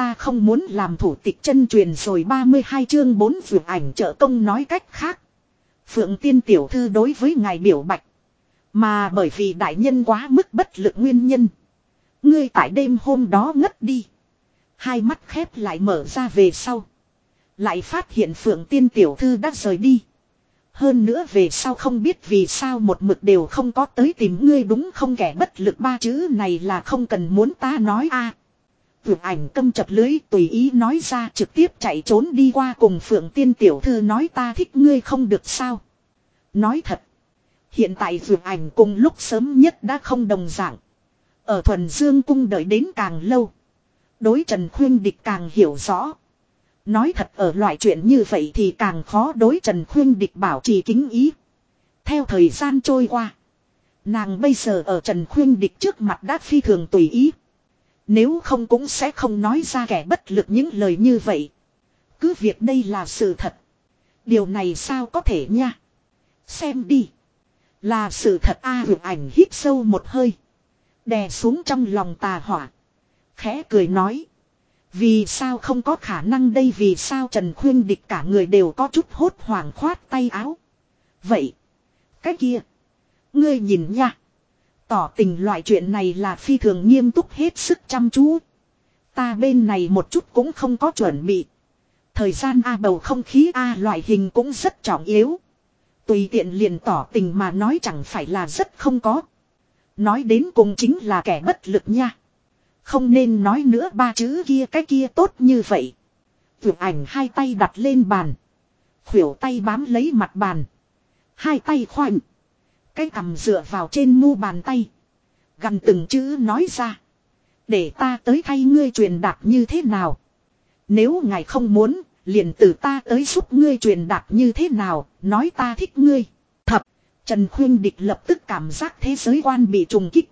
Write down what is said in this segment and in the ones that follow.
ta không muốn làm thủ tịch chân truyền rồi 32 chương 4 vượt ảnh trợ công nói cách khác. Phượng tiên tiểu thư đối với ngài biểu bạch. Mà bởi vì đại nhân quá mức bất lực nguyên nhân. Ngươi tại đêm hôm đó ngất đi. Hai mắt khép lại mở ra về sau. Lại phát hiện phượng tiên tiểu thư đã rời đi. Hơn nữa về sau không biết vì sao một mực đều không có tới tìm ngươi đúng không kẻ bất lực ba chữ này là không cần muốn ta nói a. À. Vượt ảnh câm chập lưới tùy ý nói ra trực tiếp chạy trốn đi qua cùng phượng tiên tiểu thư nói ta thích ngươi không được sao. Nói thật. Hiện tại vượt ảnh cùng lúc sớm nhất đã không đồng dạng. Ở thuần dương cung đợi đến càng lâu. Đối Trần Khuyên Địch càng hiểu rõ. Nói thật ở loại chuyện như vậy thì càng khó đối Trần Khuyên Địch bảo trì kính ý. Theo thời gian trôi qua. Nàng bây giờ ở Trần Khuyên Địch trước mặt đã phi thường tùy ý. Nếu không cũng sẽ không nói ra kẻ bất lực những lời như vậy. Cứ việc đây là sự thật. Điều này sao có thể nha. Xem đi. Là sự thật a à, ảnh hít sâu một hơi. Đè xuống trong lòng tà hỏa. Khẽ cười nói. Vì sao không có khả năng đây vì sao Trần Khuyên địch cả người đều có chút hốt hoảng khoát tay áo. Vậy. Cái kia. Ngươi nhìn nha. Tỏ tình loại chuyện này là phi thường nghiêm túc hết sức chăm chú. Ta bên này một chút cũng không có chuẩn bị. Thời gian A bầu không khí A loại hình cũng rất trọng yếu. Tùy tiện liền tỏ tình mà nói chẳng phải là rất không có. Nói đến cùng chính là kẻ bất lực nha. Không nên nói nữa ba chữ kia cái kia tốt như vậy. Vượt ảnh hai tay đặt lên bàn. Khuỷu tay bám lấy mặt bàn. Hai tay khoanh. Cái cầm dựa vào trên mu bàn tay. Gần từng chữ nói ra. Để ta tới thay ngươi truyền đạt như thế nào. Nếu ngài không muốn, liền từ ta tới giúp ngươi truyền đạt như thế nào, nói ta thích ngươi. Thập, Trần Khuyên Địch lập tức cảm giác thế giới quan bị trùng kích.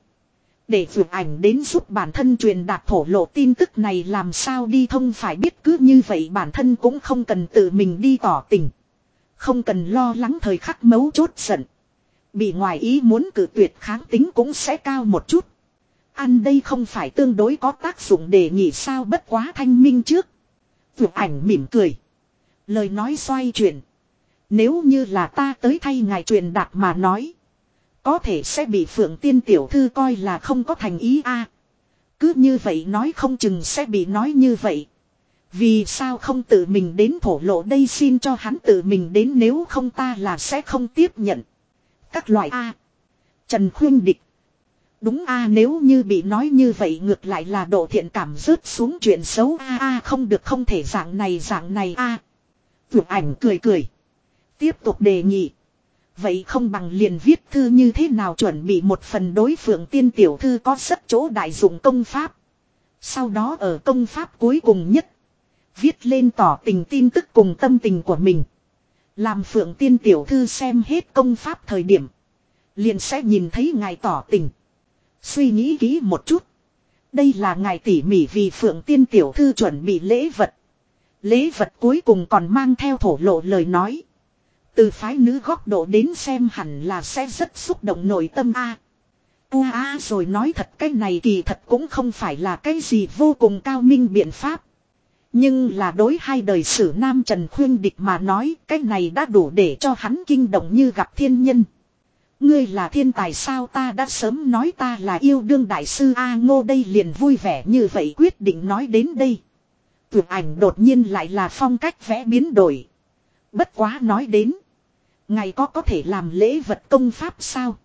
Để vượt ảnh đến giúp bản thân truyền đạt thổ lộ tin tức này làm sao đi thông phải biết cứ như vậy bản thân cũng không cần tự mình đi tỏ tình. Không cần lo lắng thời khắc mấu chốt giận. Bị ngoài ý muốn cử tuyệt kháng tính cũng sẽ cao một chút. Ăn đây không phải tương đối có tác dụng để nghỉ sao bất quá thanh minh trước. Vượt ảnh mỉm cười. Lời nói xoay chuyển. Nếu như là ta tới thay ngài truyền đạt mà nói. Có thể sẽ bị phượng tiên tiểu thư coi là không có thành ý a Cứ như vậy nói không chừng sẽ bị nói như vậy. Vì sao không tự mình đến thổ lộ đây xin cho hắn tự mình đến nếu không ta là sẽ không tiếp nhận. Các loại A. Trần khuyên địch. Đúng A, nếu như bị nói như vậy ngược lại là độ thiện cảm rớt xuống chuyện xấu A A, không được, không thể dạng này dạng này A. Vượt ảnh cười cười. Tiếp tục đề nghị. Vậy không bằng liền viết thư như thế nào chuẩn bị một phần đối phượng tiên tiểu thư có rất chỗ đại dụng công pháp. Sau đó ở công pháp cuối cùng nhất. Viết lên tỏ tình tin tức cùng tâm tình của mình. Làm phượng tiên tiểu thư xem hết công pháp thời điểm. Liền sẽ nhìn thấy ngài tỏ tình. Suy nghĩ kỹ một chút. Đây là ngài tỉ mỉ vì phượng tiên tiểu thư chuẩn bị lễ vật. Lễ vật cuối cùng còn mang theo thổ lộ lời nói. Từ phái nữ góc độ đến xem hẳn là sẽ rất xúc động nội tâm a. A a rồi nói thật cái này kỳ thật cũng không phải là cái gì vô cùng cao minh biện pháp. Nhưng là đối hai đời sử nam Trần Khuyên Địch mà nói, cái này đã đủ để cho hắn kinh động như gặp thiên nhân. Ngươi là thiên tài sao ta đã sớm nói ta là yêu đương đại sư A ngô đây liền vui vẻ như vậy quyết định nói đến đây. Tưởng ảnh đột nhiên lại là phong cách vẽ biến đổi. Bất quá nói đến. Ngày có có thể làm lễ vật công pháp sao?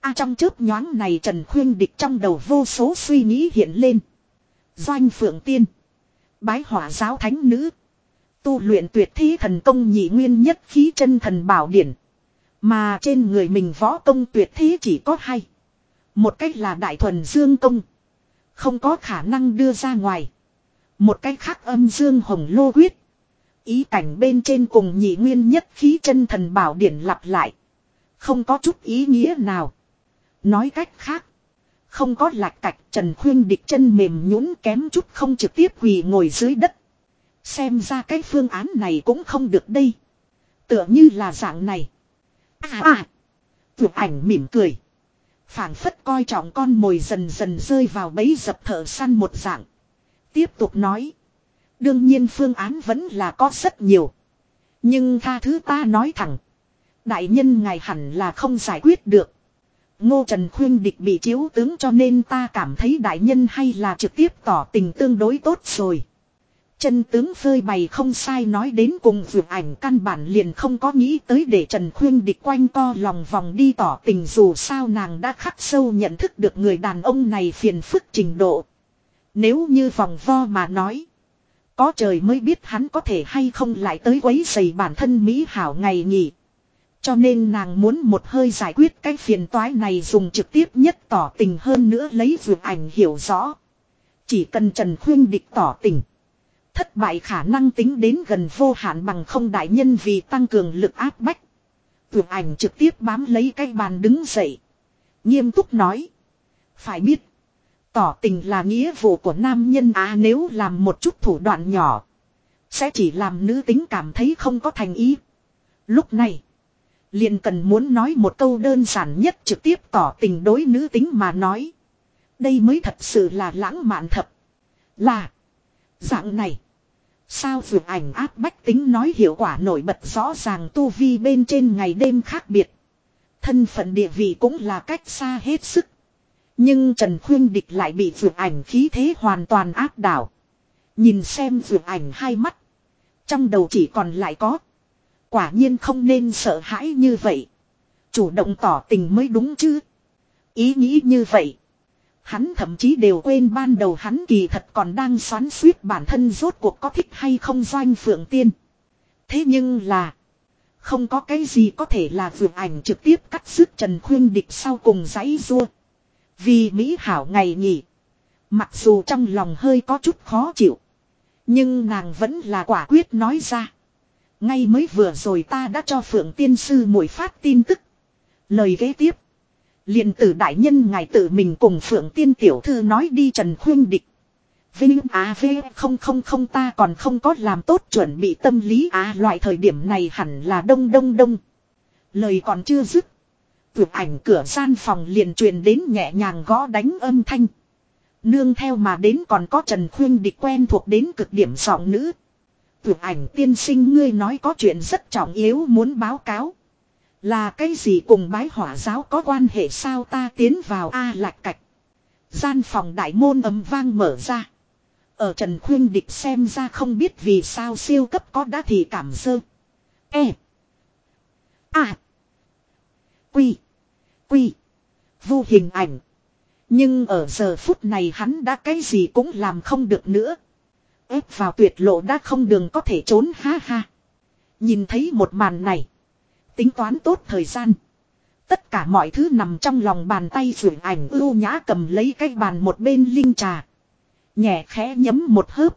A trong chớp nhoáng này Trần Khuyên Địch trong đầu vô số suy nghĩ hiện lên. Doanh Phượng Tiên. Bái hỏa giáo thánh nữ. Tu luyện tuyệt thi thần công nhị nguyên nhất khí chân thần bảo điển. Mà trên người mình võ công tuyệt thi chỉ có hai. Một cách là đại thuần dương công. Không có khả năng đưa ra ngoài. Một cách khác âm dương hồng lô quyết. Ý cảnh bên trên cùng nhị nguyên nhất khí chân thần bảo điển lặp lại. Không có chút ý nghĩa nào. Nói cách khác. Không có lạc cạch, Trần Khuyên địch chân mềm nhũn kém chút không trực tiếp quỳ ngồi dưới đất. Xem ra cái phương án này cũng không được đây. Tựa như là dạng này. À à. Vượt ảnh mỉm cười. phảng phất coi trọng con mồi dần dần rơi vào bẫy dập thở săn một dạng. Tiếp tục nói. Đương nhiên phương án vẫn là có rất nhiều. Nhưng tha thứ ta nói thẳng. Đại nhân ngài hẳn là không giải quyết được. Ngô Trần khuyên địch bị chiếu tướng cho nên ta cảm thấy đại nhân hay là trực tiếp tỏ tình tương đối tốt rồi. Chân tướng phơi bày không sai nói đến cùng vượt ảnh căn bản liền không có nghĩ tới để Trần Khuyên địch quanh co lòng vòng đi tỏ tình dù sao nàng đã khắc sâu nhận thức được người đàn ông này phiền phức trình độ. Nếu như vòng vo mà nói. Có trời mới biết hắn có thể hay không lại tới quấy giày bản thân Mỹ hảo ngày nghỉ. Cho nên nàng muốn một hơi giải quyết cái phiền toái này dùng trực tiếp nhất tỏ tình hơn nữa lấy vượt ảnh hiểu rõ. Chỉ cần Trần Khuyên địch tỏ tình. Thất bại khả năng tính đến gần vô hạn bằng không đại nhân vì tăng cường lực áp bách. Vượt ảnh trực tiếp bám lấy cái bàn đứng dậy. Nghiêm túc nói. Phải biết. Tỏ tình là nghĩa vụ của nam nhân à nếu làm một chút thủ đoạn nhỏ. Sẽ chỉ làm nữ tính cảm thấy không có thành ý. Lúc này. Liền cần muốn nói một câu đơn giản nhất trực tiếp tỏ tình đối nữ tính mà nói. Đây mới thật sự là lãng mạn thật. Là. Dạng này. Sao vượt ảnh áp bách tính nói hiệu quả nổi bật rõ ràng tu vi bên trên ngày đêm khác biệt. Thân phận địa vị cũng là cách xa hết sức. Nhưng Trần Khuyên Địch lại bị vượt ảnh khí thế hoàn toàn áp đảo. Nhìn xem vượt ảnh hai mắt. Trong đầu chỉ còn lại có. Quả nhiên không nên sợ hãi như vậy. Chủ động tỏ tình mới đúng chứ. Ý nghĩ như vậy. Hắn thậm chí đều quên ban đầu hắn kỳ thật còn đang xoắn suýt bản thân rốt cuộc có thích hay không doanh phượng tiên. Thế nhưng là. Không có cái gì có thể là vượt ảnh trực tiếp cắt sức Trần Khuyên Địch sau cùng giấy rua. Vì Mỹ Hảo ngày nghỉ. Mặc dù trong lòng hơi có chút khó chịu. Nhưng nàng vẫn là quả quyết nói ra. Ngay mới vừa rồi ta đã cho Phượng Tiên Sư mùi phát tin tức. Lời kế tiếp. liền tử đại nhân ngài tự mình cùng Phượng Tiên Tiểu Thư nói đi Trần Khuyên Địch. Vinh á v không không không ta còn không có làm tốt chuẩn bị tâm lý á, loại thời điểm này hẳn là đông đông đông. Lời còn chưa dứt. Vượt ảnh cửa gian phòng liền truyền đến nhẹ nhàng gõ đánh âm thanh. Nương theo mà đến còn có Trần Khuyên địch quen thuộc đến cực điểm giọng nữ. Tử ảnh tiên sinh ngươi nói có chuyện rất trọng yếu muốn báo cáo. Là cái gì cùng bái hỏa giáo có quan hệ sao ta tiến vào A lạch cạch. Gian phòng đại môn ấm vang mở ra. Ở Trần Khuyên Địch xem ra không biết vì sao siêu cấp có đã thì cảm dơ. E. A. Quy. Quy. Vu hình ảnh. Nhưng ở giờ phút này hắn đã cái gì cũng làm không được nữa ép vào tuyệt lộ đã không đường có thể trốn ha ha. Nhìn thấy một màn này. Tính toán tốt thời gian. Tất cả mọi thứ nằm trong lòng bàn tay phượng ảnh ưu nhã cầm lấy cái bàn một bên linh trà. Nhẹ khẽ nhấm một hớp.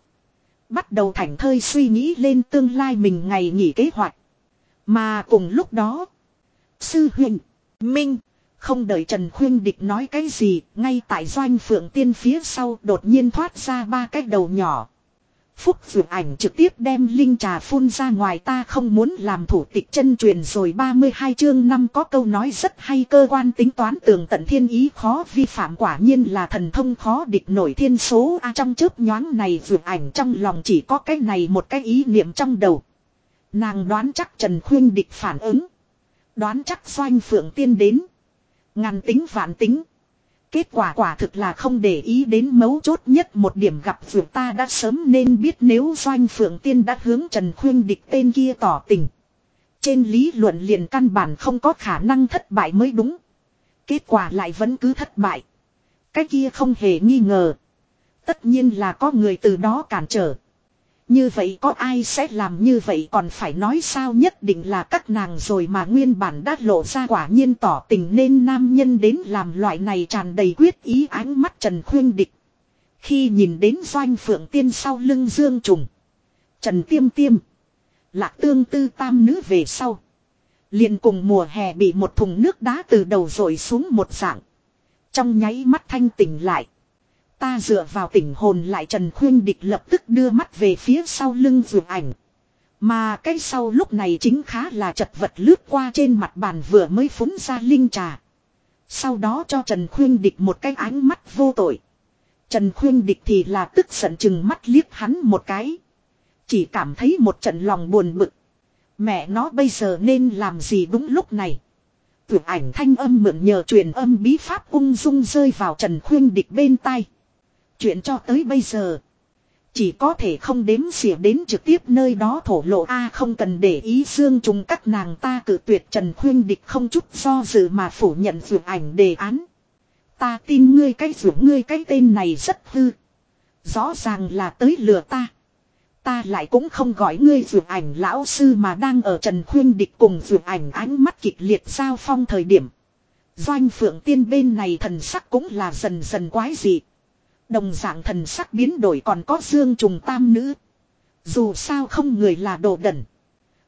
Bắt đầu thảnh thơi suy nghĩ lên tương lai mình ngày nghỉ kế hoạch. Mà cùng lúc đó. Sư huynh. Minh. Không đợi Trần Khuyên Địch nói cái gì, ngay tại doanh phượng tiên phía sau đột nhiên thoát ra ba cái đầu nhỏ. Phúc vượt ảnh trực tiếp đem linh trà phun ra ngoài ta không muốn làm thủ tịch chân truyền rồi 32 chương năm có câu nói rất hay cơ quan tính toán tường tận thiên ý khó vi phạm quả nhiên là thần thông khó địch nổi thiên số a, trong chớp nhoáng này vượt ảnh trong lòng chỉ có cái này một cái ý niệm trong đầu. Nàng đoán chắc Trần Khuyên Địch phản ứng. Đoán chắc doanh phượng tiên đến. Ngàn tính vạn tính. Kết quả quả thực là không để ý đến mấu chốt nhất một điểm gặp vượt ta đã sớm nên biết nếu doanh phượng tiên đã hướng Trần Khuyên địch tên kia tỏ tình. Trên lý luận liền căn bản không có khả năng thất bại mới đúng. Kết quả lại vẫn cứ thất bại. Cái kia không hề nghi ngờ. Tất nhiên là có người từ đó cản trở. Như vậy có ai sẽ làm như vậy còn phải nói sao nhất định là các nàng rồi mà nguyên bản đã lộ ra quả nhiên tỏ tình nên nam nhân đến làm loại này tràn đầy quyết ý ánh mắt Trần Khuyên Địch. Khi nhìn đến doanh phượng tiên sau lưng dương trùng. Trần Tiêm Tiêm. Lạc tương tư tam nữ về sau. liền cùng mùa hè bị một thùng nước đá từ đầu rồi xuống một dạng. Trong nháy mắt thanh tỉnh lại. Ta dựa vào tỉnh hồn lại Trần Khuyên Địch lập tức đưa mắt về phía sau lưng vườn ảnh. Mà cái sau lúc này chính khá là chật vật lướt qua trên mặt bàn vừa mới phúng ra linh trà. Sau đó cho Trần Khuyên Địch một cái ánh mắt vô tội. Trần Khuyên Địch thì là tức giận chừng mắt liếc hắn một cái. Chỉ cảm thấy một trận lòng buồn bực. Mẹ nó bây giờ nên làm gì đúng lúc này. Tưởng ảnh thanh âm mượn nhờ truyền âm bí pháp ung dung rơi vào Trần Khuyên Địch bên tai. Chuyện cho tới bây giờ. Chỉ có thể không đếm xỉa đến trực tiếp nơi đó thổ lộ A không cần để ý dương trùng các nàng ta cử tuyệt Trần Khuyên Địch không chút do dự mà phủ nhận dự ảnh đề án. Ta tin ngươi cái vượt ngươi cái tên này rất hư. Rõ ràng là tới lừa ta. Ta lại cũng không gọi ngươi dự ảnh lão sư mà đang ở Trần Khuyên Địch cùng dự ảnh ánh mắt kịch liệt giao phong thời điểm. Doanh phượng tiên bên này thần sắc cũng là dần dần quái dị. Đồng dạng thần sắc biến đổi còn có dương trùng tam nữ. Dù sao không người là đồ đẩn.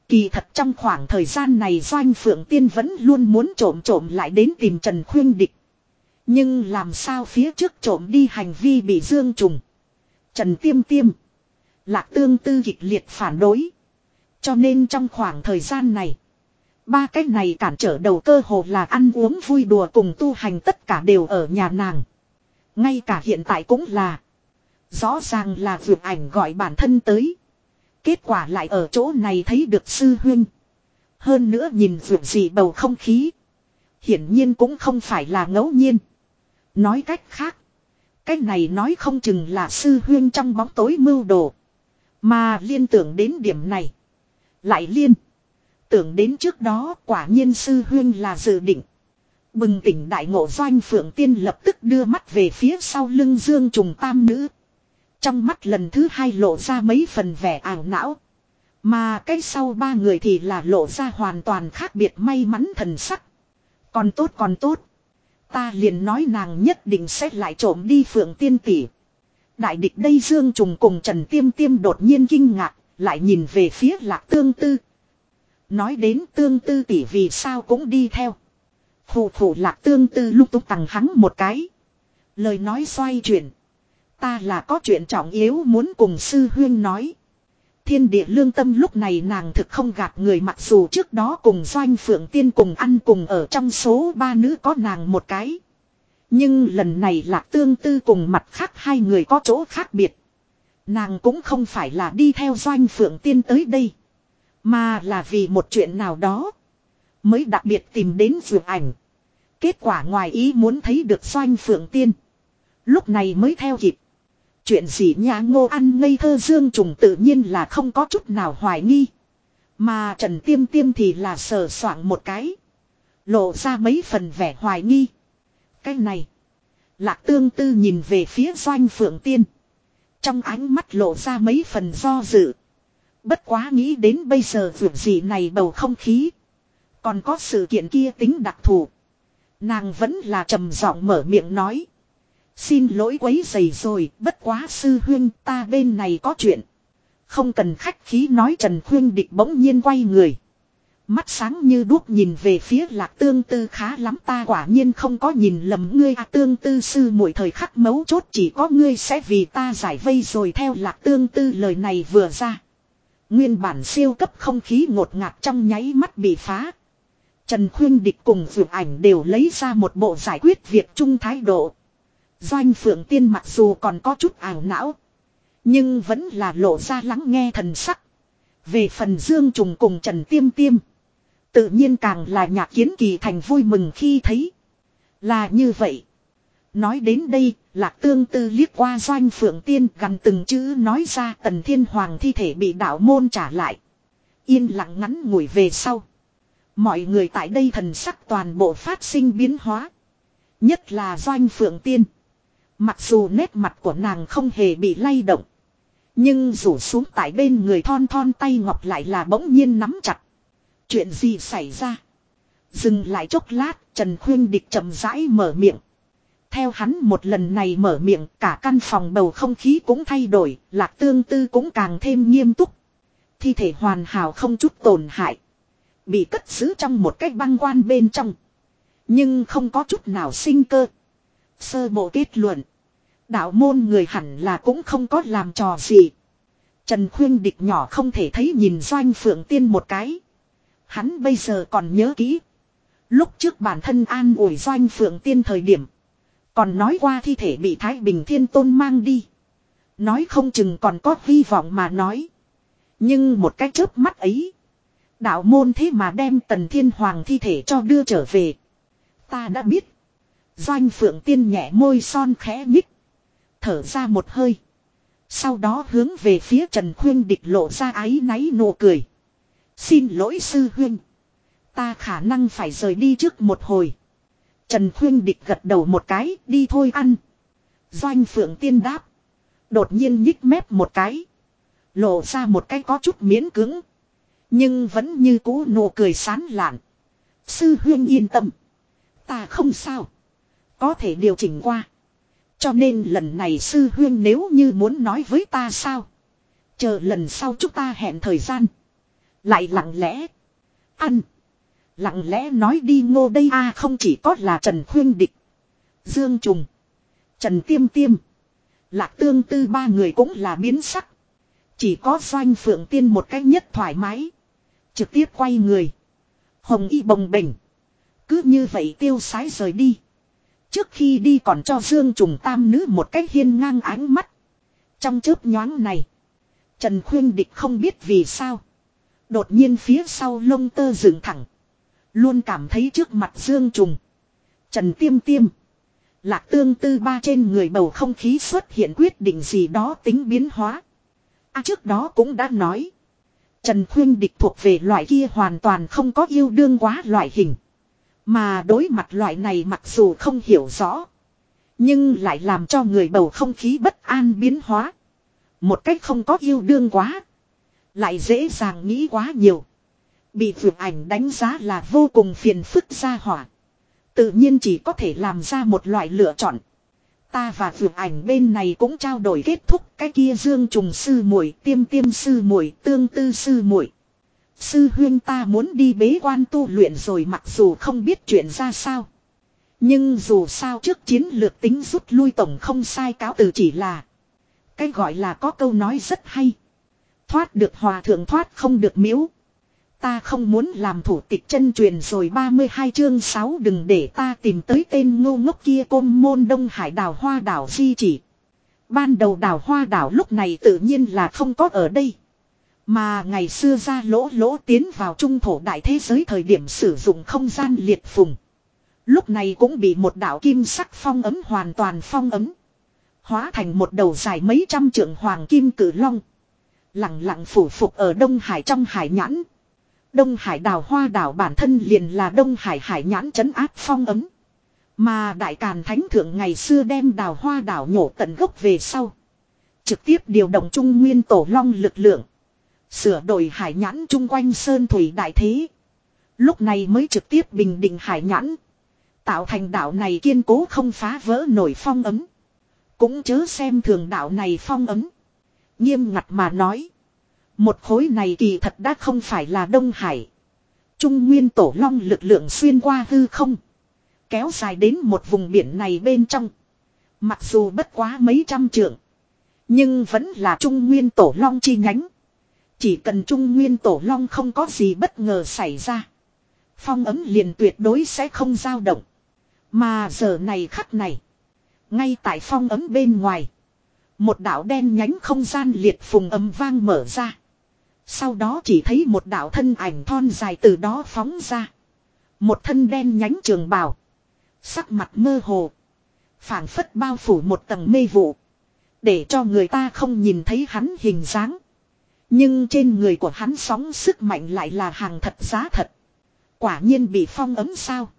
Kỳ thật trong khoảng thời gian này Doanh Phượng Tiên vẫn luôn muốn trộm trộm lại đến tìm Trần Khuyên Địch. Nhưng làm sao phía trước trộm đi hành vi bị dương trùng. Trần Tiêm Tiêm. Lạc tương tư kịch liệt phản đối. Cho nên trong khoảng thời gian này. Ba cách này cản trở đầu cơ hồ là ăn uống vui đùa cùng tu hành tất cả đều ở nhà nàng. Ngay cả hiện tại cũng là. Rõ ràng là vượt ảnh gọi bản thân tới. Kết quả lại ở chỗ này thấy được sư huynh. Hơn nữa nhìn vượt gì bầu không khí. Hiển nhiên cũng không phải là ngẫu nhiên. Nói cách khác. Cách này nói không chừng là sư huyên trong bóng tối mưu đồ. Mà liên tưởng đến điểm này. Lại liên. Tưởng đến trước đó quả nhiên sư huyên là dự định. Bừng tỉnh đại ngộ doanh phượng tiên lập tức đưa mắt về phía sau lưng dương trùng tam nữ. Trong mắt lần thứ hai lộ ra mấy phần vẻ ảo não. Mà cái sau ba người thì là lộ ra hoàn toàn khác biệt may mắn thần sắc. Còn tốt còn tốt. Ta liền nói nàng nhất định sẽ lại trộm đi phượng tiên tỷ. Đại địch đây Dương Trùng cùng Trần Tiêm Tiêm đột nhiên kinh ngạc, lại nhìn về phía lạc tương tư. Nói đến tương tư tỷ vì sao cũng đi theo. Thủ thủ lạc tương tư lúc túc tặng hắn một cái. Lời nói xoay chuyển. Ta là có chuyện trọng yếu muốn cùng sư huyên nói. Thiên địa lương tâm lúc này nàng thực không gạt người mặc dù trước đó cùng doanh phượng tiên cùng ăn cùng ở trong số ba nữ có nàng một cái. Nhưng lần này lạc tương tư cùng mặt khác hai người có chỗ khác biệt. Nàng cũng không phải là đi theo doanh phượng tiên tới đây. Mà là vì một chuyện nào đó. Mới đặc biệt tìm đến vượt ảnh. Kết quả ngoài ý muốn thấy được doanh phượng tiên. Lúc này mới theo kịp. Chuyện gì nhà ngô ăn ngây thơ dương trùng tự nhiên là không có chút nào hoài nghi. Mà Trần Tiêm Tiêm thì là sờ soạng một cái. Lộ ra mấy phần vẻ hoài nghi. Cái này. Lạc tương tư nhìn về phía doanh phượng tiên. Trong ánh mắt lộ ra mấy phần do dự. Bất quá nghĩ đến bây giờ vượt gì này bầu không khí. Còn có sự kiện kia tính đặc thù. Nàng vẫn là trầm giọng mở miệng nói. Xin lỗi quấy dày rồi, bất quá sư huyên ta bên này có chuyện. Không cần khách khí nói Trần Khuyên Địch bỗng nhiên quay người. Mắt sáng như đuốc nhìn về phía lạc tương tư khá lắm ta quả nhiên không có nhìn lầm ngươi à, tương tư sư mỗi thời khắc mấu chốt chỉ có ngươi sẽ vì ta giải vây rồi theo lạc tương tư lời này vừa ra. Nguyên bản siêu cấp không khí ngột ngạt trong nháy mắt bị phá. Trần Khuyên Địch cùng Vượt Ảnh đều lấy ra một bộ giải quyết việc chung thái độ. Doanh Phượng Tiên mặc dù còn có chút ảo não. Nhưng vẫn là lộ ra lắng nghe thần sắc. Về phần Dương Trùng cùng Trần Tiêm Tiêm. Tự nhiên càng là nhạc kiến kỳ thành vui mừng khi thấy. Là như vậy. Nói đến đây, lạc tương tư liếc qua doanh phượng tiên gần từng chữ nói ra tần thiên hoàng thi thể bị đạo môn trả lại. Yên lặng ngắn ngủi về sau. Mọi người tại đây thần sắc toàn bộ phát sinh biến hóa. Nhất là doanh phượng tiên. Mặc dù nét mặt của nàng không hề bị lay động. Nhưng rủ xuống tại bên người thon thon tay ngọc lại là bỗng nhiên nắm chặt. Chuyện gì xảy ra? Dừng lại chốc lát, Trần Khuyên Địch chậm rãi mở miệng. Theo hắn một lần này mở miệng, cả căn phòng bầu không khí cũng thay đổi, lạc tương tư cũng càng thêm nghiêm túc. Thi thể hoàn hảo không chút tổn hại. Bị cất giữ trong một cái băng quan bên trong. Nhưng không có chút nào sinh cơ. Sơ bộ kết luận. Đạo môn người hẳn là cũng không có làm trò gì. Trần Khuyên Địch nhỏ không thể thấy nhìn Doanh Phượng Tiên một cái. Hắn bây giờ còn nhớ kỹ. Lúc trước bản thân an ủi doanh phượng tiên thời điểm. Còn nói qua thi thể bị Thái Bình Thiên Tôn mang đi. Nói không chừng còn có hy vọng mà nói. Nhưng một cái chớp mắt ấy. Đạo môn thế mà đem tần thiên hoàng thi thể cho đưa trở về. Ta đã biết. Doanh phượng tiên nhẹ môi son khẽ nhích. Thở ra một hơi. Sau đó hướng về phía Trần Khuyên địch lộ ra áy náy nụ cười. Xin lỗi sư huynh. Ta khả năng phải rời đi trước một hồi. Trần Khuyên địch gật đầu một cái, đi thôi ăn. Doanh phượng tiên đáp. Đột nhiên nhích mép một cái. Lộ ra một cái có chút miễn cứng. Nhưng vẫn như cũ nụ cười sán lạn. Sư huyên yên tâm. Ta không sao. Có thể điều chỉnh qua. Cho nên lần này sư huyên nếu như muốn nói với ta sao. Chờ lần sau chúng ta hẹn thời gian. Lại lặng lẽ. Ăn. Lặng lẽ nói đi ngô đây a, không chỉ có là Trần Khuyên Địch. Dương Trùng. Trần Tiêm Tiêm. Lạc tương tư ba người cũng là biến sắc. Chỉ có doanh phượng tiên một cách nhất thoải mái. Trực tiếp quay người. Hồng y bồng bềnh. Cứ như vậy tiêu sái rời đi. Trước khi đi còn cho Dương Trùng tam nữ một cách hiên ngang ánh mắt. Trong chớp nhoáng này. Trần Khuyên Địch không biết vì sao. Đột nhiên phía sau lông tơ dựng thẳng. Luôn cảm thấy trước mặt Dương Trùng. Trần Tiêm Tiêm. Lạc tương tư ba trên người bầu không khí xuất hiện quyết định gì đó tính biến hóa. À trước đó cũng đã nói. Trần Khuyên Địch thuộc về loại kia hoàn toàn không có yêu đương quá loại hình. Mà đối mặt loại này mặc dù không hiểu rõ. Nhưng lại làm cho người bầu không khí bất an biến hóa. Một cách không có yêu đương quá. Lại dễ dàng nghĩ quá nhiều. Bị vượt ảnh đánh giá là vô cùng phiền phức ra hỏa. Tự nhiên chỉ có thể làm ra một loại lựa chọn. Ta và vượt ảnh bên này cũng trao đổi kết thúc cái kia dương trùng sư muội, tiêm tiêm sư muội, tương tư sư muội Sư huyên ta muốn đi bế quan tu luyện rồi mặc dù không biết chuyện ra sao. Nhưng dù sao trước chiến lược tính rút lui tổng không sai cáo từ chỉ là. Cái gọi là có câu nói rất hay. Thoát được hòa thượng thoát không được miếu. Ta không muốn làm thủ tịch chân truyền rồi 32 chương 6 đừng để ta tìm tới tên ngô ngốc kia côn môn Đông Hải đào hoa đảo di chỉ. Ban đầu đào hoa đảo lúc này tự nhiên là không có ở đây. Mà ngày xưa ra lỗ lỗ tiến vào trung thổ đại thế giới thời điểm sử dụng không gian liệt phùng. Lúc này cũng bị một đạo kim sắc phong ấm hoàn toàn phong ấm. Hóa thành một đầu dài mấy trăm trượng hoàng kim cử long. Lặng lặng phủ phục ở Đông Hải trong hải nhãn. Đông Hải đào hoa đảo bản thân liền là Đông Hải hải nhãn chấn áp phong ấm. Mà Đại Càn Thánh Thượng ngày xưa đem đào hoa đảo nhổ tận gốc về sau. Trực tiếp điều động Trung Nguyên Tổ Long lực lượng. Sửa đổi hải nhãn chung quanh Sơn Thủy Đại Thế. Lúc này mới trực tiếp bình định hải nhãn. Tạo thành đảo này kiên cố không phá vỡ nổi phong ấm. Cũng chớ xem thường đảo này phong ấm. Nghiêm ngặt mà nói. Một khối này kỳ thật đã không phải là Đông Hải. Trung Nguyên Tổ Long lực lượng xuyên qua hư không. Kéo dài đến một vùng biển này bên trong. Mặc dù bất quá mấy trăm trượng. Nhưng vẫn là Trung Nguyên Tổ Long chi nhánh. Chỉ cần Trung Nguyên Tổ Long không có gì bất ngờ xảy ra. Phong ấm liền tuyệt đối sẽ không dao động. Mà giờ này khắc này. Ngay tại phong ấm bên ngoài. Một đạo đen nhánh không gian liệt phùng ấm vang mở ra. Sau đó chỉ thấy một đạo thân ảnh thon dài từ đó phóng ra. Một thân đen nhánh trường bào. Sắc mặt mơ hồ. phảng phất bao phủ một tầng mê vụ. Để cho người ta không nhìn thấy hắn hình dáng. Nhưng trên người của hắn sóng sức mạnh lại là hàng thật giá thật. Quả nhiên bị phong ấm sao.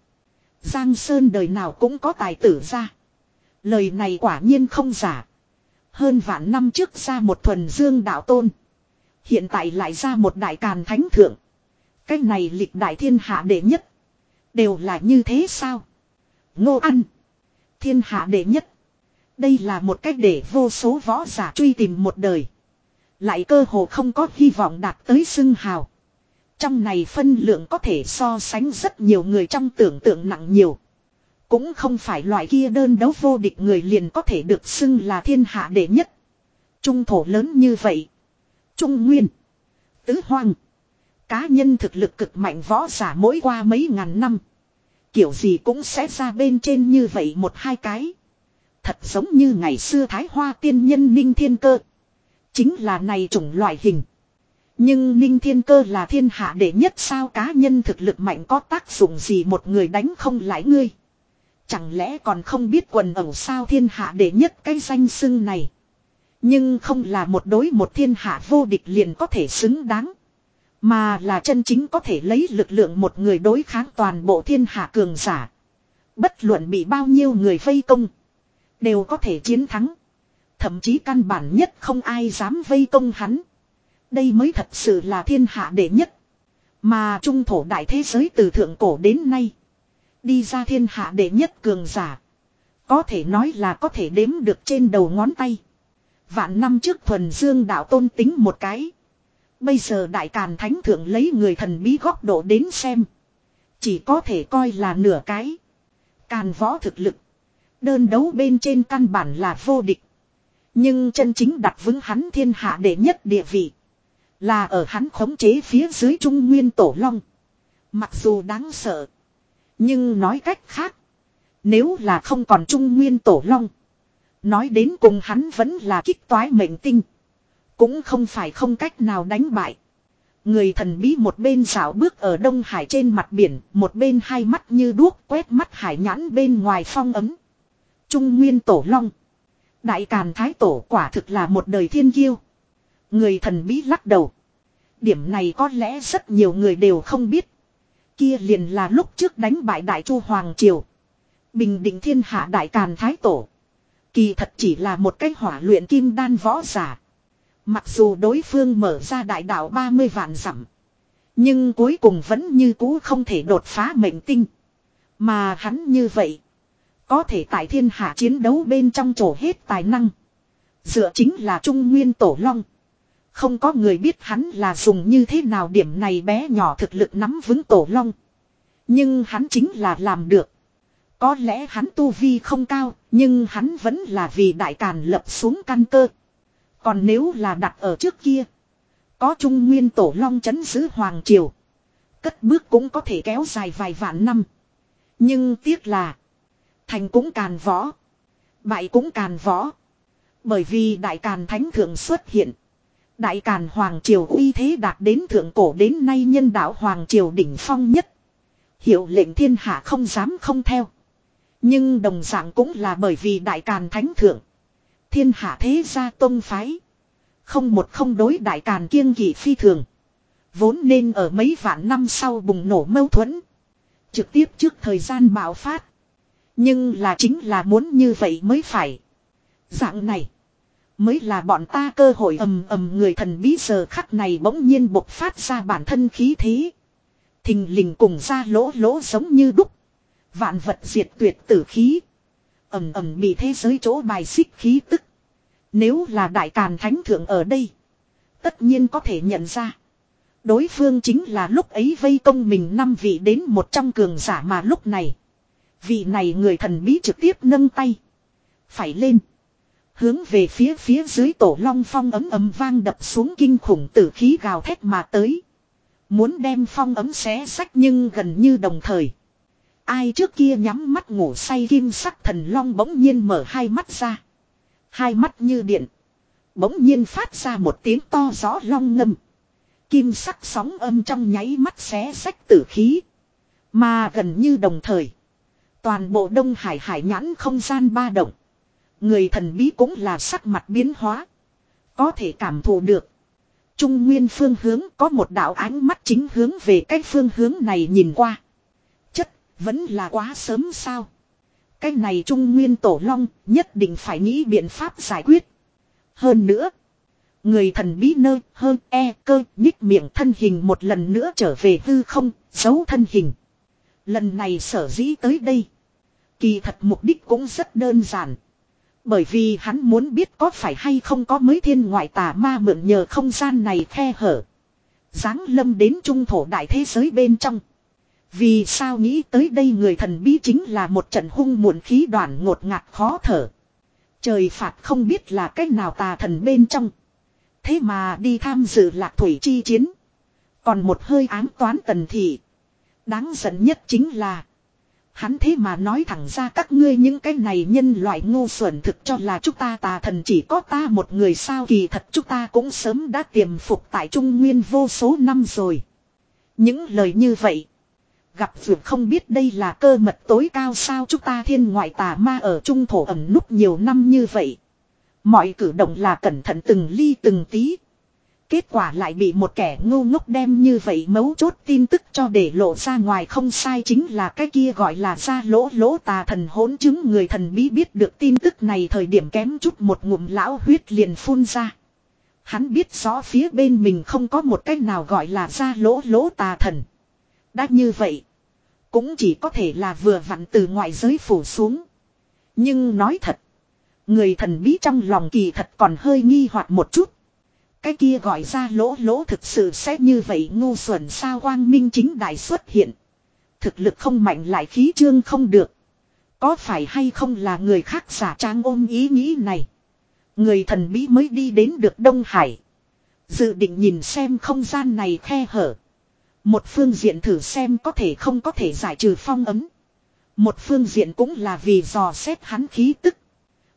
Giang Sơn đời nào cũng có tài tử ra. Lời này quả nhiên không giả. Hơn vạn năm trước ra một thuần dương đạo tôn. Hiện tại lại ra một đại càn thánh thượng. Cái này lịch đại thiên hạ đệ nhất. Đều là như thế sao? Ngô ăn. Thiên hạ đệ nhất. Đây là một cách để vô số võ giả truy tìm một đời. Lại cơ hồ không có hy vọng đạt tới xưng hào. Trong này phân lượng có thể so sánh rất nhiều người trong tưởng tượng nặng nhiều. Cũng không phải loại kia đơn đấu vô địch người liền có thể được xưng là thiên hạ đệ nhất. Trung thổ lớn như vậy. Trung nguyên. Tứ hoang. Cá nhân thực lực cực mạnh võ giả mỗi qua mấy ngàn năm. Kiểu gì cũng sẽ ra bên trên như vậy một hai cái. Thật giống như ngày xưa Thái Hoa tiên nhân Ninh Thiên Cơ. Chính là này chủng loại hình. Nhưng Ninh Thiên Cơ là thiên hạ đệ nhất sao cá nhân thực lực mạnh có tác dụng gì một người đánh không lãi ngươi. Chẳng lẽ còn không biết quần ẩu sao thiên hạ đệ nhất cái danh xưng này. Nhưng không là một đối một thiên hạ vô địch liền có thể xứng đáng. Mà là chân chính có thể lấy lực lượng một người đối kháng toàn bộ thiên hạ cường giả. Bất luận bị bao nhiêu người vây công. Đều có thể chiến thắng. Thậm chí căn bản nhất không ai dám vây công hắn. Đây mới thật sự là thiên hạ đệ nhất. Mà trung thổ đại thế giới từ thượng cổ đến nay. Đi ra thiên hạ đệ nhất cường giả. Có thể nói là có thể đếm được trên đầu ngón tay. Vạn năm trước thuần dương đạo tôn tính một cái. Bây giờ đại càn thánh thượng lấy người thần bí góc độ đến xem. Chỉ có thể coi là nửa cái. Càn võ thực lực. Đơn đấu bên trên căn bản là vô địch. Nhưng chân chính đặt vững hắn thiên hạ đệ nhất địa vị. Là ở hắn khống chế phía dưới trung nguyên tổ long. Mặc dù đáng sợ. Nhưng nói cách khác. Nếu là không còn trung nguyên tổ long. Nói đến cùng hắn vẫn là kích toái mệnh tinh. Cũng không phải không cách nào đánh bại. Người thần bí một bên dạo bước ở Đông Hải trên mặt biển, một bên hai mắt như đuốc quét mắt hải nhãn bên ngoài phong ấm. Trung Nguyên Tổ Long. Đại Càn Thái Tổ quả thực là một đời thiên kiêu. Người thần bí lắc đầu. Điểm này có lẽ rất nhiều người đều không biết. Kia liền là lúc trước đánh bại Đại Chu Hoàng Triều. Bình định thiên hạ Đại Càn Thái Tổ. Kỳ thật chỉ là một cái hỏa luyện kim đan võ giả. Mặc dù đối phương mở ra đại đạo 30 vạn dặm, Nhưng cuối cùng vẫn như cũ không thể đột phá mệnh tinh. Mà hắn như vậy. Có thể tại thiên hạ chiến đấu bên trong trổ hết tài năng. Dựa chính là Trung Nguyên Tổ Long. Không có người biết hắn là dùng như thế nào điểm này bé nhỏ thực lực nắm vững Tổ Long. Nhưng hắn chính là làm được. Có lẽ hắn tu vi không cao, nhưng hắn vẫn là vì đại càn lập xuống căn cơ. Còn nếu là đặt ở trước kia. Có trung nguyên tổ long chấn giữ hoàng triều. Cất bước cũng có thể kéo dài vài vạn năm. Nhưng tiếc là. Thành cũng càn võ. Bại cũng càn võ. Bởi vì đại càn thánh thượng xuất hiện. Đại càn hoàng triều uy thế đạt đến thượng cổ đến nay nhân đạo hoàng triều đỉnh phong nhất. Hiệu lệnh thiên hạ không dám không theo. Nhưng đồng dạng cũng là bởi vì đại càn thánh thượng. Thiên hạ thế gia tông phái. Không một không đối đại càn kiêng kỵ phi thường. Vốn nên ở mấy vạn năm sau bùng nổ mâu thuẫn. Trực tiếp trước thời gian bạo phát. Nhưng là chính là muốn như vậy mới phải. Dạng này. Mới là bọn ta cơ hội ầm ầm người thần bí giờ khắc này bỗng nhiên bộc phát ra bản thân khí thế. Thình lình cùng ra lỗ lỗ giống như đúc. Vạn vật diệt tuyệt tử khí. ầm ầm bị thế giới chỗ bài xích khí tức. Nếu là đại càn thánh thượng ở đây. Tất nhiên có thể nhận ra. Đối phương chính là lúc ấy vây công mình năm vị đến một trong cường giả mà lúc này. Vị này người thần bí trực tiếp nâng tay. Phải lên. Hướng về phía phía dưới tổ long phong ấm ấm vang đập xuống kinh khủng tử khí gào thét mà tới. Muốn đem phong ấm xé sách nhưng gần như đồng thời. Ai trước kia nhắm mắt ngủ say kim sắc thần long bỗng nhiên mở hai mắt ra. Hai mắt như điện. Bỗng nhiên phát ra một tiếng to rõ long ngâm. Kim sắc sóng âm trong nháy mắt xé sách tử khí. Mà gần như đồng thời. Toàn bộ Đông Hải hải nhãn không gian ba động. Người thần bí cũng là sắc mặt biến hóa. Có thể cảm thụ được. Trung nguyên phương hướng có một đạo ánh mắt chính hướng về cái phương hướng này nhìn qua. Vẫn là quá sớm sao. Cái này Trung Nguyên Tổ Long nhất định phải nghĩ biện pháp giải quyết. Hơn nữa. Người thần bí nơ hơn e cơ nhích miệng thân hình một lần nữa trở về hư không, giấu thân hình. Lần này sở dĩ tới đây. Kỳ thật mục đích cũng rất đơn giản. Bởi vì hắn muốn biết có phải hay không có mới thiên ngoại tà ma mượn nhờ không gian này khe hở. Giáng lâm đến trung thổ đại thế giới bên trong. Vì sao nghĩ tới đây người thần bí chính là một trận hung muộn khí đoàn ngột ngạt khó thở. Trời phạt không biết là cách nào tà thần bên trong. Thế mà đi tham dự lạc thủy chi chiến. Còn một hơi ám toán tần thị. Đáng giận nhất chính là. Hắn thế mà nói thẳng ra các ngươi những cái này nhân loại ngu xuẩn thực cho là chúng ta tà thần chỉ có ta một người sao kỳ thật chúng ta cũng sớm đã tiềm phục tại Trung Nguyên vô số năm rồi. Những lời như vậy. Gặp vượt không biết đây là cơ mật tối cao sao chúng ta thiên ngoại tà ma ở trung thổ ẩm núp nhiều năm như vậy. Mọi cử động là cẩn thận từng ly từng tí. Kết quả lại bị một kẻ ngu ngốc đem như vậy mấu chốt tin tức cho để lộ ra ngoài không sai chính là cái kia gọi là ra lỗ lỗ tà thần hỗn chứng người thần bí biết được tin tức này thời điểm kém chút một ngụm lão huyết liền phun ra. Hắn biết rõ phía bên mình không có một cách nào gọi là ra lỗ lỗ tà thần. Đã như vậy, cũng chỉ có thể là vừa vặn từ ngoại giới phủ xuống. Nhưng nói thật, người thần bí trong lòng kỳ thật còn hơi nghi hoặc một chút. Cái kia gọi ra lỗ lỗ thực sự sẽ như vậy ngu xuẩn sao quang minh chính đại xuất hiện. Thực lực không mạnh lại khí trương không được. Có phải hay không là người khác giả trang ôm ý nghĩ này. Người thần bí mới đi đến được Đông Hải. Dự định nhìn xem không gian này khe hở. Một phương diện thử xem có thể không có thể giải trừ phong ấm. Một phương diện cũng là vì dò xét hắn khí tức.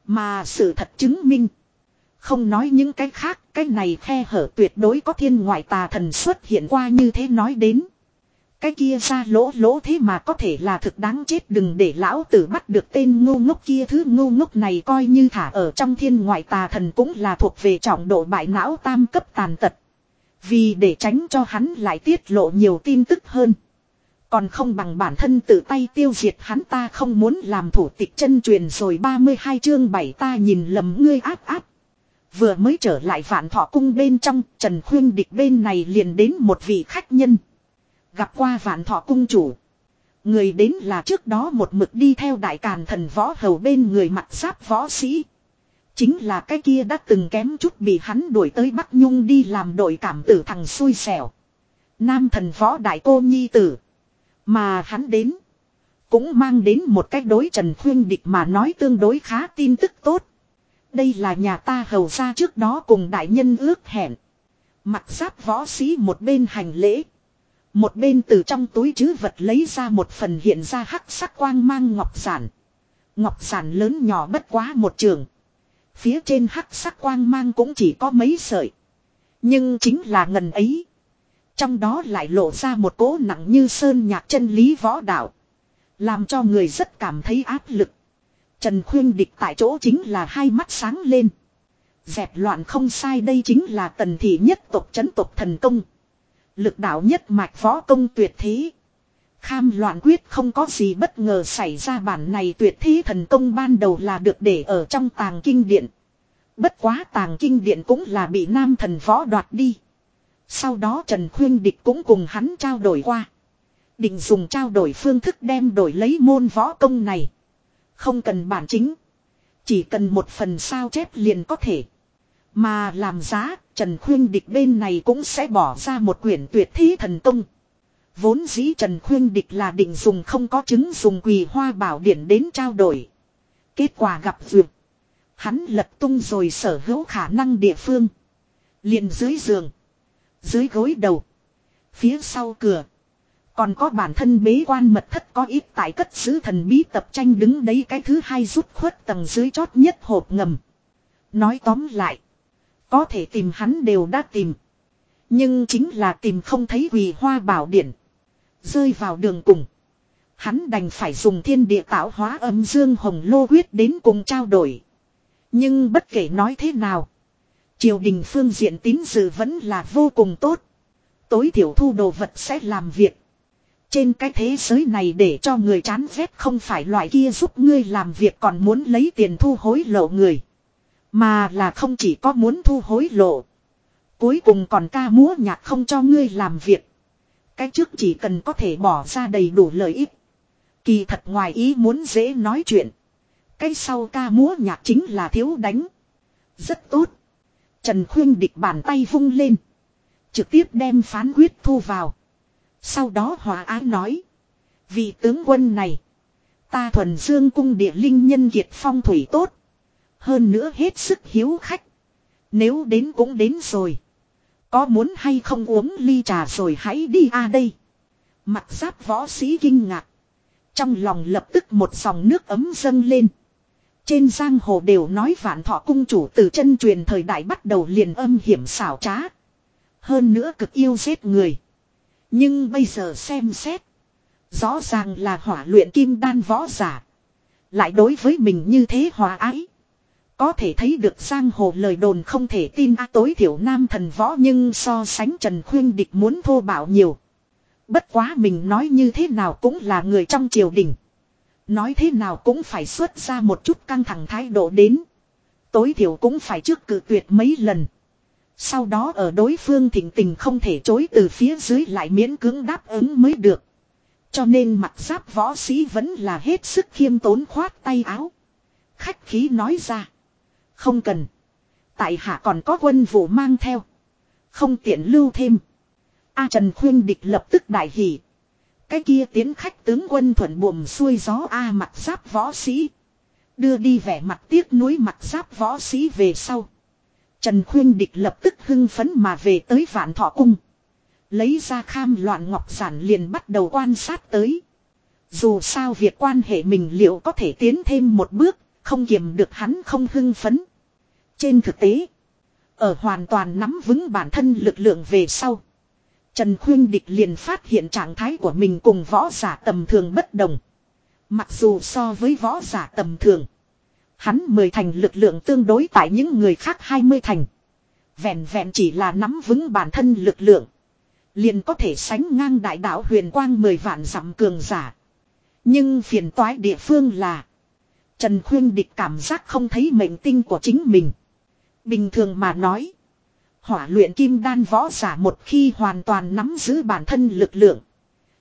Mà sự thật chứng minh. Không nói những cái khác, cái này khe hở tuyệt đối có thiên ngoại tà thần xuất hiện qua như thế nói đến. Cái kia ra lỗ lỗ thế mà có thể là thực đáng chết đừng để lão tử bắt được tên ngu ngốc kia thứ ngu ngốc này coi như thả ở trong thiên ngoại tà thần cũng là thuộc về trọng độ bại não tam cấp tàn tật. Vì để tránh cho hắn lại tiết lộ nhiều tin tức hơn. Còn không bằng bản thân tự tay tiêu diệt hắn ta không muốn làm thủ tịch chân truyền rồi 32 chương 7 ta nhìn lầm ngươi áp áp Vừa mới trở lại vạn thọ cung bên trong, Trần Khuyên Địch bên này liền đến một vị khách nhân. Gặp qua vạn thọ cung chủ. Người đến là trước đó một mực đi theo đại càn thần võ hầu bên người mặt giáp võ sĩ. Chính là cái kia đã từng kém chút bị hắn đuổi tới Bắc Nhung đi làm đội cảm tử thằng xui xẻo. Nam thần võ đại cô nhi tử. Mà hắn đến. Cũng mang đến một cách đối Trần Khuyên Địch mà nói tương đối khá tin tức tốt. Đây là nhà ta hầu ra trước đó cùng đại nhân ước hẹn. Mặt giáp võ sĩ một bên hành lễ. Một bên từ trong túi chứ vật lấy ra một phần hiện ra hắc sắc quang mang ngọc giản. Ngọc giản lớn nhỏ bất quá một trường. Phía trên hắc sắc quang mang cũng chỉ có mấy sợi. Nhưng chính là ngần ấy. Trong đó lại lộ ra một cỗ nặng như sơn nhạc chân lý võ đạo. Làm cho người rất cảm thấy áp lực. Trần Khuyên Địch tại chỗ chính là hai mắt sáng lên. Dẹp loạn không sai đây chính là tần thị nhất tộc chấn tộc thần công. Lực đạo nhất mạch võ công tuyệt thế. Kham loạn quyết không có gì bất ngờ xảy ra bản này tuyệt thế thần công ban đầu là được để ở trong tàng kinh điện. Bất quá tàng kinh điện cũng là bị nam thần võ đoạt đi. Sau đó Trần Khuyên Địch cũng cùng hắn trao đổi qua. Định dùng trao đổi phương thức đem đổi lấy môn võ công này. Không cần bản chính. Chỉ cần một phần sao chép liền có thể. Mà làm giá, Trần Khuyên Địch bên này cũng sẽ bỏ ra một quyển tuyệt thi thần công. Vốn dĩ Trần Khuyên Địch là định dùng không có chứng dùng quỳ hoa bảo điển đến trao đổi. Kết quả gặp duyệt. Hắn lật tung rồi sở hữu khả năng địa phương. liền dưới giường. Dưới gối đầu. Phía sau cửa. Còn có bản thân bế quan mật thất có ít tại cất giữ thần bí tập tranh đứng đấy cái thứ hai rút khuất tầng dưới chót nhất hộp ngầm. Nói tóm lại. Có thể tìm hắn đều đã tìm. Nhưng chính là tìm không thấy quỳ hoa bảo điển. Rơi vào đường cùng. Hắn đành phải dùng thiên địa tạo hóa âm dương hồng lô huyết đến cùng trao đổi. Nhưng bất kể nói thế nào. Triều đình phương diện tín dự vẫn là vô cùng tốt. Tối thiểu thu đồ vật sẽ làm việc. Trên cái thế giới này để cho người chán ghét không phải loại kia giúp ngươi làm việc còn muốn lấy tiền thu hối lộ người. Mà là không chỉ có muốn thu hối lộ. Cuối cùng còn ca múa nhạc không cho ngươi làm việc. Cái trước chỉ cần có thể bỏ ra đầy đủ lợi ích. Kỳ thật ngoài ý muốn dễ nói chuyện. Cái sau ca múa nhạc chính là thiếu đánh. Rất tốt. Trần Khuyên địch bàn tay vung lên. Trực tiếp đem phán quyết thu vào. Sau đó hòa ái nói. Vị tướng quân này. Ta thuần dương cung địa linh nhân kiệt phong thủy tốt. Hơn nữa hết sức hiếu khách. Nếu đến cũng đến rồi. Có muốn hay không uống ly trà rồi hãy đi a đây. Mặt giáp võ sĩ kinh ngạc. Trong lòng lập tức một dòng nước ấm dâng lên. Trên giang hồ đều nói vạn thọ cung chủ từ chân truyền thời đại bắt đầu liền âm hiểm xảo trá. Hơn nữa cực yêu giết người. Nhưng bây giờ xem xét. Rõ ràng là hỏa luyện kim đan võ giả. Lại đối với mình như thế hòa ái. Có thể thấy được giang hồ lời đồn không thể tin a tối thiểu nam thần võ nhưng so sánh Trần Khuyên Địch muốn thô bạo nhiều. Bất quá mình nói như thế nào cũng là người trong triều đình. Nói thế nào cũng phải xuất ra một chút căng thẳng thái độ đến. Tối thiểu cũng phải trước cử tuyệt mấy lần. Sau đó ở đối phương thỉnh tình không thể chối từ phía dưới lại miễn cưỡng đáp ứng mới được. Cho nên mặt giáp võ sĩ vẫn là hết sức khiêm tốn khoát tay áo. Khách khí nói ra. Không cần. Tại hạ còn có quân vụ mang theo. Không tiện lưu thêm. A Trần Khuyên Địch lập tức đại hỉ. Cái kia tiến khách tướng quân thuận buồm xuôi gió A mặt giáp võ sĩ. Đưa đi vẻ mặt tiếc nuối mặt giáp võ sĩ về sau. Trần Khuyên Địch lập tức hưng phấn mà về tới vạn thọ cung. Lấy ra kham loạn ngọc giản liền bắt đầu quan sát tới. Dù sao việc quan hệ mình liệu có thể tiến thêm một bước, không kiềm được hắn không hưng phấn. Trên thực tế, ở hoàn toàn nắm vững bản thân lực lượng về sau. Trần Khuyên Địch liền phát hiện trạng thái của mình cùng võ giả tầm thường bất đồng. Mặc dù so với võ giả tầm thường, hắn mười thành lực lượng tương đối tại những người khác 20 thành. Vẹn vẹn chỉ là nắm vững bản thân lực lượng. Liền có thể sánh ngang đại đạo huyền quang mười vạn dặm cường giả. Nhưng phiền toái địa phương là. Trần Khuyên Địch cảm giác không thấy mệnh tinh của chính mình. Bình thường mà nói. Hỏa luyện kim đan võ giả một khi hoàn toàn nắm giữ bản thân lực lượng.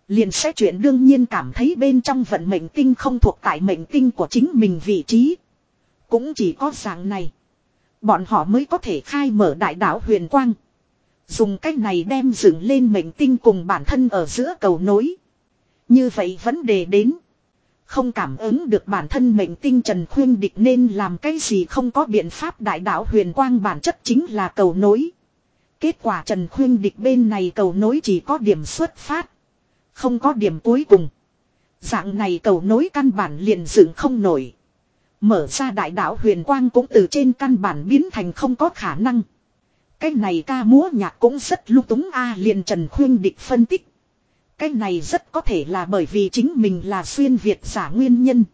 Liền sẽ chuyện đương nhiên cảm thấy bên trong vận mệnh tinh không thuộc tại mệnh tinh của chính mình vị trí. Cũng chỉ có dạng này. Bọn họ mới có thể khai mở đại đạo huyền quang. Dùng cách này đem dựng lên mệnh tinh cùng bản thân ở giữa cầu nối. Như vậy vấn đề đến. Không cảm ứng được bản thân mệnh tinh Trần Khuyên Địch nên làm cái gì không có biện pháp đại đạo huyền quang bản chất chính là cầu nối. Kết quả Trần Khuyên Địch bên này cầu nối chỉ có điểm xuất phát. Không có điểm cuối cùng. Dạng này cầu nối căn bản liền dựng không nổi. Mở ra đại đạo huyền quang cũng từ trên căn bản biến thành không có khả năng. Cái này ca múa nhạc cũng rất lung túng a à, liền Trần Khuyên Địch phân tích. Cái này rất có thể là bởi vì chính mình là xuyên Việt giả nguyên nhân.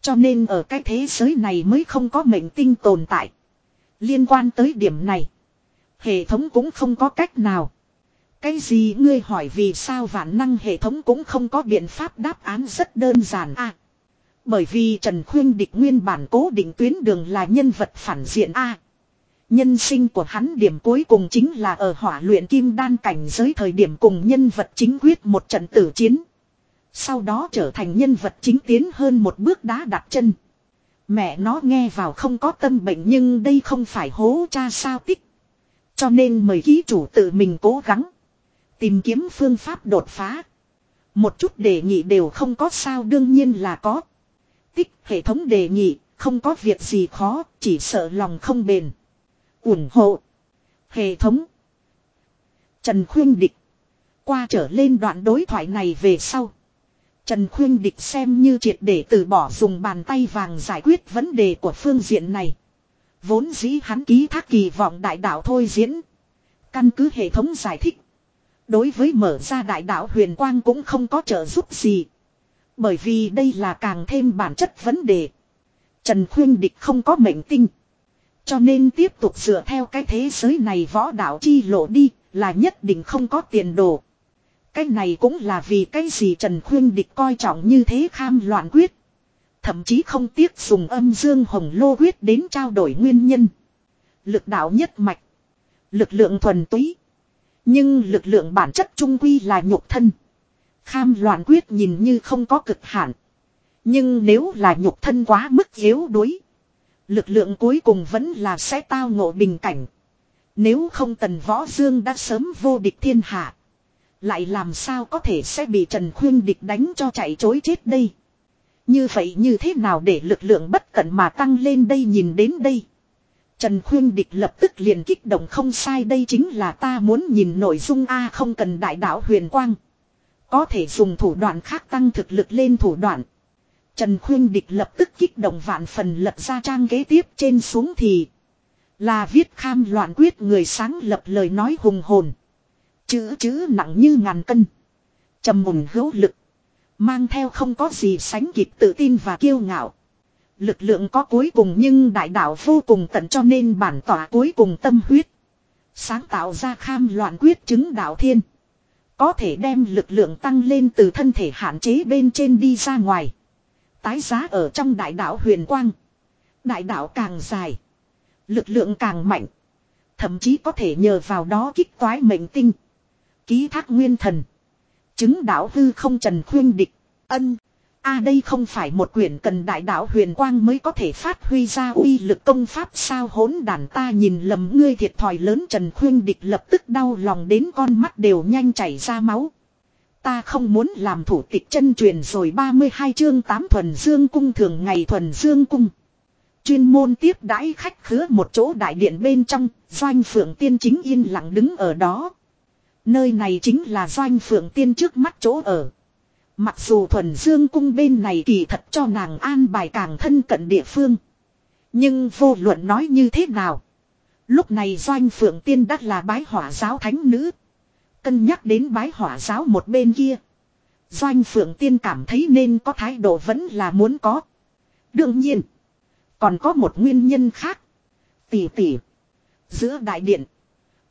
Cho nên ở cái thế giới này mới không có mệnh tinh tồn tại. Liên quan tới điểm này. Hệ thống cũng không có cách nào. Cái gì ngươi hỏi vì sao vạn năng hệ thống cũng không có biện pháp đáp án rất đơn giản a Bởi vì Trần Khuyên Địch nguyên bản cố định tuyến đường là nhân vật phản diện a Nhân sinh của hắn điểm cuối cùng chính là ở hỏa luyện kim đan cảnh giới thời điểm cùng nhân vật chính quyết một trận tử chiến. Sau đó trở thành nhân vật chính tiến hơn một bước đá đặt chân. Mẹ nó nghe vào không có tâm bệnh nhưng đây không phải hố cha sao tích. Cho nên mời ký chủ tự mình cố gắng. Tìm kiếm phương pháp đột phá. Một chút đề nghị đều không có sao đương nhiên là có. Tích hệ thống đề nghị, không có việc gì khó, chỉ sợ lòng không bền ủng hộ. Hệ thống. Trần Khuyên Địch. Qua trở lên đoạn đối thoại này về sau. Trần Khuyên Địch xem như triệt để từ bỏ dùng bàn tay vàng giải quyết vấn đề của phương diện này. Vốn dĩ hắn ký thác kỳ vọng đại đạo thôi diễn. Căn cứ hệ thống giải thích. Đối với mở ra đại đạo huyền quang cũng không có trợ giúp gì. Bởi vì đây là càng thêm bản chất vấn đề. Trần Khuyên Địch không có mệnh tinh. Cho nên tiếp tục dựa theo cái thế giới này võ đạo chi lộ đi là nhất định không có tiền đồ. Cái này cũng là vì cái gì Trần Khuyên Địch coi trọng như thế kham loạn quyết. Thậm chí không tiếc dùng âm dương hồng lô quyết đến trao đổi nguyên nhân. Lực đạo nhất mạch. Lực lượng thuần túy. Nhưng lực lượng bản chất trung quy là nhục thân. Kham loạn quyết nhìn như không có cực hạn. Nhưng nếu là nhục thân quá mức yếu đuối. Lực lượng cuối cùng vẫn là sẽ tao ngộ bình cảnh. Nếu không tần võ dương đã sớm vô địch thiên hạ. Lại làm sao có thể sẽ bị Trần Khuyên địch đánh cho chạy chối chết đây. Như vậy như thế nào để lực lượng bất tận mà tăng lên đây nhìn đến đây. Trần Khuyên Địch lập tức liền kích động không sai, đây chính là ta muốn nhìn nội dung A không cần đại đạo huyền quang. Có thể dùng thủ đoạn khác tăng thực lực lên thủ đoạn. Trần Khuyên Địch lập tức kích động vạn phần lật ra trang kế tiếp trên xuống thì. Là viết kham loạn quyết người sáng lập lời nói hùng hồn. Chữ chữ nặng như ngàn cân. trầm mùng hữu lực. Mang theo không có gì sánh kịp tự tin và kiêu ngạo. Lực lượng có cuối cùng nhưng đại đạo vô cùng tận cho nên bản tỏa cuối cùng tâm huyết. Sáng tạo ra kham loạn quyết chứng đạo thiên. Có thể đem lực lượng tăng lên từ thân thể hạn chế bên trên đi ra ngoài. Tái giá ở trong đại đạo huyền quang. Đại đạo càng dài. Lực lượng càng mạnh. Thậm chí có thể nhờ vào đó kích toái mệnh tinh. Ký thác nguyên thần. Chứng đạo hư không trần khuyên địch. Ân. a đây không phải một quyển cần đại đạo huyền quang mới có thể phát huy ra uy lực công pháp sao hỗn đàn ta nhìn lầm ngươi thiệt thòi lớn trần khuyên địch lập tức đau lòng đến con mắt đều nhanh chảy ra máu. Ta không muốn làm thủ tịch chân truyền rồi 32 chương 8 thuần dương cung thường ngày thuần dương cung. Chuyên môn tiếp đãi khách khứa một chỗ đại điện bên trong, doanh phượng tiên chính yên lặng đứng ở đó. Nơi này chính là doanh phượng tiên trước mắt chỗ ở. Mặc dù thuần dương cung bên này kỳ thật cho nàng an bài càng thân cận địa phương. Nhưng vô luận nói như thế nào. Lúc này doanh phượng tiên đắt là bái hỏa giáo thánh nữ. Cân nhắc đến bái hỏa giáo một bên kia. Doanh phượng tiên cảm thấy nên có thái độ vẫn là muốn có. Đương nhiên. Còn có một nguyên nhân khác. Tỷ tỷ. Giữa đại điện.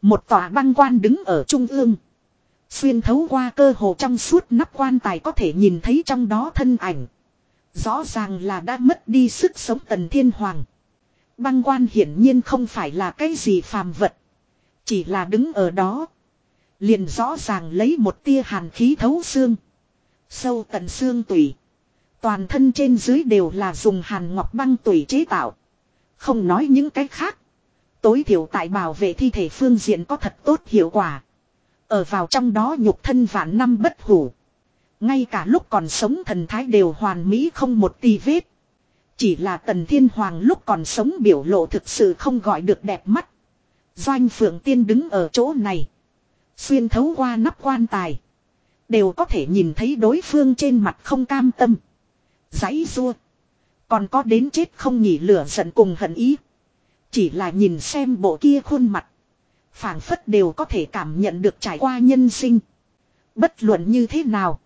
Một tòa băng quan đứng ở trung ương. Xuyên thấu qua cơ hồ trong suốt nắp quan tài có thể nhìn thấy trong đó thân ảnh. Rõ ràng là đã mất đi sức sống tần thiên hoàng. Băng quan hiển nhiên không phải là cái gì phàm vật. Chỉ là đứng ở đó. Liền rõ ràng lấy một tia hàn khí thấu xương. Sâu tận xương tủy. Toàn thân trên dưới đều là dùng hàn ngọc băng tủy chế tạo. Không nói những cái khác. Tối thiểu tại bảo vệ thi thể phương diện có thật tốt hiệu quả. Ở vào trong đó nhục thân vạn năm bất hủ. Ngay cả lúc còn sống thần thái đều hoàn mỹ không một tì vết. Chỉ là tần thiên hoàng lúc còn sống biểu lộ thực sự không gọi được đẹp mắt. Doanh phượng tiên đứng ở chỗ này. Xuyên thấu qua nắp quan tài. Đều có thể nhìn thấy đối phương trên mặt không cam tâm. Giấy rua. Còn có đến chết không nhỉ lửa giận cùng hận ý. Chỉ là nhìn xem bộ kia khuôn mặt. phảng phất đều có thể cảm nhận được trải qua nhân sinh. Bất luận như thế nào.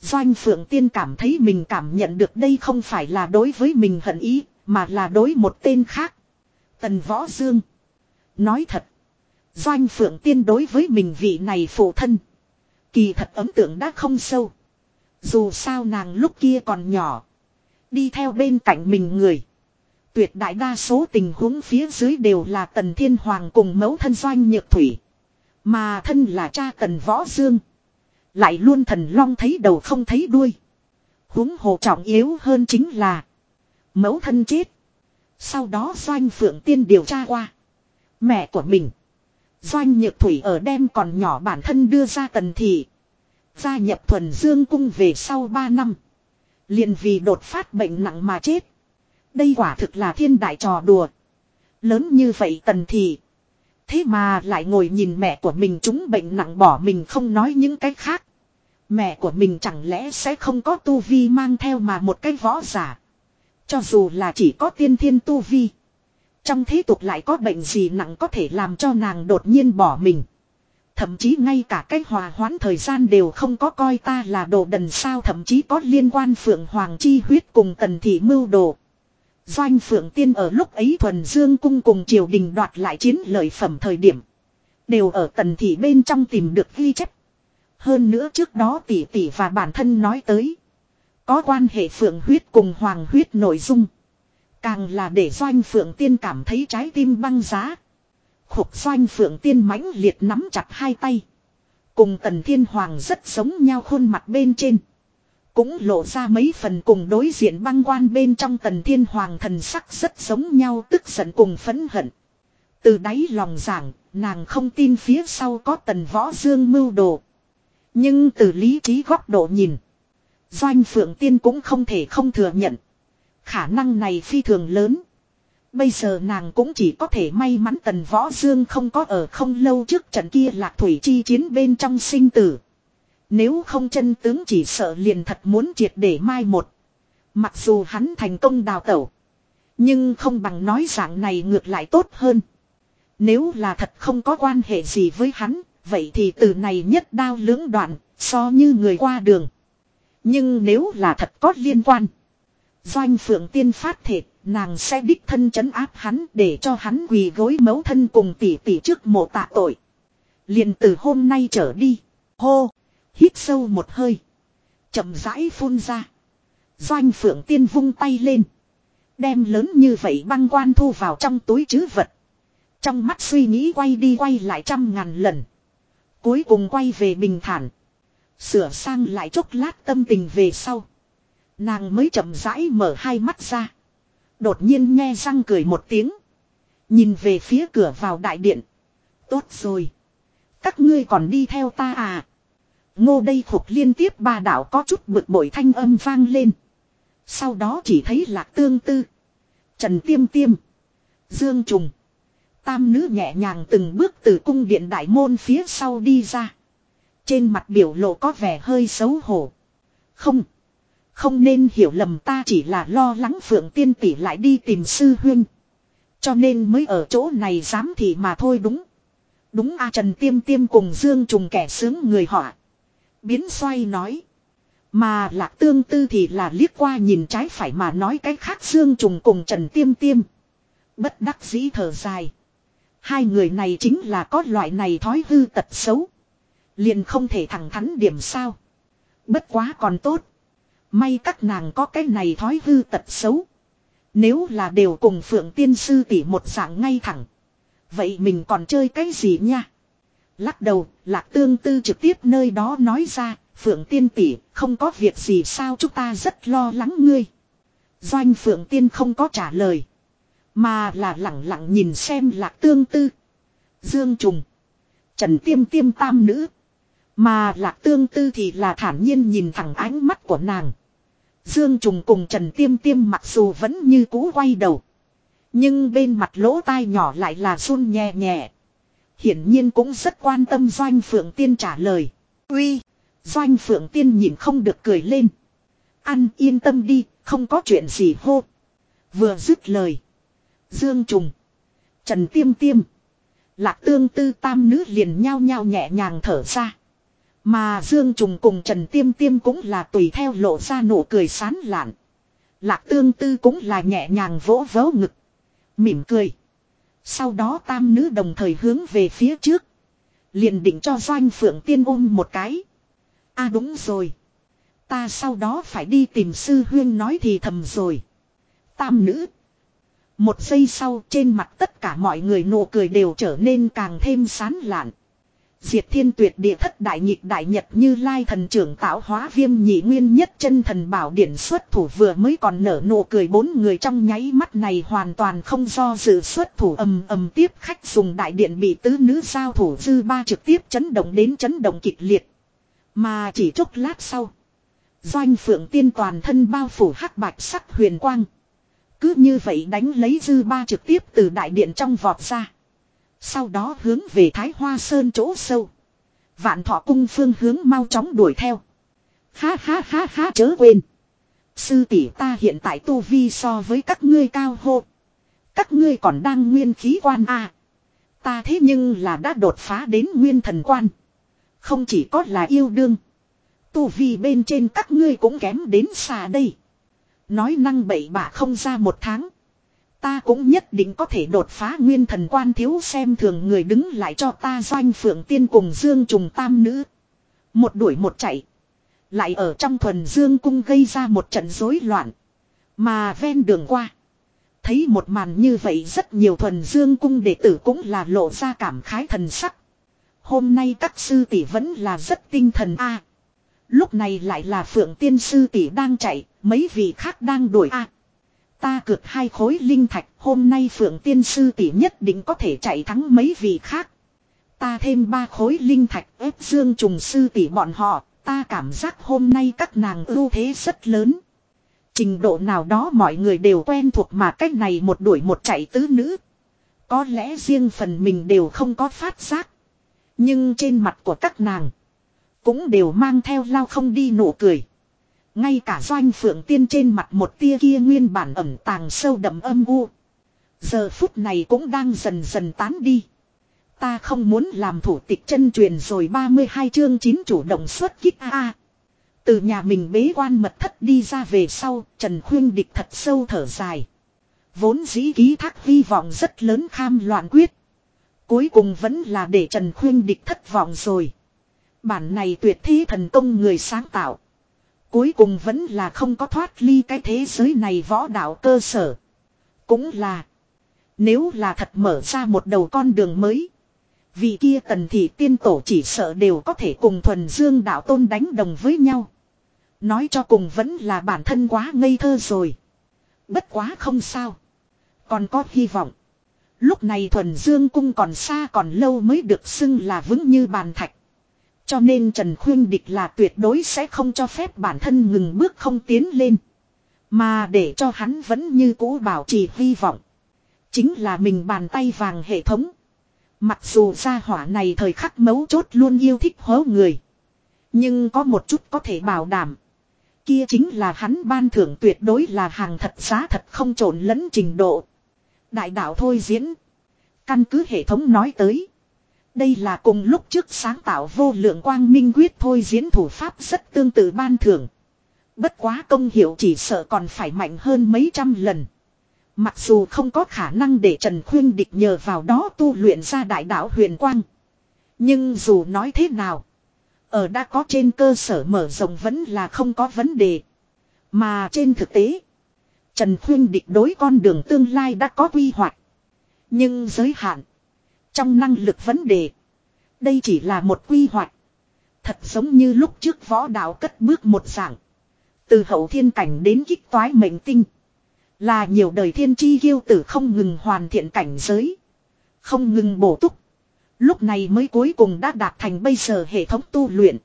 Doanh Phượng Tiên cảm thấy mình cảm nhận được đây không phải là đối với mình hận ý, mà là đối một tên khác. Tần Võ Dương. Nói thật. Doanh Phượng Tiên đối với mình vị này phụ thân. Kỳ thật ấn tượng đã không sâu. Dù sao nàng lúc kia còn nhỏ. Đi theo bên cạnh mình người. Tuyệt đại đa số tình huống phía dưới đều là Tần Thiên Hoàng cùng mẫu thân Doanh Nhược Thủy. Mà thân là cha Tần Võ Dương. Lại luôn thần long thấy đầu không thấy đuôi. huống hồ trọng yếu hơn chính là. Mẫu thân chết. Sau đó Doanh Phượng Tiên điều tra qua. Mẹ của mình. Doanh Nhược Thủy ở đem còn nhỏ bản thân đưa ra tần thị. Gia nhập thuần dương cung về sau 3 năm. liền vì đột phát bệnh nặng mà chết. Đây quả thực là thiên đại trò đùa. Lớn như vậy tần thị. Thế mà lại ngồi nhìn mẹ của mình chúng bệnh nặng bỏ mình không nói những cái khác. Mẹ của mình chẳng lẽ sẽ không có tu vi mang theo mà một cái võ giả. Cho dù là chỉ có tiên thiên tu vi. Trong thế tục lại có bệnh gì nặng có thể làm cho nàng đột nhiên bỏ mình. Thậm chí ngay cả cách hòa hoãn thời gian đều không có coi ta là đồ đần sao, thậm chí có liên quan Phượng Hoàng chi huyết cùng tần thị mưu đồ. Doanh Phượng Tiên ở lúc ấy thuần dương cung cùng triều đình đoạt lại chiến lợi phẩm thời điểm. Đều ở tần thị bên trong tìm được ghi chép. Hơn nữa trước đó tỷ tỷ và bản thân nói tới. Có quan hệ phượng huyết cùng hoàng huyết nội dung. Càng là để doanh phượng tiên cảm thấy trái tim băng giá. Khục doanh phượng tiên mãnh liệt nắm chặt hai tay. Cùng tần thiên hoàng rất giống nhau khuôn mặt bên trên. Cũng lộ ra mấy phần cùng đối diện băng quan bên trong tần thiên hoàng thần sắc rất giống nhau tức giận cùng phấn hận. Từ đáy lòng giảng, nàng không tin phía sau có tần võ dương mưu đồ. Nhưng từ lý trí góc độ nhìn. Doanh Phượng Tiên cũng không thể không thừa nhận. Khả năng này phi thường lớn. Bây giờ nàng cũng chỉ có thể may mắn tần võ dương không có ở không lâu trước trận kia lạc thủy chi chiến bên trong sinh tử. Nếu không chân tướng chỉ sợ liền thật muốn triệt để mai một. Mặc dù hắn thành công đào tẩu. Nhưng không bằng nói dạng này ngược lại tốt hơn. Nếu là thật không có quan hệ gì với hắn, vậy thì từ này nhất đao lưỡng đoạn, so như người qua đường. Nhưng nếu là thật có liên quan. Doanh phượng tiên phát thể, nàng sẽ đích thân chấn áp hắn để cho hắn quỳ gối mấu thân cùng tỷ tỷ trước mộ tạ tội. liền từ hôm nay trở đi. Hô! Hít sâu một hơi. chậm rãi phun ra. Doanh phượng tiên vung tay lên. Đem lớn như vậy băng quan thu vào trong túi chứ vật. Trong mắt suy nghĩ quay đi quay lại trăm ngàn lần. Cuối cùng quay về bình thản. Sửa sang lại chốc lát tâm tình về sau. Nàng mới chậm rãi mở hai mắt ra. Đột nhiên nghe răng cười một tiếng. Nhìn về phía cửa vào đại điện. Tốt rồi. Các ngươi còn đi theo ta à. Ngô đây khục liên tiếp ba đạo có chút bực bội thanh âm vang lên. Sau đó chỉ thấy lạc tương tư. Trần tiêm tiêm. Dương trùng. Tam nữ nhẹ nhàng từng bước từ cung điện đại môn phía sau đi ra. Trên mặt biểu lộ có vẻ hơi xấu hổ. Không. Không nên hiểu lầm ta chỉ là lo lắng phượng tiên tỷ lại đi tìm sư huynh. Cho nên mới ở chỗ này dám thì mà thôi đúng. Đúng a Trần Tiêm Tiêm cùng Dương Trùng kẻ sướng người họ. Biến xoay nói. Mà lạc tương tư thì là liếc qua nhìn trái phải mà nói cái khác Dương Trùng cùng Trần Tiêm Tiêm. Bất đắc dĩ thở dài. Hai người này chính là có loại này thói hư tật xấu. Liền không thể thẳng thắn điểm sao. Bất quá còn tốt. May các nàng có cái này thói hư tật xấu. Nếu là đều cùng phượng tiên sư tỷ một dạng ngay thẳng. Vậy mình còn chơi cái gì nha? Lắc đầu, lạc tương tư trực tiếp nơi đó nói ra, phượng tiên tỷ, không có việc gì sao chúng ta rất lo lắng ngươi. Doanh phượng tiên không có trả lời. Mà là lặng lặng nhìn xem lạc tương tư. Dương trùng. Trần tiêm tiêm tam nữ. Mà lạc tương tư thì là thản nhiên nhìn thẳng ánh mắt của nàng. Dương Trùng cùng Trần Tiêm Tiêm mặc dù vẫn như cũ quay đầu. Nhưng bên mặt lỗ tai nhỏ lại là run nhẹ nhẹ. Hiển nhiên cũng rất quan tâm Doanh Phượng Tiên trả lời. Uy! Doanh Phượng Tiên nhìn không được cười lên. Ăn yên tâm đi, không có chuyện gì hô. Vừa dứt lời. Dương Trùng. Trần Tiêm Tiêm. Lạc tương tư tam nữ liền nhao nhao nhẹ nhàng thở ra. Mà Dương Trùng cùng Trần Tiêm Tiêm cũng là tùy theo lộ ra nụ cười sán lạn. Lạc tương tư cũng là nhẹ nhàng vỗ vỗ ngực. Mỉm cười. Sau đó tam nữ đồng thời hướng về phía trước. Liền định cho Doanh Phượng Tiên ôm một cái. a à đúng rồi. Ta sau đó phải đi tìm sư huyên nói thì thầm rồi. Tam nữ. Một giây sau trên mặt tất cả mọi người nụ cười đều trở nên càng thêm sán lạn. Diệt thiên tuyệt địa thất đại nhịp đại nhật như lai thần trưởng tạo hóa viêm nhị nguyên nhất chân thần bảo điển xuất thủ vừa mới còn nở nụ cười bốn người trong nháy mắt này hoàn toàn không do dự xuất thủ ầm ầm tiếp khách dùng đại điện bị tứ nữ giao thủ dư ba trực tiếp chấn động đến chấn động kịch liệt. Mà chỉ chốc lát sau. Doanh phượng tiên toàn thân bao phủ hắc bạch sắc huyền quang. Cứ như vậy đánh lấy dư ba trực tiếp từ đại điện trong vọt ra. Sau đó hướng về Thái Hoa Sơn chỗ sâu. Vạn thọ cung phương hướng mau chóng đuổi theo. Ha ha ha ha, chớ quên. Sư tỷ ta hiện tại tu vi so với các ngươi cao hộ. Các ngươi còn đang nguyên khí quan à. Ta thế nhưng là đã đột phá đến nguyên thần quan. Không chỉ có là yêu đương. Tu vi bên trên các ngươi cũng kém đến xa đây. Nói năng bậy bạ không ra một tháng. Ta cũng nhất định có thể đột phá nguyên thần quan thiếu xem thường người đứng lại cho ta doanh phượng tiên cùng dương trùng tam nữ. Một đuổi một chạy. Lại ở trong thuần dương cung gây ra một trận rối loạn. Mà ven đường qua. Thấy một màn như vậy rất nhiều thuần dương cung đệ tử cũng là lộ ra cảm khái thần sắc. Hôm nay các sư tỷ vẫn là rất tinh thần a. lúc này lại là phượng tiên sư tỷ đang chạy, mấy vị khác đang đuổi a. Ta cược hai khối linh thạch, hôm nay Phượng Tiên Sư tỷ nhất định có thể chạy thắng mấy vị khác. Ta thêm ba khối linh thạch ép Dương Trùng Sư tỷ bọn họ, ta cảm giác hôm nay các nàng ưu thế rất lớn. Trình độ nào đó mọi người đều quen thuộc mà cách này một đuổi một chạy tứ nữ. Có lẽ riêng phần mình đều không có phát giác. Nhưng trên mặt của các nàng, Cũng đều mang theo lao không đi nụ cười. Ngay cả doanh phượng tiên trên mặt một tia kia nguyên bản ẩm tàng sâu đậm âm u. Giờ phút này cũng đang dần dần tán đi. Ta không muốn làm thủ tịch chân truyền rồi 32 chương 9 chủ động xuất kích A. Từ nhà mình bế quan mật thất đi ra về sau, Trần Khuyên Địch thật sâu thở dài. Vốn dĩ ký thác hy vọng rất lớn kham loạn quyết. Cuối cùng vẫn là để Trần Khuyên Địch thất vọng rồi. Bản này tuyệt thi thần công người sáng tạo. Cuối cùng vẫn là không có thoát ly cái thế giới này võ đạo cơ sở. Cũng là. Nếu là thật mở ra một đầu con đường mới. Vì kia tần thị tiên tổ chỉ sợ đều có thể cùng thuần dương đạo tôn đánh đồng với nhau. Nói cho cùng vẫn là bản thân quá ngây thơ rồi. Bất quá không sao. Còn có hy vọng. Lúc này thuần dương cung còn xa còn lâu mới được xưng là vững như bàn thạch. Cho nên Trần Khuyên Địch là tuyệt đối sẽ không cho phép bản thân ngừng bước không tiến lên. Mà để cho hắn vẫn như cũ bảo trì hy vọng. Chính là mình bàn tay vàng hệ thống. Mặc dù gia hỏa này thời khắc mấu chốt luôn yêu thích hố người. Nhưng có một chút có thể bảo đảm. Kia chính là hắn ban thưởng tuyệt đối là hàng thật giá thật không trộn lẫn trình độ. Đại đạo thôi diễn. Căn cứ hệ thống nói tới. Đây là cùng lúc trước sáng tạo vô lượng quang minh quyết thôi diễn thủ pháp rất tương tự ban thưởng. Bất quá công hiệu chỉ sợ còn phải mạnh hơn mấy trăm lần. Mặc dù không có khả năng để Trần Khuyên Địch nhờ vào đó tu luyện ra đại đạo huyền quang. Nhưng dù nói thế nào. Ở đã có trên cơ sở mở rộng vẫn là không có vấn đề. Mà trên thực tế. Trần Khuyên Địch đối con đường tương lai đã có quy hoạch. Nhưng giới hạn. Trong năng lực vấn đề. Đây chỉ là một quy hoạch. Thật giống như lúc trước võ đạo cất bước một dạng. Từ hậu thiên cảnh đến kích toái mệnh tinh. Là nhiều đời thiên tri ghiêu tử không ngừng hoàn thiện cảnh giới. Không ngừng bổ túc. Lúc này mới cuối cùng đã đạt thành bây giờ hệ thống tu luyện.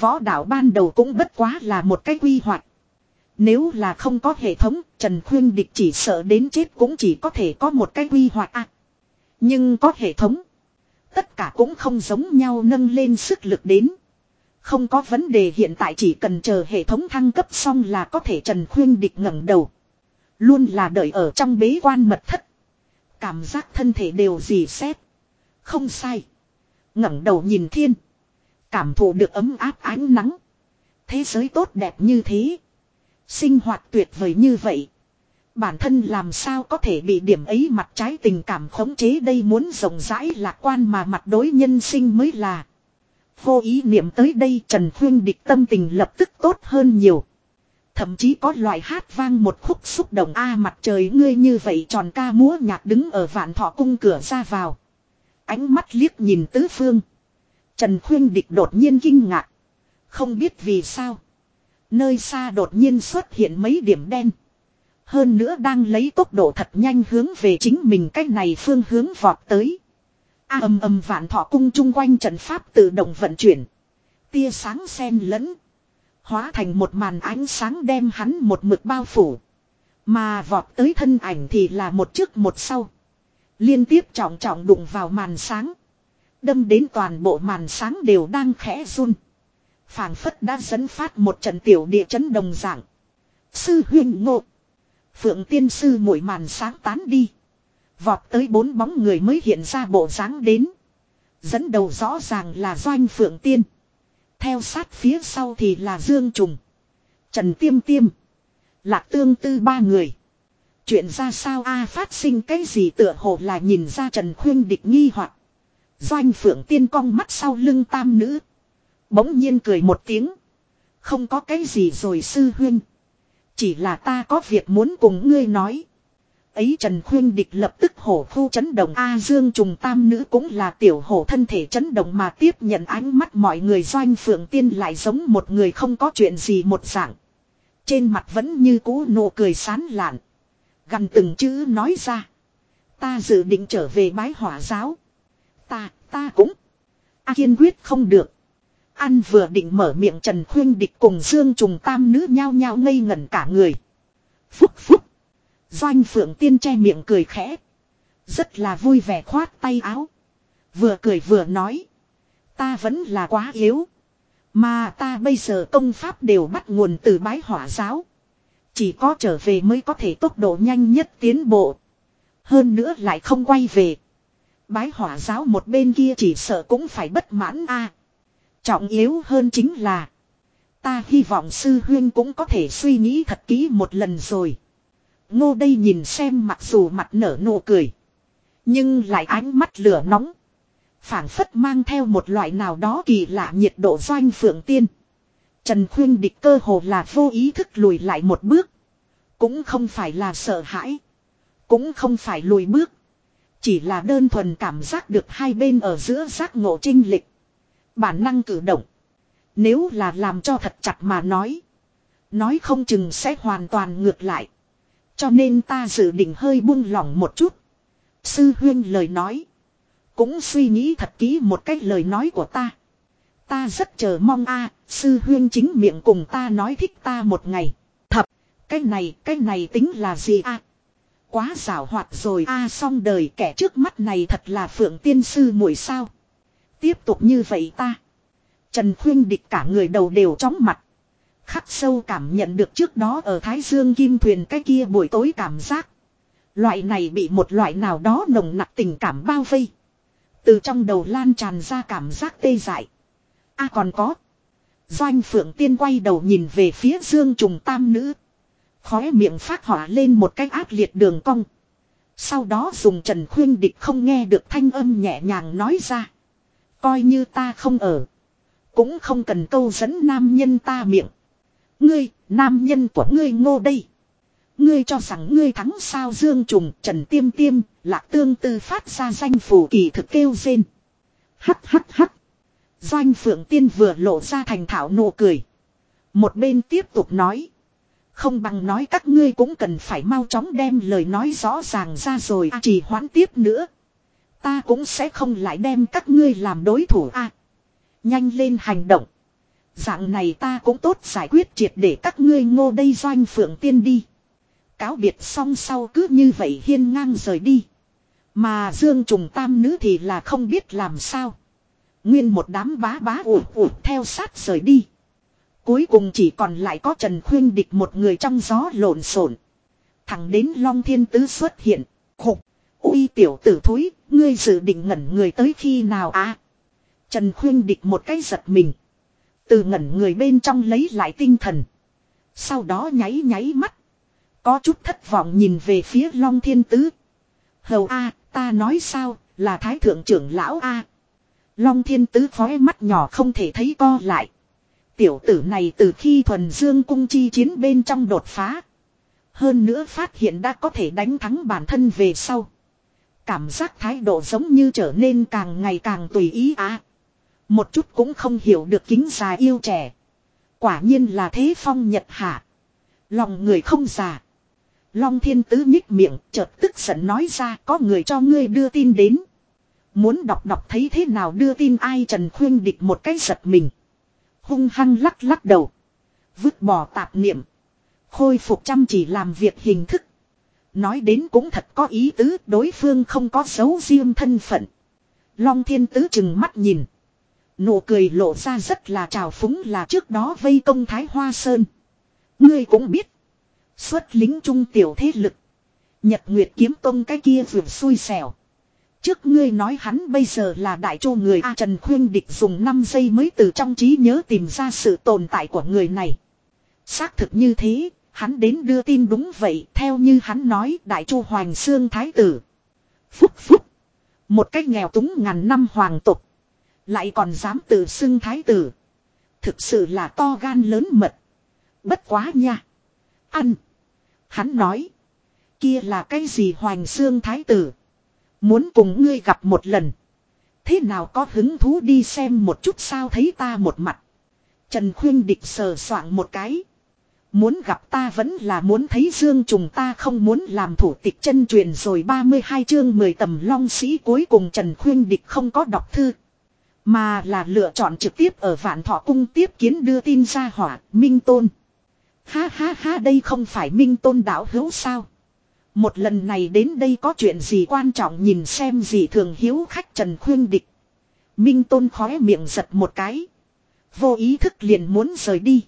Võ đạo ban đầu cũng bất quá là một cái quy hoạch. Nếu là không có hệ thống, Trần Khuyên Địch chỉ sợ đến chết cũng chỉ có thể có một cái quy hoạch à. Nhưng có hệ thống. Tất cả cũng không giống nhau nâng lên sức lực đến. Không có vấn đề hiện tại chỉ cần chờ hệ thống thăng cấp xong là có thể Trần Khuyên Địch ngẩng đầu. Luôn là đợi ở trong bế quan mật thất. Cảm giác thân thể đều dì xét. Không sai. ngẩng đầu nhìn thiên. Cảm thụ được ấm áp ánh nắng. Thế giới tốt đẹp như thế. Sinh hoạt tuyệt vời như vậy. Bản thân làm sao có thể bị điểm ấy mặt trái tình cảm khống chế đây muốn rộng rãi lạc quan mà mặt đối nhân sinh mới là. Vô ý niệm tới đây Trần Khuyên địch tâm tình lập tức tốt hơn nhiều. Thậm chí có loại hát vang một khúc xúc động, a, mặt trời, ngươi như vậy tròn ca múa nhạc đứng ở vạn thọ cung cửa ra vào. Ánh mắt liếc nhìn tứ phương. Trần Khuyên Địch đột nhiên kinh ngạc. Không biết vì sao. Nơi xa đột nhiên xuất hiện mấy điểm đen. Hơn nữa đang lấy tốc độ thật nhanh hướng về chính mình cách này phương hướng vọt tới. A ầm ầm vạn thọ cung chung quanh trận pháp tự động vận chuyển. Tia sáng xen lẫn. Hóa thành một màn ánh sáng đem hắn một mực bao phủ. Mà vọt tới thân ảnh thì là một trước một sau. Liên tiếp trọng trọng đụng vào màn sáng. Đâm đến toàn bộ màn sáng đều đang khẽ run. phảng phất đã dẫn phát một trận tiểu địa chấn đồng dạng. Sư huyền ngộ. Phượng tiên sư mũi màn sáng tán đi. Vọt tới bốn bóng người mới hiện ra bộ dáng đến. Dẫn đầu rõ ràng là doanh phượng tiên. Theo sát phía sau thì là Dương Trùng. Trần Tiêm Tiêm. Lạc tương tư ba người. Chuyện ra sao a phát sinh cái gì tựa hồ là nhìn ra Trần Khuyên địch nghi hoặc Doanh phượng tiên cong mắt sau lưng tam nữ. Bỗng nhiên cười một tiếng. Không có cái gì rồi sư huyên. Chỉ là ta có việc muốn cùng ngươi nói. Ấy Trần Khuyên Địch lập tức hổ khu chấn động A Dương trùng tam nữ cũng là tiểu hổ thân thể chấn động mà tiếp nhận ánh mắt mọi người doanh phượng tiên lại giống một người không có chuyện gì một dạng. Trên mặt vẫn như cũ nụ cười sán lạn. Gần từng chữ nói ra. Ta dự định trở về bái hỏa giáo. Ta, ta cũng. A kiên quyết không được. An vừa định mở miệng Trần Khuyên Địch cùng Dương Trùng Tam nữ nhao nhao ngây ngẩn cả người. Phúc phúc. Doanh Phượng Tiên che miệng cười khẽ. Rất là vui vẻ khoát tay áo. Vừa cười vừa nói. Ta vẫn là quá yếu. Mà ta bây giờ công pháp đều bắt nguồn từ bái hỏa giáo. Chỉ có trở về mới có thể tốc độ nhanh nhất tiến bộ. Hơn nữa lại không quay về. Bái hỏa giáo một bên kia chỉ sợ cũng phải bất mãn a. Trọng yếu hơn chính là. Ta hy vọng sư huyên cũng có thể suy nghĩ thật kỹ một lần rồi. Ngô đây nhìn xem mặc dù mặt nở nụ cười. Nhưng lại ánh mắt lửa nóng. phảng phất mang theo một loại nào đó kỳ lạ nhiệt độ doanh phượng tiên. Trần Khuyên địch cơ hồ là vô ý thức lùi lại một bước. Cũng không phải là sợ hãi. Cũng không phải lùi bước. Chỉ là đơn thuần cảm giác được hai bên ở giữa giác ngộ trinh lịch. Bản năng cử động. Nếu là làm cho thật chặt mà nói. Nói không chừng sẽ hoàn toàn ngược lại. Cho nên ta dự định hơi buông lỏng một chút. Sư huyên lời nói. Cũng suy nghĩ thật kỹ một cách lời nói của ta. Ta rất chờ mong a sư huyên chính miệng cùng ta nói thích ta một ngày. Thập, cái này, cái này tính là gì a Quá xảo hoạt rồi a xong đời kẻ trước mắt này thật là phượng tiên sư muội sao. Tiếp tục như vậy ta. Trần Khuyên địch cả người đầu đều chóng mặt. Khắc sâu cảm nhận được trước đó ở Thái Dương Kim Thuyền cái kia buổi tối cảm giác. Loại này bị một loại nào đó nồng nặc tình cảm bao vây. Từ trong đầu lan tràn ra cảm giác tê dại. a à, còn có. Doanh Phượng Tiên quay đầu nhìn về phía Dương Trùng Tam Nữ. Khóe miệng phát hỏa lên một cái ác liệt đường cong. Sau đó dùng Trần Khuyên Địch không nghe được thanh âm nhẹ nhàng nói ra. Coi như ta không ở. Cũng không cần câu dẫn nam nhân ta miệng. Ngươi, nam nhân của ngươi ngô đây. Ngươi cho rằng ngươi thắng sao Dương Trùng, Trần Tiêm Tiêm, Lạc Tương Tư phát ra danh phủ kỳ thực kêu rên. Hắt hắt hắt. Doanh Phượng Tiên vừa lộ ra thành thảo nụ cười. Một bên tiếp tục nói. Không bằng nói các ngươi cũng cần phải mau chóng đem lời nói rõ ràng ra rồi à, chỉ hoãn tiếp nữa. Ta cũng sẽ không lại đem các ngươi làm đối thủ a. À, nhanh lên hành động. Dạng này ta cũng tốt giải quyết triệt để các ngươi ngô đây doanh phượng tiên đi. Cáo biệt xong sau cứ như vậy hiên ngang rời đi. Mà Dương Trùng Tam Nữ thì là không biết làm sao. Nguyên một đám bá bá ủ ủ theo sát rời đi. Cuối cùng chỉ còn lại có Trần Khuyên Địch một người trong gió lộn xộn. Thẳng đến Long Thiên Tứ xuất hiện. Khục. Ui tiểu tử thúi, ngươi dự định ngẩn người tới khi nào à? Trần Khuyên Địch một cái giật mình. Từ ngẩn người bên trong lấy lại tinh thần. Sau đó nháy nháy mắt. Có chút thất vọng nhìn về phía Long Thiên Tứ. Hầu A, ta nói sao, là Thái Thượng trưởng lão A. Long Thiên Tứ khói mắt nhỏ không thể thấy co lại. Tiểu tử này từ khi thuần dương cung chi chiến bên trong đột phá. Hơn nữa phát hiện đã có thể đánh thắng bản thân về sau. Cảm giác thái độ giống như trở nên càng ngày càng tùy ý á. Một chút cũng không hiểu được kính già yêu trẻ. Quả nhiên là thế phong nhật hạ. Lòng người không già. Long thiên tứ nhích miệng, chợt tức giận nói ra, có người cho ngươi đưa tin đến. Muốn đọc đọc thấy thế nào đưa tin, ai Trần Khuyên địch một cái giật mình. Hung hăng lắc lắc đầu. Vứt bỏ tạp niệm. Khôi phục chăm chỉ làm việc hình thức. Nói đến cũng thật có ý tứ đối phương không có dấu riêng thân phận. Long thiên tứ chừng mắt nhìn. Nụ cười lộ ra rất là trào phúng là trước đó vây công Thái Hoa Sơn. Ngươi cũng biết. Xuất lính trung tiểu thế lực. Nhật Nguyệt kiếm tông cái kia vượt xui xẻo. Trước ngươi nói hắn bây giờ là đại chu người A Trần Khuyên Địch dùng 5 giây mới từ trong trí nhớ tìm ra sự tồn tại của người này. Xác thực như thế, hắn đến đưa tin đúng vậy, theo như hắn nói đại chu Hoàng Sương Thái Tử. Phúc phúc. Một cách nghèo túng ngàn năm hoàng tục. Lại còn dám tự xưng Thái Tử. Thực sự là to gan lớn mật. Bất quá nha. Ăn. Hắn nói. Kia là cái gì Hoàng Sương Thái Tử. Muốn cùng ngươi gặp một lần. Thế nào có hứng thú đi xem một chút sao thấy ta một mặt. Trần Khuyên Địch sờ soạng một cái. Muốn gặp ta vẫn là muốn thấy Dương Trùng ta không muốn làm thủ tịch chân truyền rồi 32 chương 10 tầm long sĩ cuối cùng Trần Khuyên Địch không có đọc thư. Mà là lựa chọn trực tiếp ở vạn thọ cung tiếp kiến đưa tin ra hỏa, Minh Tôn. Ha ha ha đây không phải Minh Tôn đảo hữu sao. Một lần này đến đây có chuyện gì quan trọng nhìn xem gì thường hiếu khách Trần Khuyên Địch. Minh Tôn khóe miệng giật một cái. Vô ý thức liền muốn rời đi.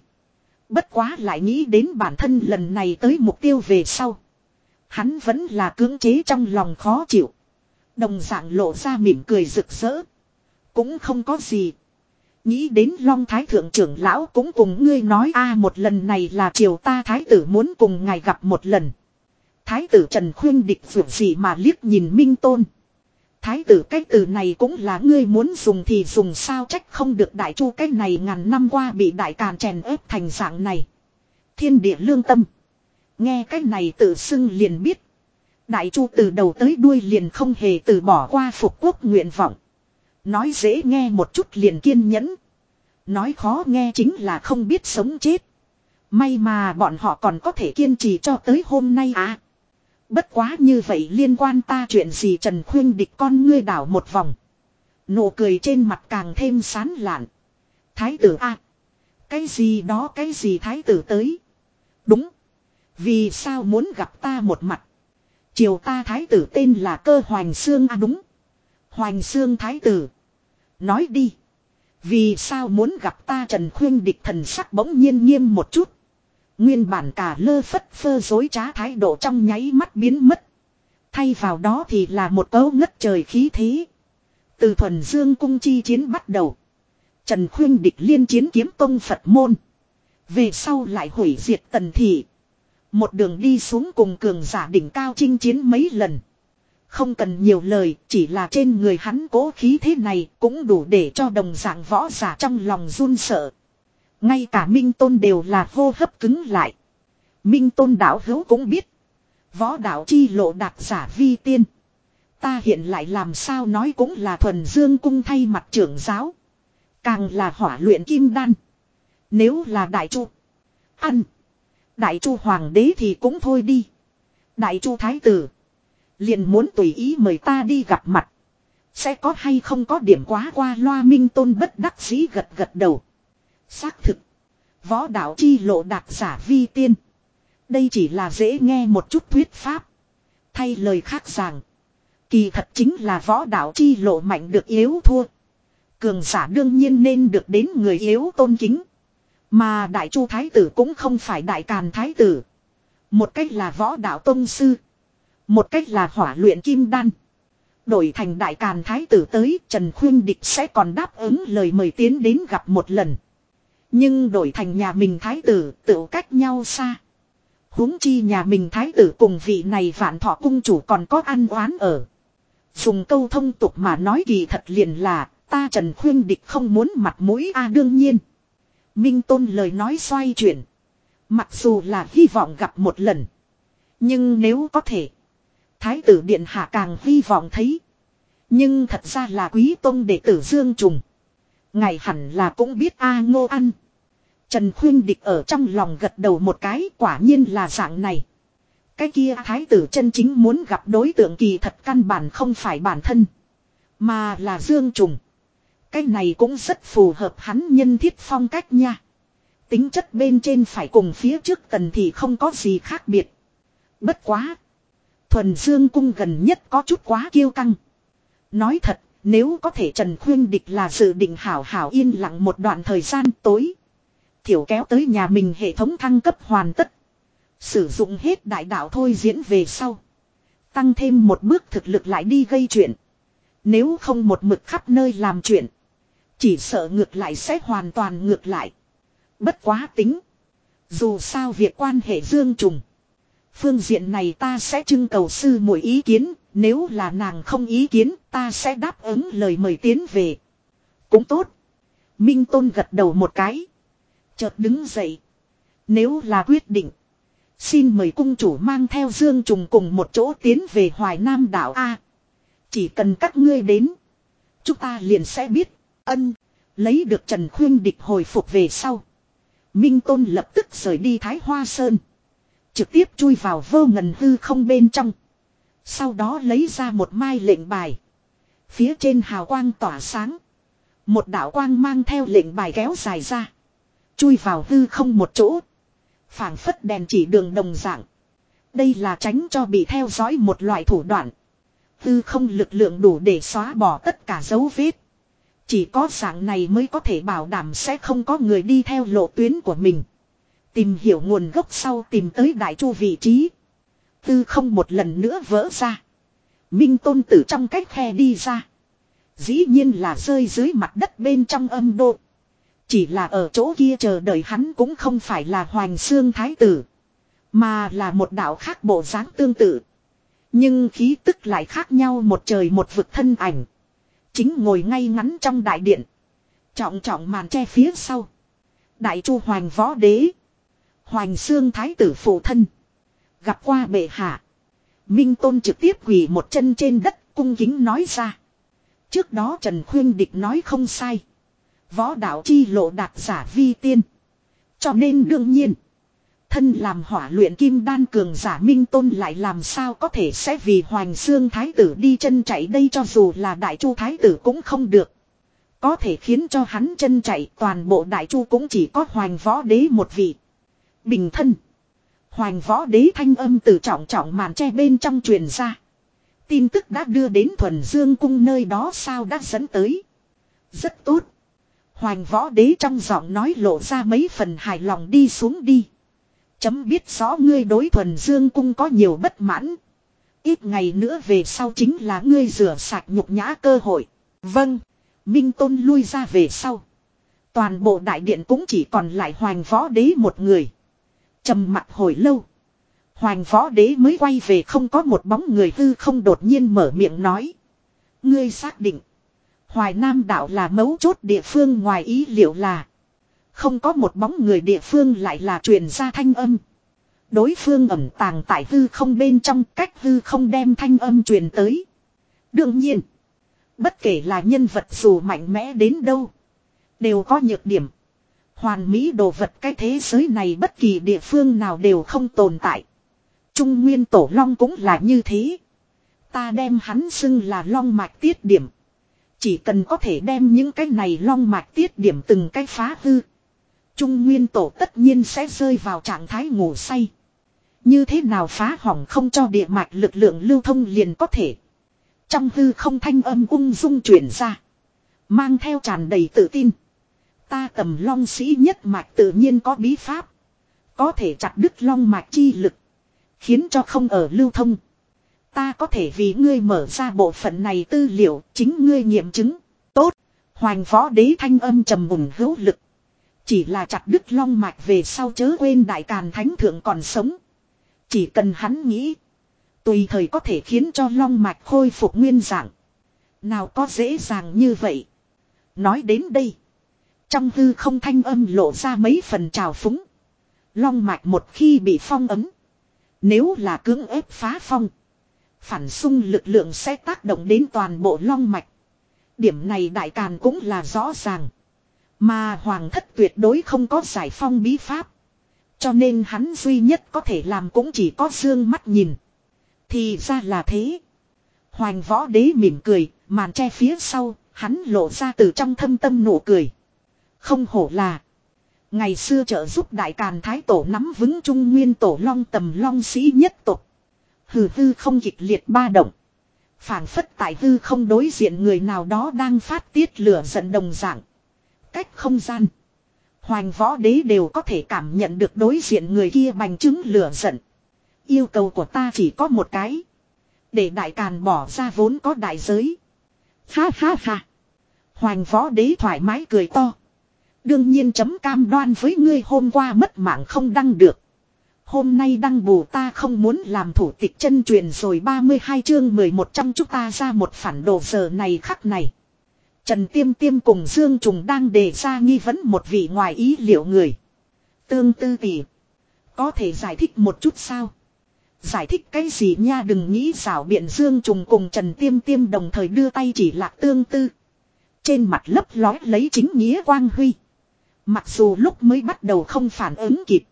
Bất quá lại nghĩ đến bản thân lần này tới mục tiêu về sau. Hắn vẫn là cưỡng chế trong lòng khó chịu. Đồng dạng lộ ra mỉm cười rực rỡ. Cũng không có gì. Nghĩ đến Long Thái Thượng trưởng lão cũng cùng ngươi nói, a, một lần này là triều ta Thái tử muốn cùng ngài gặp một lần. Thái tử Trần Khuyên địch vượt gì mà liếc nhìn Minh Tôn. Thái tử, cái từ này cũng là ngươi muốn dùng thì dùng, sao trách không được đại chu cái này ngàn năm qua bị đại càn chèn ép thành dạng này. Thiên địa lương tâm. Nghe cái này tự xưng liền biết. Đại chu từ đầu tới đuôi liền không hề từ bỏ qua phục quốc nguyện vọng. Nói dễ nghe một chút liền kiên nhẫn. Nói khó nghe chính là không biết sống chết. May mà bọn họ còn có thể kiên trì cho tới hôm nay à. Bất quá như vậy liên quan ta chuyện gì Trần Khuyên địch con ngươi đảo một vòng. Nụ cười trên mặt càng thêm sán lạn. Thái tử a Cái gì đó, cái gì thái tử tới. Đúng. Vì sao muốn gặp ta một mặt. chiều ta thái tử tên là cơ Hoành Sương a, đúng. Hoành Sương thái tử. Nói đi. Vì sao muốn gặp ta Trần Khuyên địch thần sắc bỗng nhiên nghiêm một chút. Nguyên bản cả lơ phất phơ dối trá thái độ trong nháy mắt biến mất. Thay vào đó thì là một cấu ngất trời khí thế. Từ thuần dương cung chi chiến bắt đầu. Trần Khuyên địch liên chiến kiếm tông Phật môn. Về sau lại hủy diệt tần thị. Một đường đi xuống cùng cường giả đỉnh cao chinh chiến mấy lần. Không cần nhiều lời, chỉ là trên người hắn cố khí thế này cũng đủ để cho đồng dạng võ giả trong lòng run sợ. Ngay cả Minh Tôn đều là hô hấp cứng lại. Minh Tôn đạo hữu cũng biết. Võ đạo chi lộ đạt giả vi tiên. Ta hiện lại làm sao nói cũng là thuần dương cung thay mặt trưởng giáo. Càng là hỏa luyện kim đan. Nếu là đại chu. Ăn. Đại chu hoàng đế thì cũng thôi đi. Đại chu thái tử. Liền muốn tùy ý mời ta đi gặp mặt. Sẽ có hay không có điểm quá qua loa minh tôn bất đắc dĩ gật gật đầu. Xác thực. Võ đạo chi lộ đạt giả vi tiên. Đây chỉ là dễ nghe một chút thuyết pháp. Thay lời khác rằng. Kỳ thật chính là võ đạo chi lộ mạnh được yếu thua. Cường giả đương nhiên nên được đến người yếu tôn kính. Mà đại chu thái tử cũng không phải đại càn thái tử. Một cách là võ đạo tôn sư. Một cách là hỏa luyện kim đan. Đổi thành đại càn thái tử tới, Trần Khuyên Địch sẽ còn đáp ứng lời mời tiến đến gặp một lần. Nhưng đổi thành nhà mình thái tử, tự cách nhau xa. huống chi nhà mình thái tử cùng vị này vạn thọ cung chủ còn có ăn oán ở. Dùng câu thông tục mà nói kỳ thật liền là, ta Trần Khuyên Địch không muốn mặt mũi a đương nhiên. Minh Tôn lời nói xoay chuyển. Mặc dù là hy vọng gặp một lần. Nhưng nếu có thể. Thái tử Điện Hạ càng hy vọng thấy. Nhưng thật ra là quý tôn đệ tử Dương Trùng. Ngài hẳn là cũng biết A ngô ăn. Trần Khuyên Địch ở trong lòng gật đầu một cái quả nhiên là dạng này. Cái kia thái tử chân chính muốn gặp đối tượng kỳ thật căn bản không phải bản thân. Mà là Dương Trùng. Cái này cũng rất phù hợp hắn nhân thiết phong cách nha. Tính chất bên trên phải cùng phía trước tần thì không có gì khác biệt. Bất quá. Thuần Dương cung gần nhất có chút quá kiêu căng. Nói thật, nếu có thể Trần Khuyên Địch là dự định hảo hảo yên lặng một đoạn thời gian tối. Thiểu kéo tới nhà mình hệ thống thăng cấp hoàn tất. Sử dụng hết đại đạo thôi diễn về sau. Tăng thêm một bước thực lực lại đi gây chuyện. Nếu không một mực khắp nơi làm chuyện. Chỉ sợ ngược lại sẽ hoàn toàn ngược lại. Bất quá tính. Dù sao việc quan hệ dương trùng. Phương diện này ta sẽ trưng cầu sư mỗi ý kiến. Nếu là nàng không ý kiến, ta sẽ đáp ứng lời mời tiến về. Cũng tốt. Minh Tôn gật đầu một cái. Chợt đứng dậy. Nếu là quyết định. Xin mời cung chủ mang theo Dương Trùng cùng một chỗ tiến về Hoài Nam đảo A. Chỉ cần các ngươi đến. Chúng ta liền sẽ biết. Ân. Lấy được Trần Khuyên địch hồi phục về sau. Minh Tôn lập tức rời đi Thái Hoa Sơn. Trực tiếp chui vào vô ngần hư không bên trong. Sau đó lấy ra một mai lệnh bài. Phía trên hào quang tỏa sáng. Một đạo quang mang theo lệnh bài kéo dài ra. Chui vào hư không một chỗ. phảng phất đèn chỉ đường đồng dạng. Đây là tránh cho bị theo dõi một loại thủ đoạn. Hư không lực lượng đủ để xóa bỏ tất cả dấu vết. Chỉ có dạng này mới có thể bảo đảm sẽ không có người đi theo lộ tuyến của mình. Tìm hiểu nguồn gốc sau tìm tới đại chu vị trí. Tư không một lần nữa vỡ ra. Minh tôn tử trong cách khe đi ra. Dĩ nhiên là rơi dưới mặt đất bên trong âm độ. Chỉ là ở chỗ kia chờ đợi hắn cũng không phải là Hoành Xương Thái Tử. Mà là một đạo khác bộ dáng tương tự. Nhưng khí tức lại khác nhau một trời một vực thân ảnh. Chính ngồi ngay ngắn trong đại điện. Trọng trọng màn che phía sau. Đại chu Hoành Võ Đế. Hoành Xương Thái Tử phụ thân. Gặp qua bệ hạ. Minh Tôn trực tiếp quỳ một chân trên đất, cung kính nói ra. Trước đó Trần Khuyên Địch nói không sai. Võ đạo chi lộ đạt giả vi tiên. Cho nên đương nhiên. Thân làm hỏa luyện kim đan cường giả Minh Tôn lại làm sao có thể sẽ vì hoàng Xương Thái tử đi chân chạy đây cho dù là Đại Chu Thái tử cũng không được. Có thể khiến cho hắn chân chạy, toàn bộ Đại Chu cũng chỉ có hoàng Võ Đế một vị. Bình thân. hoàng Võ Đế thanh âm từ trọng trọng màn che bên trong truyền ra. Tin tức đã đưa đến thuần dương cung nơi đó sao đã dẫn tới. Rất tốt. Hoành võ đế trong giọng nói lộ ra mấy phần hài lòng đi xuống đi. Chấm biết rõ ngươi đối thuần dương cung có nhiều bất mãn. Ít ngày nữa về sau chính là ngươi rửa sạch nhục nhã cơ hội. Vâng. Minh Tôn lui ra về sau. Toàn bộ đại điện cũng chỉ còn lại hoành võ đế một người. trầm mặt hồi lâu. Hoành võ đế mới quay về không có một bóng người hư không đột nhiên mở miệng nói. Ngươi xác định. Hoài Nam đảo là mấu chốt địa phương ngoài ý liệu là. Không có một bóng người địa phương lại là truyền ra thanh âm. Đối phương ẩn tàng tại hư không bên trong, cách hư không đem thanh âm truyền tới. Đương nhiên. Bất kể là nhân vật dù mạnh mẽ đến đâu. Đều có nhược điểm. Hoàn mỹ đồ vật cái thế giới này bất kỳ địa phương nào đều không tồn tại. Trung Nguyên Tổ Long cũng là như thế. Ta đem hắn xưng là Long Mạch Tiết Điểm. Chỉ cần có thể đem những cái này Long Mạch Tiết Điểm từng cái phá hư. Trung Nguyên Tổ tất nhiên sẽ rơi vào trạng thái ngủ say. Như thế nào phá hỏng không cho địa mạch lực lượng lưu thông liền có thể. Trong hư không thanh âm ung dung chuyển ra. Mang theo tràn đầy tự tin. Ta tầm long sĩ nhất mạch tự nhiên có bí pháp. Có thể chặt đứt long mạch chi lực. Khiến cho không ở lưu thông. Ta có thể vì ngươi mở ra bộ phận này tư liệu, chính ngươi nghiệm chứng. Tốt. Hoành võ đế thanh âm trầm mùng hữu lực. Chỉ là chặt đứt long mạch về sau chớ quên đại càn thánh thượng còn sống. Chỉ cần hắn nghĩ. Tùy thời có thể khiến cho long mạch khôi phục nguyên dạng. Nào có dễ dàng như vậy. Nói đến đây. Trong hư không thanh âm lộ ra mấy phần trào phúng. Long mạch một khi bị phong ấm. Nếu là cưỡng ép phá phong. Phản xung lực lượng sẽ tác động đến toàn bộ long mạch. Điểm này đại càn cũng là rõ ràng. Mà hoàng thất tuyệt đối không có giải phong bí pháp. Cho nên hắn duy nhất có thể làm cũng chỉ có dương mắt nhìn. Thì ra là thế. Hoành võ đế mỉm cười, màn che phía sau, hắn lộ ra từ trong thâm tâm nụ cười. Không hổ là. Ngày xưa trợ giúp đại càn thái tổ nắm vững trung nguyên tổ long tầm long sĩ nhất tục. Hừ hư không kịch liệt ba động. phảng phất tại hư không đối diện người nào đó đang phát tiết lửa giận đồng dạng. Cách không gian. Hoành võ đế đều có thể cảm nhận được đối diện người kia bành chứng lửa giận. Yêu cầu của ta chỉ có một cái. Để đại càn bỏ ra vốn có đại giới. Ha ha ha. Hoành võ đế thoải mái cười to. Đương nhiên chấm cam đoan với ngươi hôm qua mất mạng không đăng được. Hôm nay đăng bù ta không muốn làm thủ tịch chân truyền rồi 32 chương 11 trong chúng ta ra một phản đồ giờ này khắc này. Trần Tiêm Tiêm cùng Dương Trùng đang đề ra nghi vấn một vị ngoài ý liệu người. Tương tư tỷ. Có thể giải thích một chút sao? Giải thích cái gì nha, đừng nghĩ xảo biện Dương Trùng cùng Trần Tiêm Tiêm đồng thời đưa tay chỉ lạc tương tư. Trên mặt lấp lói lấy chính nghĩa quang huy. Mặc dù lúc mới bắt đầu không phản ứng kịp.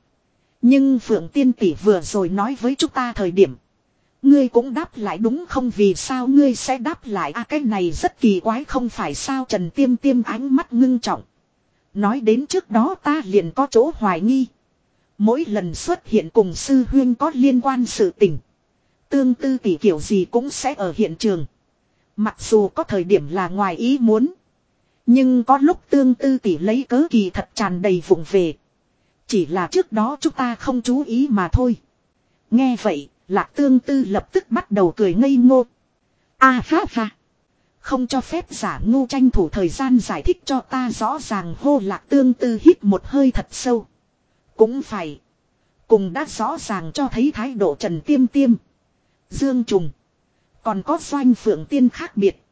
Nhưng Phượng Tiên Tỷ vừa rồi nói với chúng ta thời điểm. Ngươi cũng đáp lại đúng không vì sao ngươi sẽ đáp lại a à, cái này rất kỳ quái không phải sao Trần Tiêm Tiêm ánh mắt ngưng trọng. Nói đến trước đó ta liền có chỗ hoài nghi. Mỗi lần xuất hiện cùng sư huyên có liên quan sự tình. Tương tư tỷ kiểu gì cũng sẽ ở hiện trường. Mặc dù có thời điểm là ngoài ý muốn. Nhưng có lúc tương tư tỷ lấy cớ kỳ thật tràn đầy vụng về. Chỉ là trước đó chúng ta không chú ý mà thôi. Nghe vậy, lạc tương tư lập tức bắt đầu cười ngây ngô. A ha ha. Không cho phép giả ngu tranh thủ thời gian giải thích cho ta rõ ràng hô lạc tương tư hít một hơi thật sâu. Cũng phải. Cùng đã rõ ràng cho thấy thái độ trần tiêm tiêm. Dương trùng. Còn có doanh phượng tiên khác biệt.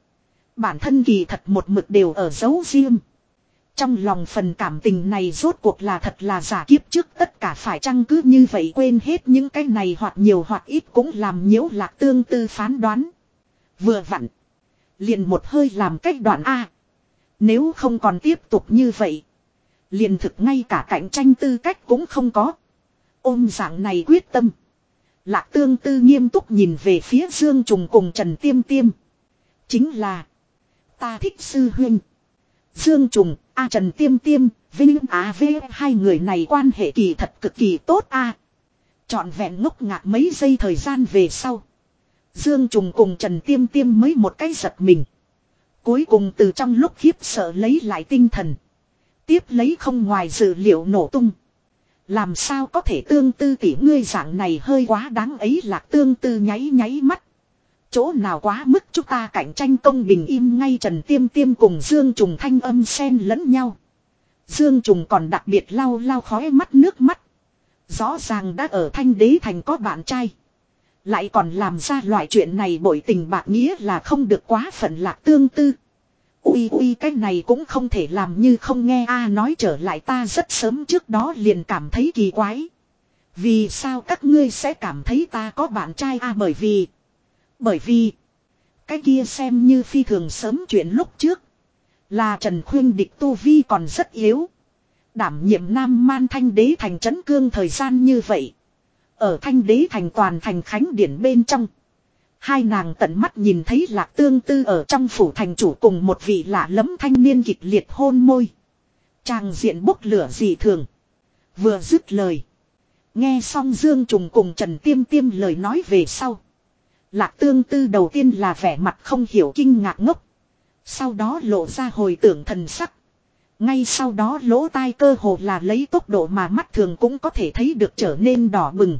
Bản thân kỳ thật một mực đều ở dấu riêng. Trong lòng phần cảm tình này rốt cuộc là thật là giả kiếp trước tất cả phải chăng cứ như vậy quên hết những cái này hoặc nhiều hoặc ít cũng làm nhiễu lạc tương tư phán đoán. Vừa vặn. Liền một hơi làm cách đoạn A. Nếu không còn tiếp tục như vậy. Liền thực ngay cả cạnh tranh tư cách cũng không có. Ôm dạng này quyết tâm. Lạc tương tư nghiêm túc nhìn về phía Dương Trùng cùng Trần Tiêm Tiêm. Chính là. Ta thích sư huynh. Dương Trùng, A Trần Tiêm Tiêm, Vinh Á V hai người này quan hệ kỳ thật cực kỳ tốt A. Chọn vẹn ngốc ngạc mấy giây thời gian về sau. Dương Trùng cùng Trần Tiêm Tiêm mới một cái giật mình. Cuối cùng từ trong lúc khiếp sợ lấy lại tinh thần. Tiếp lấy không ngoài dự liệu nổ tung. Làm sao có thể tương tư tỷ ngươi dạng này hơi quá đáng ấy lạc tương tư nháy nháy mắt. Chỗ nào quá mức chúng ta cạnh tranh công bình im ngay Trần Tiêm Tiêm cùng Dương Trùng thanh âm xen lẫn nhau. Dương Trùng còn đặc biệt lau lau khói mắt nước mắt. Rõ ràng đã ở thanh đế thành có bạn trai. Lại còn làm ra loại chuyện này bội tình bạc nghĩa là không được quá phận lạc tương tư. Ui ui, cái này cũng không thể làm như không nghe a nói trở lại ta rất sớm trước đó liền cảm thấy kỳ quái. Vì sao các ngươi sẽ cảm thấy ta có bạn trai a bởi vì. Bởi vì. Cái kia xem như phi thường sớm chuyện lúc trước. Là Trần Khuyên địch Tu Vi còn rất yếu. Đảm nhiệm Nam Man Thanh Đế thành trấn cương thời gian như vậy. Ở Thanh Đế thành toàn thành khánh điển bên trong. Hai nàng tận mắt nhìn thấy lạc tương tư ở trong phủ thành chủ cùng một vị lạ lẫm thanh niên kịch liệt hôn môi. chàng diện bốc lửa dị thường. Vừa dứt lời. Nghe xong Dương Trùng cùng Trần Tiêm Tiêm lời nói về sau. Lạc tương tư đầu tiên là vẻ mặt không hiểu kinh ngạc ngốc. Sau đó lộ ra hồi tưởng thần sắc. Ngay sau đó lỗ tai cơ hồ là lấy tốc độ mà mắt thường cũng có thể thấy được trở nên đỏ bừng.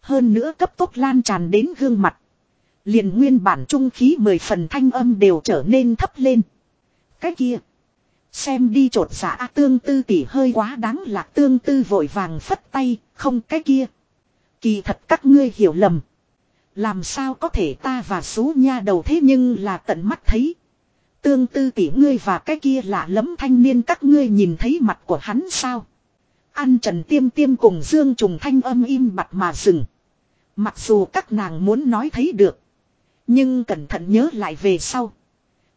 Hơn nữa cấp tốc lan tràn đến gương mặt liền nguyên bản trung khí mười phần thanh âm đều trở nên thấp lên. Cái kia. Xem đi trột dạ giả tương tư tỉ hơi quá đáng lạc tương tư vội vàng phất tay, không cái kia. Kỳ thật các ngươi hiểu lầm. Làm sao có thể ta và số nha đầu thế nhưng là tận mắt thấy. Tương tư tỷ ngươi và cái kia lạ lẫm thanh niên các ngươi nhìn thấy mặt của hắn sao. Ăn trần tiêm tiêm cùng dương trùng thanh âm im bặt mà dừng. Mặc dù các nàng muốn nói thấy được. Nhưng cẩn thận nhớ lại về sau.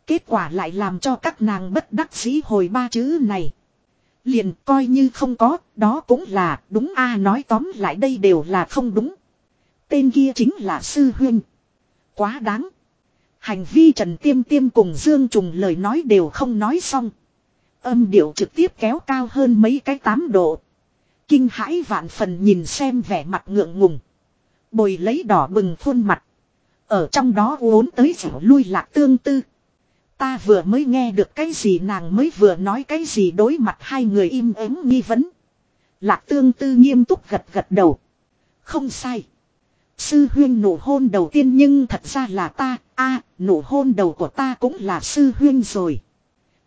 Kết quả lại làm cho các nàng bất đắc dĩ hồi ba chữ này. Liền coi như không có, đó cũng là đúng a nói tóm lại đây đều là không đúng. Tên kia chính là Sư Huynh. Quá đáng. Hành vi Trần Tiêm Tiêm cùng Dương Trùng lời nói đều không nói xong. Âm điệu trực tiếp kéo cao hơn mấy cái tám độ. Kinh hãi vạn phần nhìn xem vẻ mặt ngượng ngùng. Bồi lấy đỏ bừng khuôn mặt. Ở trong đó uốn tới dẻo lui lạc tương tư. Ta vừa mới nghe được cái gì nàng mới vừa nói cái gì đối mặt hai người im ắng nghi vấn. Lạc tương tư nghiêm túc gật gật đầu. Không sai. Sư huyên nụ hôn đầu tiên nhưng thật ra là ta, a nụ hôn đầu của ta cũng là sư huyên rồi.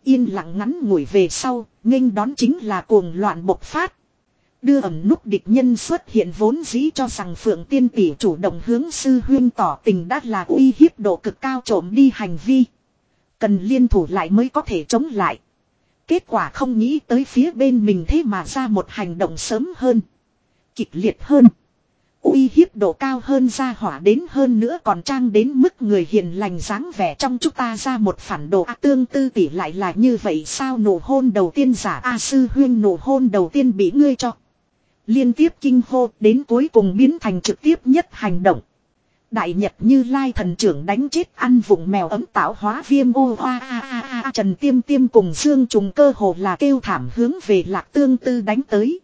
Yên lặng ngắn ngủi về sau, nghênh đón chính là cuồng loạn bộc phát. Đưa ẩm nút địch nhân xuất hiện vốn dĩ cho rằng Phượng Tiên Tỷ chủ động hướng sư huyên tỏ tình đã là uy hiếp độ cực cao trộm đi hành vi. Cần liên thủ lại mới có thể chống lại. Kết quả không nghĩ tới phía bên mình thế mà ra một hành động sớm hơn. Kịch liệt hơn uy hiếp độ cao hơn ra hỏa đến hơn nữa còn trang đến mức người hiền lành dáng vẻ trong chúng ta ra một phản đồ A tương tư tỷ lại là như vậy sao nổ hôn đầu tiên giả A sư huyên nổ hôn đầu tiên bị ngươi cho. Liên tiếp kinh hô đến cuối cùng biến thành trực tiếp nhất hành động. Đại Nhật như lai thần trưởng đánh chết ăn vùng mèo ấm tạo hóa viêm ô hoa a a a Trần Tiêm Tiêm cùng Dương Trùng cơ hồ là kêu thảm hướng về lạc tương tư đánh tới.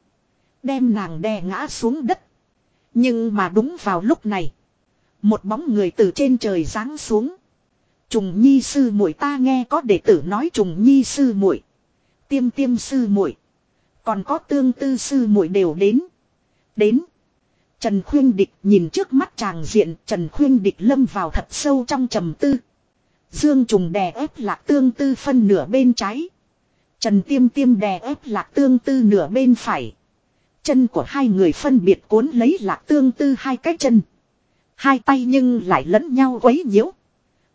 Đem nàng đè ngã xuống đất. Nhưng mà đúng vào lúc này. Một bóng người từ trên trời giáng xuống. Trùng nhi sư muội, ta nghe có đệ tử nói trùng nhi sư muội, Tiêm tiêm sư muội, Còn có tương tư sư muội đều đến. Đến. Trần Khuyên Địch nhìn trước mắt chàng diện, Trần Khuyên Địch lâm vào thật sâu trong trầm tư. Dương trùng đè ép lạc tương tư phân nửa bên trái. Trần Tiêm Tiêm đè ép lạc tương tư nửa bên phải. Chân của hai người phân biệt cuốn lấy lạc tương tư hai cái chân. Hai tay nhưng lại lẫn nhau quấy nhiễu.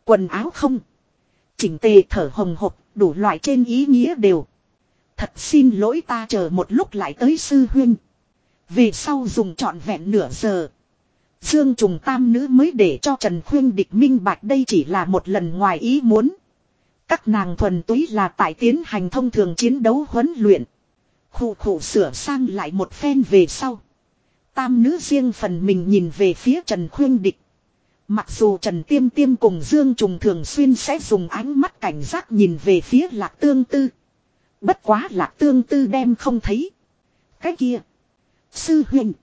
Quần áo không. Chỉnh tề thở hồng hộc, đủ loại trên ý nghĩa đều. Thật xin lỗi ta chờ một lúc lại tới sư huyên. Về sau dùng trọn vẹn nửa giờ. Dương trùng tam nữ mới để cho Trần Khuyên địch minh bạch đây chỉ là một lần ngoài ý muốn. Các nàng thuần túy là tại tiến hành thông thường chiến đấu huấn luyện. Khủ khủ sửa sang lại một phen về sau. Tam nữ riêng phần mình nhìn về phía Trần Khuyên địch. Mặc dù Trần Tiêm Tiêm cùng Dương Trùng thường xuyên sẽ dùng ánh mắt cảnh giác nhìn về phía lạc tương tư. Bất quá lạc tương tư đem không thấy. Cái kia. Sư huynh.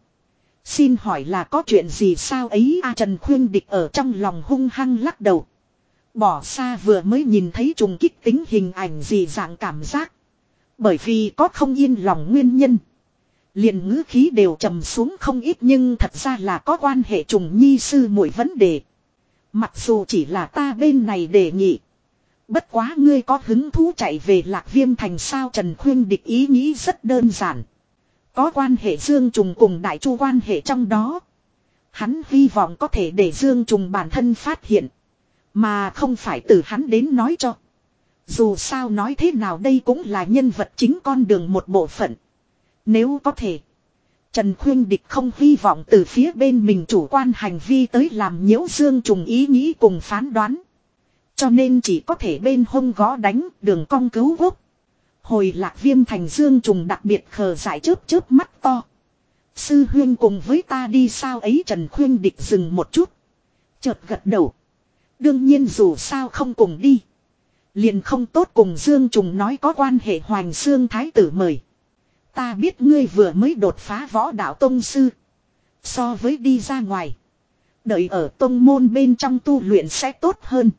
Xin hỏi là có chuyện gì sao ấy a Trần Khuyên Địch ở trong lòng hung hăng lắc đầu. Bỏ xa vừa mới nhìn thấy trùng kích tính hình ảnh gì dạng cảm giác. Bởi vì có không yên lòng nguyên nhân. liền ngữ khí đều trầm xuống không ít nhưng thật ra là có quan hệ trùng nhi sư mỗi vấn đề. Mặc dù chỉ là ta bên này đề nghị. Bất quá ngươi có hứng thú chạy về lạc viêm thành sao Trần Khuyên địch ý nghĩ rất đơn giản. Có quan hệ Dương Trùng cùng đại chu quan hệ trong đó. Hắn hy vọng có thể để Dương Trùng bản thân phát hiện. Mà không phải từ hắn đến nói cho. Dù sao nói thế nào đây cũng là nhân vật chính con đường một bộ phận. Nếu có thể. Trần Khuyên Địch không hy vọng từ phía bên mình chủ quan hành vi tới làm nhiễu Dương Trùng ý nghĩ cùng phán đoán. Cho nên chỉ có thể bên hông gõ đánh đường cong cứu quốc. Hồi lạc viêm thành dương trùng đặc biệt khờ giải chớp chớp mắt to. Sư huyên cùng với ta đi sao ấy Trần Khuyên địch dừng một chút. Chợt gật đầu. Đương nhiên dù sao không cùng đi. Liền không tốt cùng Dương Trùng nói có quan hệ Hoàng xương Thái tử mời. Ta biết ngươi vừa mới đột phá võ đạo tông sư. So với đi ra ngoài. Đợi ở tông môn bên trong tu luyện sẽ tốt hơn.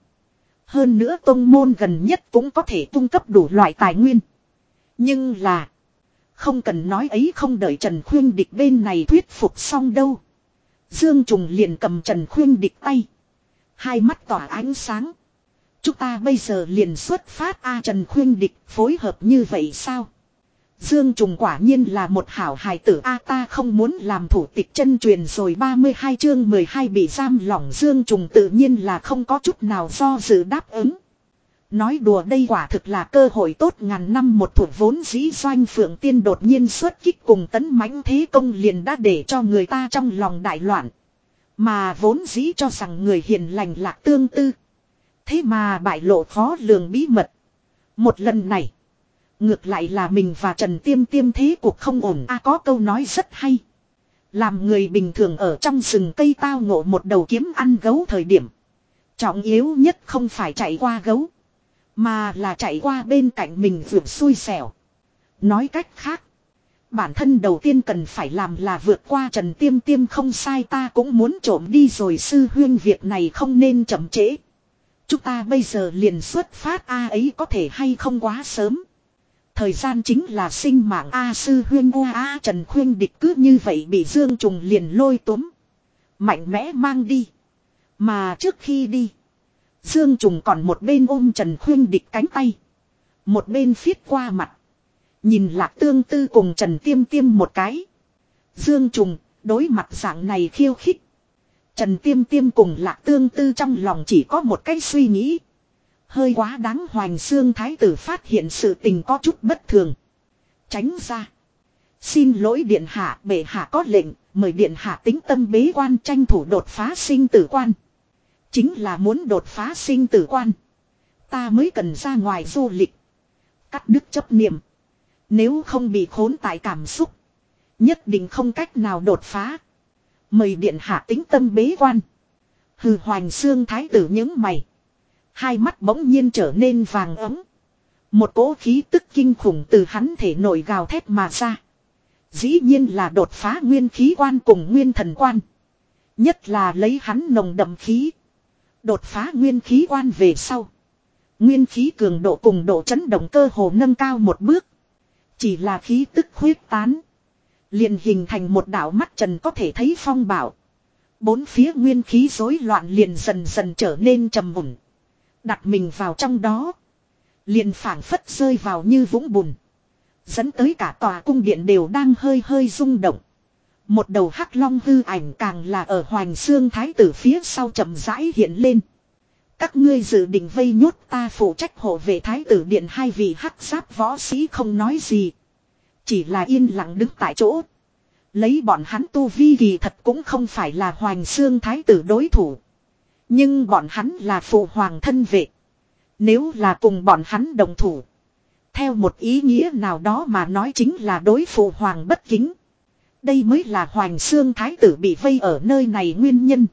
Hơn nữa tông môn gần nhất cũng có thể cung cấp đủ loại tài nguyên. Nhưng là. Không cần nói ấy không đợi Trần Khuyên Địch bên này thuyết phục xong đâu. Dương Trùng liền cầm Trần Khuyên Địch tay. Hai mắt tỏa ánh sáng. Chúng ta bây giờ liền xuất phát A Trần Khuyên Địch phối hợp như vậy sao? Dương Trùng quả nhiên là một hảo hài tử A ta không muốn làm thủ tịch chân truyền rồi 32 chương 12 bị giam lỏng Dương Trùng tự nhiên là không có chút nào do dự đáp ứng. Nói đùa đây quả thực là cơ hội tốt ngàn năm một thủ vốn dĩ doanh phượng tiên đột nhiên xuất kích cùng tấn mãnh thế công liền đã để cho người ta trong lòng đại loạn. Mà vốn dĩ cho rằng người hiền lành lạc tương tư. Thế mà bại lộ khó lường bí mật. Một lần này. Ngược lại là mình và Trần Tiêm Tiêm thế cuộc không ổn a có câu nói rất hay. Làm người bình thường ở trong rừng cây tao ngộ một đầu kiếm ăn gấu thời điểm. Trọng yếu nhất không phải chạy qua gấu. Mà là chạy qua bên cạnh mình vượt xui xẻo. Nói cách khác. Bản thân đầu tiên cần phải làm là vượt qua Trần Tiêm Tiêm không sai ta cũng muốn trộm đi rồi sư huyên việc này không nên chậm trễ. Chúng ta bây giờ liền xuất phát A ấy có thể hay không quá sớm. Thời gian chính là sinh mạng A sư huyên u A Trần Khuyên địch cứ như vậy bị Dương Trùng liền lôi túm. Mạnh mẽ mang đi. Mà trước khi đi. Dương Trùng còn một bên ôm Trần Khuyên địch cánh tay. Một bên phiết qua mặt. Nhìn lạc tương tư cùng Trần Tiêm Tiêm một cái. Dương Trùng, đối mặt dạng này khiêu khích. Trần Tiêm Tiêm cùng lạc tương tư trong lòng chỉ có một cái suy nghĩ. Hơi quá đáng hoành xương thái tử phát hiện sự tình có chút bất thường. Tránh ra. Xin lỗi điện hạ bệ hạ có lệnh, mời điện hạ tính tâm bế quan tranh thủ đột phá sinh tử quan. Chính là muốn đột phá sinh tử quan. Ta mới cần ra ngoài du lịch. Cắt đứt chấp niệm. Nếu không bị khốn tại cảm xúc. Nhất định không cách nào đột phá. Mời điện hạ tính tâm bế quan. Hừ hoành xương thái tử những mày. Hai mắt bỗng nhiên trở nên vàng ấm. Một cỗ khí tức kinh khủng từ hắn thể nổi gào thét mà ra. Dĩ nhiên là đột phá nguyên khí quan cùng nguyên thần quan. Nhất là lấy hắn nồng đậm khí. Đột phá nguyên khí quan về sau. Nguyên khí cường độ cùng độ chấn động cơ hồ nâng cao một bước. Chỉ là khí tức khuyết tán liền hình thành một đảo mắt trần có thể thấy phong bảo. Bốn phía nguyên khí rối loạn liền dần dần trở nên trầm mùn. Đặt mình vào trong đó. Liền phảng phất rơi vào như vũng bùn. Dẫn tới cả tòa cung điện đều đang hơi hơi rung động. Một đầu hắc long hư ảnh càng là ở hoành xương thái tử phía sau chậm rãi hiện lên. Các ngươi dự định vây nhốt ta phụ trách hộ về thái tử điện hai vị hắc giáp võ sĩ không nói gì. Chỉ là yên lặng đứng tại chỗ. Lấy bọn hắn tu vi kỳ thật cũng không phải là hoành xương thái tử đối thủ. Nhưng bọn hắn là phụ hoàng thân vệ. Nếu là cùng bọn hắn đồng thủ. Theo một ý nghĩa nào đó mà nói chính là đối phụ hoàng bất kính. Đây mới là hoành xương thái tử bị vây ở nơi này nguyên nhân.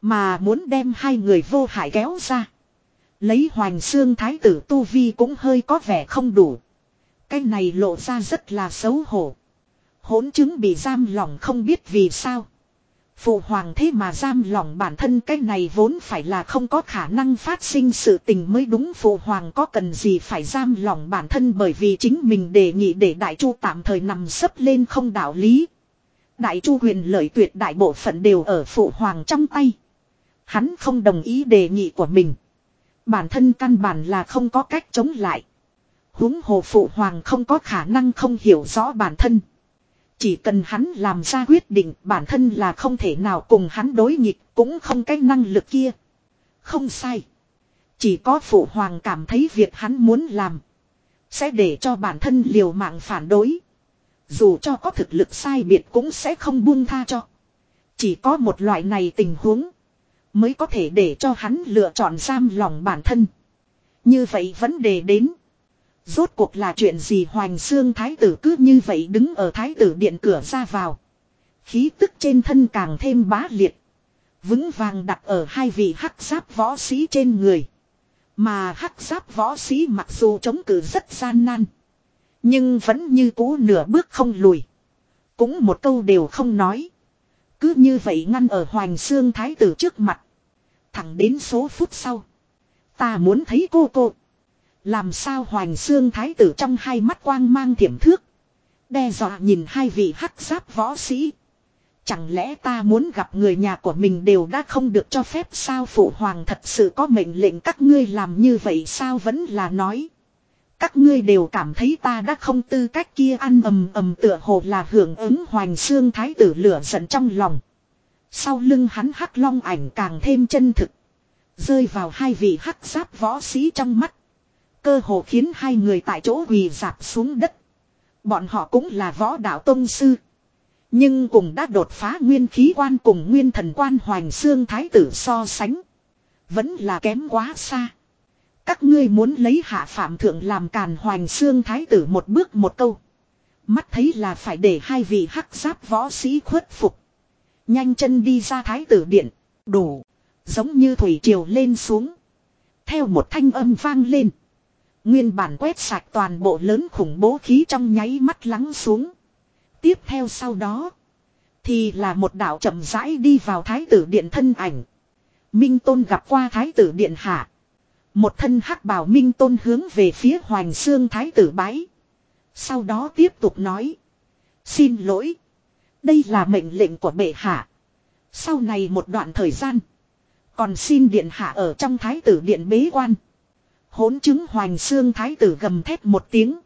Mà muốn đem hai người vô hại kéo ra. Lấy hoành xương thái tử tu vi cũng hơi có vẻ không đủ. Cái này lộ ra rất là xấu hổ. Hỗn chứng bị giam lỏng không biết vì sao. Phụ hoàng thế mà giam lỏng bản thân cái này vốn phải là không có khả năng phát sinh sự tình mới đúng phụ hoàng có cần gì phải giam lỏng bản thân bởi vì chính mình đề nghị để đại chu tạm thời nằm sấp lên không đạo lý. Đại chu quyền lợi tuyệt đại bộ phận đều ở phụ hoàng trong tay. Hắn không đồng ý đề nghị của mình. Bản thân căn bản là không có cách chống lại huống hồ phụ hoàng không có khả năng không hiểu rõ bản thân. Chỉ cần hắn làm ra quyết định, bản thân là không thể nào cùng hắn đối nghịch, cũng không cái năng lực kia. Không sai. Chỉ có phụ hoàng cảm thấy việc hắn muốn làm. Sẽ để cho bản thân liều mạng phản đối. Dù cho có thực lực sai biệt cũng sẽ không buông tha cho. Chỉ có một loại này tình huống. Mới có thể để cho hắn lựa chọn giam lòng bản thân. Như vậy vấn đề đến. Rốt cuộc là chuyện gì Hoành Sương Thái tử cứ như vậy đứng ở Thái tử điện cửa ra vào. Khí tức trên thân càng thêm bá liệt. Vững vàng đặt ở hai vị hắc giáp võ sĩ trên người. Mà hắc giáp võ sĩ mặc dù chống cự rất gian nan. Nhưng vẫn như cũ nửa bước không lùi. Cũng một câu đều không nói. Cứ như vậy ngăn ở Hoành Sương Thái tử trước mặt. Thẳng đến số phút sau. Ta muốn thấy cô cô. Làm sao Hoành Xương Thái tử trong hai mắt quang mang thiểm thước. Đe dọa nhìn hai vị hắc giáp võ sĩ. Chẳng lẽ ta muốn gặp người nhà của mình đều đã không được cho phép sao phụ hoàng thật sự có mệnh lệnh các ngươi làm như vậy sao vẫn là nói. Các ngươi đều cảm thấy ta đã không tư cách kia ăn ầm ầm tựa hồ là hưởng ứng hoành xương thái tử lửa giận trong lòng. Sau lưng hắn hắc long ảnh càng thêm chân thực. Rơi vào hai vị hắc giáp võ sĩ trong mắt. Cơ hồ khiến hai người tại chỗ quỳ dạp xuống đất. Bọn họ cũng là võ đạo tông sư. Nhưng cùng đã đột phá nguyên khí quan cùng nguyên thần quan hoành xương thái tử so sánh. Vẫn là kém quá xa. Các ngươi muốn lấy hạ phạm thượng làm càn hoành xương thái tử một bước một câu. Mắt thấy là phải để hai vị hắc giáp võ sĩ khuất phục. Nhanh chân đi ra thái tử điện. Đủ. Giống như thủy triều lên xuống. Theo một thanh âm vang lên. Nguyên bản quét sạch toàn bộ lớn khủng bố khí trong nháy mắt lắng xuống. Tiếp theo sau đó. Thì là một đạo chậm rãi đi vào thái tử điện thân ảnh. Minh Tôn gặp qua thái tử điện hạ. Một thân hắc bào Minh Tôn hướng về phía Hoành Xương thái tử bái. Sau đó tiếp tục nói. Xin lỗi. Đây là mệnh lệnh của bệ hạ. Sau này một đoạn thời gian. Còn xin điện hạ ở trong thái tử điện bế quan. Hỗn chứng hoành xương thái tử gầm thét một tiếng.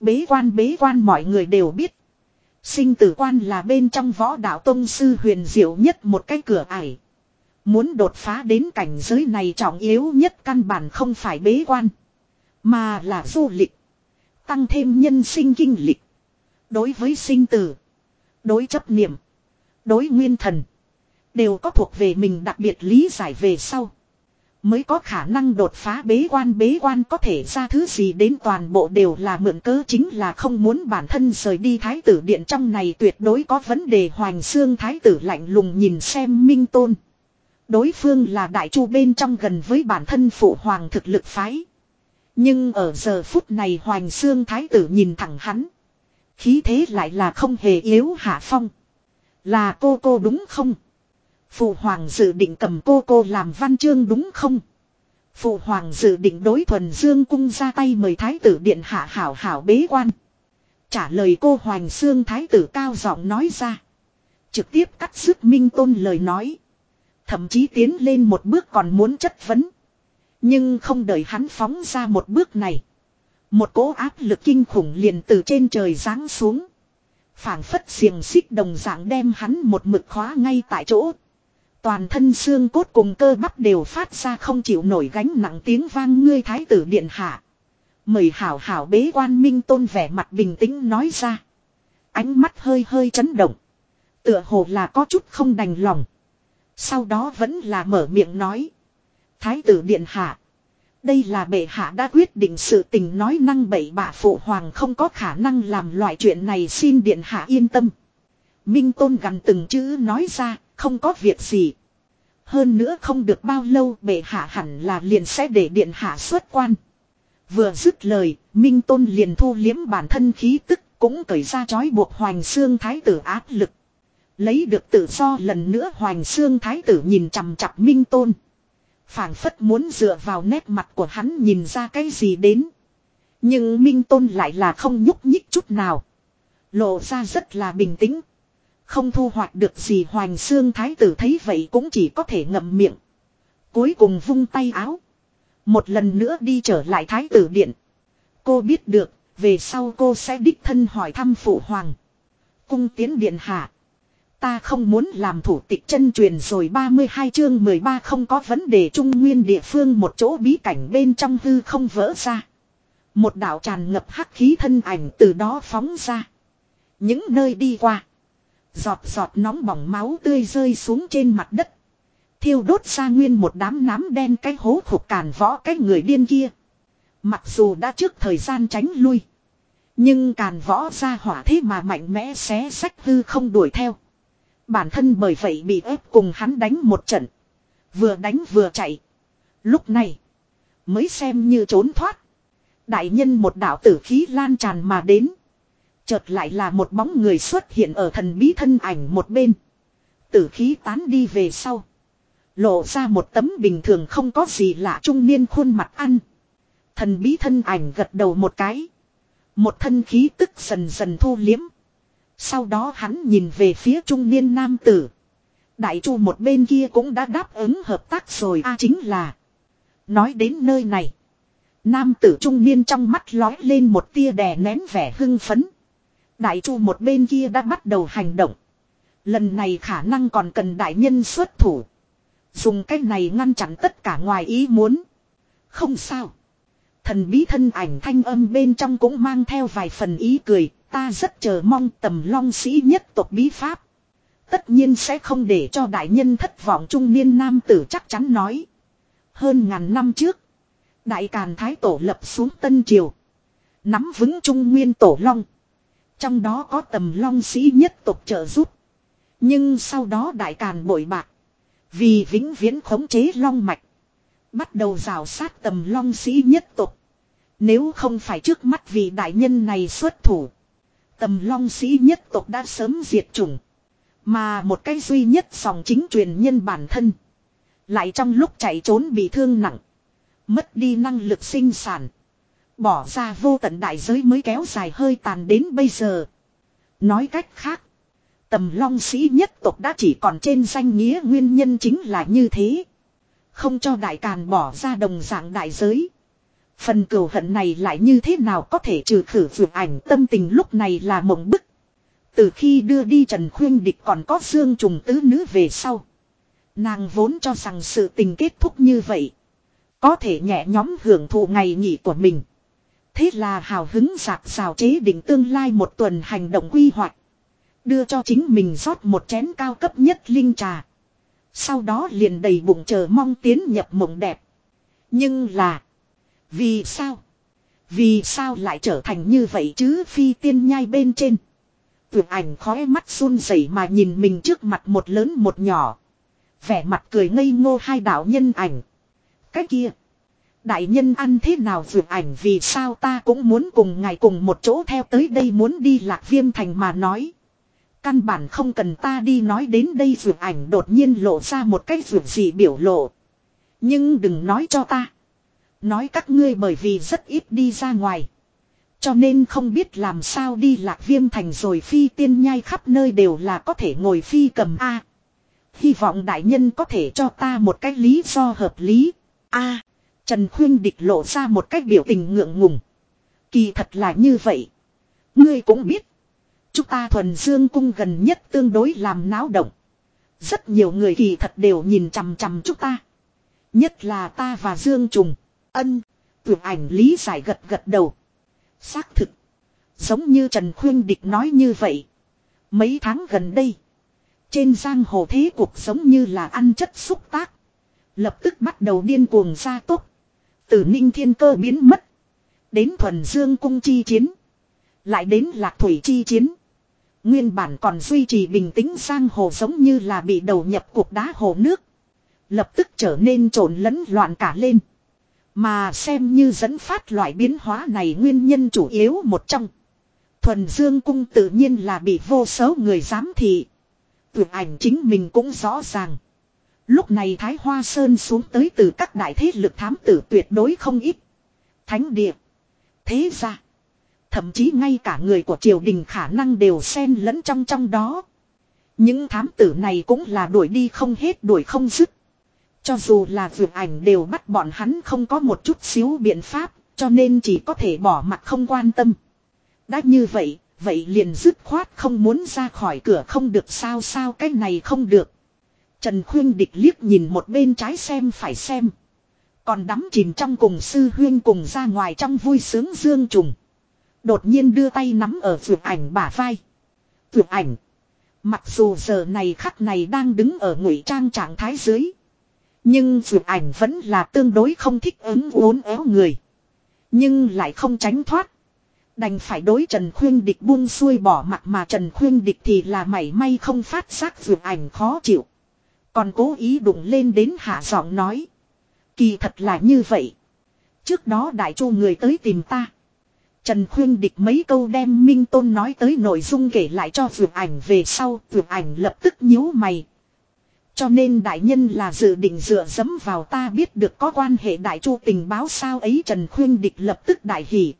Bế quan bế quan mọi người đều biết. Sinh tử quan là bên trong võ đạo tông sư huyền diệu nhất một cái cửa ải. Muốn đột phá đến cảnh giới này trọng yếu nhất căn bản không phải bế quan. Mà là du lịch. Tăng thêm nhân sinh kinh lịch. Đối với sinh tử. Đối chấp niệm. Đối nguyên thần. Đều có thuộc về mình đặc biệt lý giải về sau. Mới có khả năng đột phá bế quan bế quan có thể ra thứ gì đến toàn bộ đều là mượn cớ chính là không muốn bản thân rời đi thái tử điện trong này tuyệt đối có vấn đề hoành xương thái tử lạnh lùng nhìn xem minh tôn. Đối phương là đại chu bên trong gần với bản thân phụ hoàng thực lực phái. Nhưng ở giờ phút này hoành xương thái tử nhìn thẳng hắn. Khí thế lại là không hề yếu hạ phong. Là cô cô đúng không? Phụ hoàng dự định cầm cô cô làm văn chương đúng không? Phụ hoàng dự định đối thuần dương cung ra tay mời thái tử điện hạ hảo hảo bế quan. Trả lời cô Hoàng Xương thái tử cao giọng nói ra. Trực tiếp cắt sức Minh Tôn lời nói. Thậm chí tiến lên một bước còn muốn chất vấn. Nhưng không đợi hắn phóng ra một bước này. Một cỗ áp lực kinh khủng liền từ trên trời giáng xuống. phảng phất xiềng xích đồng dạng đem hắn một mực khóa ngay tại chỗ. Toàn thân xương cốt cùng cơ bắp đều phát ra không chịu nổi gánh nặng tiếng vang ngươi thái tử điện hạ. Mời hảo hảo bế quan minh tôn vẻ mặt bình tĩnh nói ra. Ánh mắt hơi hơi chấn động. Tựa hồ là có chút không đành lòng. Sau đó vẫn là mở miệng nói. Thái tử điện hạ. Đây là bệ hạ đã quyết định sự tình nói năng bậy bạ phụ hoàng không có khả năng làm loại chuyện này xin điện hạ yên tâm. Minh tôn gần từng chữ nói ra, không có việc gì. Hơn nữa không được bao lâu bệ hạ hẳn là liền sẽ để điện hạ xuất quan. Vừa dứt lời, Minh tôn liền thu liếm bản thân khí tức, cũng cởi ra chói buộc hoành xương thái tử áp lực. Lấy được tự do lần nữa hoành xương thái tử nhìn chằm chặp Minh tôn phảng phất muốn dựa vào nét mặt của hắn nhìn ra cái gì đến. Nhưng Minh Tôn lại là không nhúc nhích chút nào. Lộ ra rất là bình tĩnh. Không thu hoạch được gì Hoành Xương Thái tử thấy vậy cũng chỉ có thể ngậm miệng. Cuối cùng vung tay áo. Một lần nữa đi trở lại Thái tử điện. Cô biết được, về sau cô sẽ đích thân hỏi thăm phụ hoàng. Cung tiến điện hạ. Ta không muốn làm thủ tịch chân truyền rồi 32 chương 13 không có vấn đề trung nguyên địa phương một chỗ bí cảnh bên trong hư không vỡ ra. Một đạo tràn ngập hắc khí thân ảnh từ đó phóng ra. Những nơi đi qua. Giọt giọt nóng bỏng máu tươi rơi xuống trên mặt đất. Thiêu đốt ra nguyên một đám nám đen cái hố khục càn võ cái người điên kia. Mặc dù đã trước thời gian tránh lui. Nhưng càn võ ra hỏa thế mà mạnh mẽ xé sách hư không đuổi theo. Bản thân bởi vậy bị ép cùng hắn đánh một trận. Vừa đánh vừa chạy. Lúc này. Mới xem như trốn thoát. Đại nhân một đạo tử khí lan tràn mà đến. Chợt lại là một bóng người xuất hiện ở thần bí thân ảnh một bên. Tử khí tán đi về sau. Lộ ra một tấm bình thường không có gì lạ trung niên khuôn mặt ăn. Thần bí thân ảnh gật đầu một cái. Một thân khí tức dần dần thu liếm. Sau đó hắn nhìn về phía trung niên nam tử. Đại chu một bên kia cũng đã đáp ứng hợp tác rồi, a chính là. Nói đến nơi này. Nam tử trung niên trong mắt lói lên một tia đè nén vẻ hưng phấn. Đại chu một bên kia đã bắt đầu hành động. Lần này khả năng còn cần đại nhân xuất thủ. Dùng cách này ngăn chặn tất cả ngoài ý muốn. Không sao. Thần bí thân ảnh thanh âm bên trong cũng mang theo vài phần ý cười, Ta rất chờ mong tầm long sĩ nhất tộc bí pháp. Tất nhiên sẽ không để cho đại nhân thất vọng trung niên nam tử chắc chắn nói. Hơn ngàn năm trước. Đại Càn Thái Tổ lập xuống Tân Triều. Nắm vững Trung Nguyên Tổ Long. Trong đó có tầm long sĩ nhất tộc trợ giúp. Nhưng sau đó Đại Càn bội bạc. Vì vĩnh viễn khống chế long mạch. Bắt đầu rào sát tầm long sĩ nhất tộc. Nếu không phải trước mắt vì đại nhân này xuất thủ. Tầm long sĩ nhất tộc đã sớm diệt chủng. Mà một cái duy nhất dòng chính truyền nhân bản thân. Lại trong lúc chạy trốn bị thương nặng. Mất đi năng lực sinh sản. Bỏ ra vô tận đại giới mới kéo dài hơi tàn đến bây giờ. Nói cách khác. Tầm long sĩ nhất tộc đã chỉ còn trên danh nghĩa nguyên nhân chính là như thế. Không cho đại càn bỏ ra đồng dạng đại giới. Phần cửu hận này lại như thế nào có thể trừ khử vượt ảnh tâm tình lúc này là mộng bức. Từ khi đưa đi Trần Khuyên Địch còn có xương trùng tứ nữ về sau. Nàng vốn cho rằng sự tình kết thúc như vậy. Có thể nhẹ nhóm hưởng thụ ngày nghỉ của mình. Thế là hào hứng giạc xào chế định tương lai một tuần hành động quy hoạch. Đưa cho chính mình rót một chén cao cấp nhất linh trà. Sau đó liền đầy bụng chờ mong tiến nhập mộng đẹp. Nhưng là. Vì sao? Vì sao lại trở thành như vậy chứ phi tiên nhai bên trên. Vượt ảnh khói mắt run rẩy mà nhìn mình trước mặt một lớn một nhỏ. Vẻ mặt cười ngây ngô hai đạo nhân ảnh. Cái kia. Đại nhân ăn thế nào vượt ảnh vì sao ta cũng muốn cùng ngài cùng một chỗ theo tới đây muốn đi lạc viêm thành mà nói. Căn bản không cần ta đi nói đến đây vượt ảnh đột nhiên lộ ra một cái vượt gì biểu lộ. Nhưng đừng nói cho ta. Nói các ngươi bởi vì rất ít đi ra ngoài. Cho nên không biết làm sao đi lạc viêm thành rồi phi tiên nhai khắp nơi đều là có thể ngồi phi cầm A. Hy vọng đại nhân có thể cho ta một cái lý do hợp lý. A. Trần Khuyên địch lộ ra một cách biểu tình ngượng ngùng. Kỳ thật là như vậy. Ngươi cũng biết. Chúng ta thuần dương cung gần nhất tương đối làm náo động. Rất nhiều người kỳ thật đều nhìn chằm chằm chúng ta. Nhất là ta và Dương Trùng. Ân. Tưởng ảnh lý giải gật gật đầu. Xác thực. Giống như Trần Khuyên Địch nói như vậy. Mấy tháng gần đây. Trên giang hồ thế cuộc giống như là ăn chất xúc tác. Lập tức bắt đầu điên cuồng ra tốt. Từ ninh thiên cơ biến mất. Đến thuần dương cung chi chiến. Lại đến lạc thủy chi chiến. Nguyên bản còn duy trì bình tĩnh sang hồ giống như là bị đầu nhập cuộc đá hồ nước. Lập tức trở nên trộn lẫn loạn cả lên. Mà xem như dẫn phát loại biến hóa này nguyên nhân chủ yếu một trong. Thuần Dương Cung tự nhiên là bị vô số người giám thị. Tưởng ảnh chính mình cũng rõ ràng. Lúc này Thái Hoa Sơn xuống tới từ các đại thế lực thám tử tuyệt đối không ít. Thánh địa. Thế ra. Thậm chí ngay cả người của triều đình khả năng đều xen lẫn trong trong đó. Những thám tử này cũng là đuổi đi không hết đuổi không dứt. Cho dù là vượt ảnh đều bắt bọn hắn không có một chút xíu biện pháp, cho nên chỉ có thể bỏ mặt không quan tâm. Đã như vậy, vậy liền dứt khoát không muốn ra khỏi cửa không được sao sao cái này không được. Trần Khuyên địch liếc nhìn một bên trái xem phải xem. Còn đắm chìm trong cùng sư huyên cùng ra ngoài trong vui sướng dương trùng. Đột nhiên đưa tay nắm ở vượt ảnh bả vai. Vượt ảnh. Mặc dù giờ này khắc này đang đứng ở ngụy trang trạng thái dưới. Nhưng vượt ảnh vẫn là tương đối không thích ứng uốn éo người. Nhưng lại không tránh thoát. Đành phải đối Trần Khuyên Địch buông xuôi bỏ mặt mà Trần Khuyên Địch thì là mảy may không phát giác vượt ảnh khó chịu. Còn cố ý đụng lên đến hạ giọng nói. Kỳ thật là như vậy. Trước đó đại chu người tới tìm ta. Trần Khuyên Địch mấy câu đem Minh Tôn nói tới nội dung kể lại cho vượt ảnh về sau. Vượt ảnh lập tức nhíu mày. Cho nên đại nhân là dự định dựa dẫm vào ta biết được có quan hệ đại chu tình báo sao ấy Trần Khuyên Địch lập tức đại hỉ.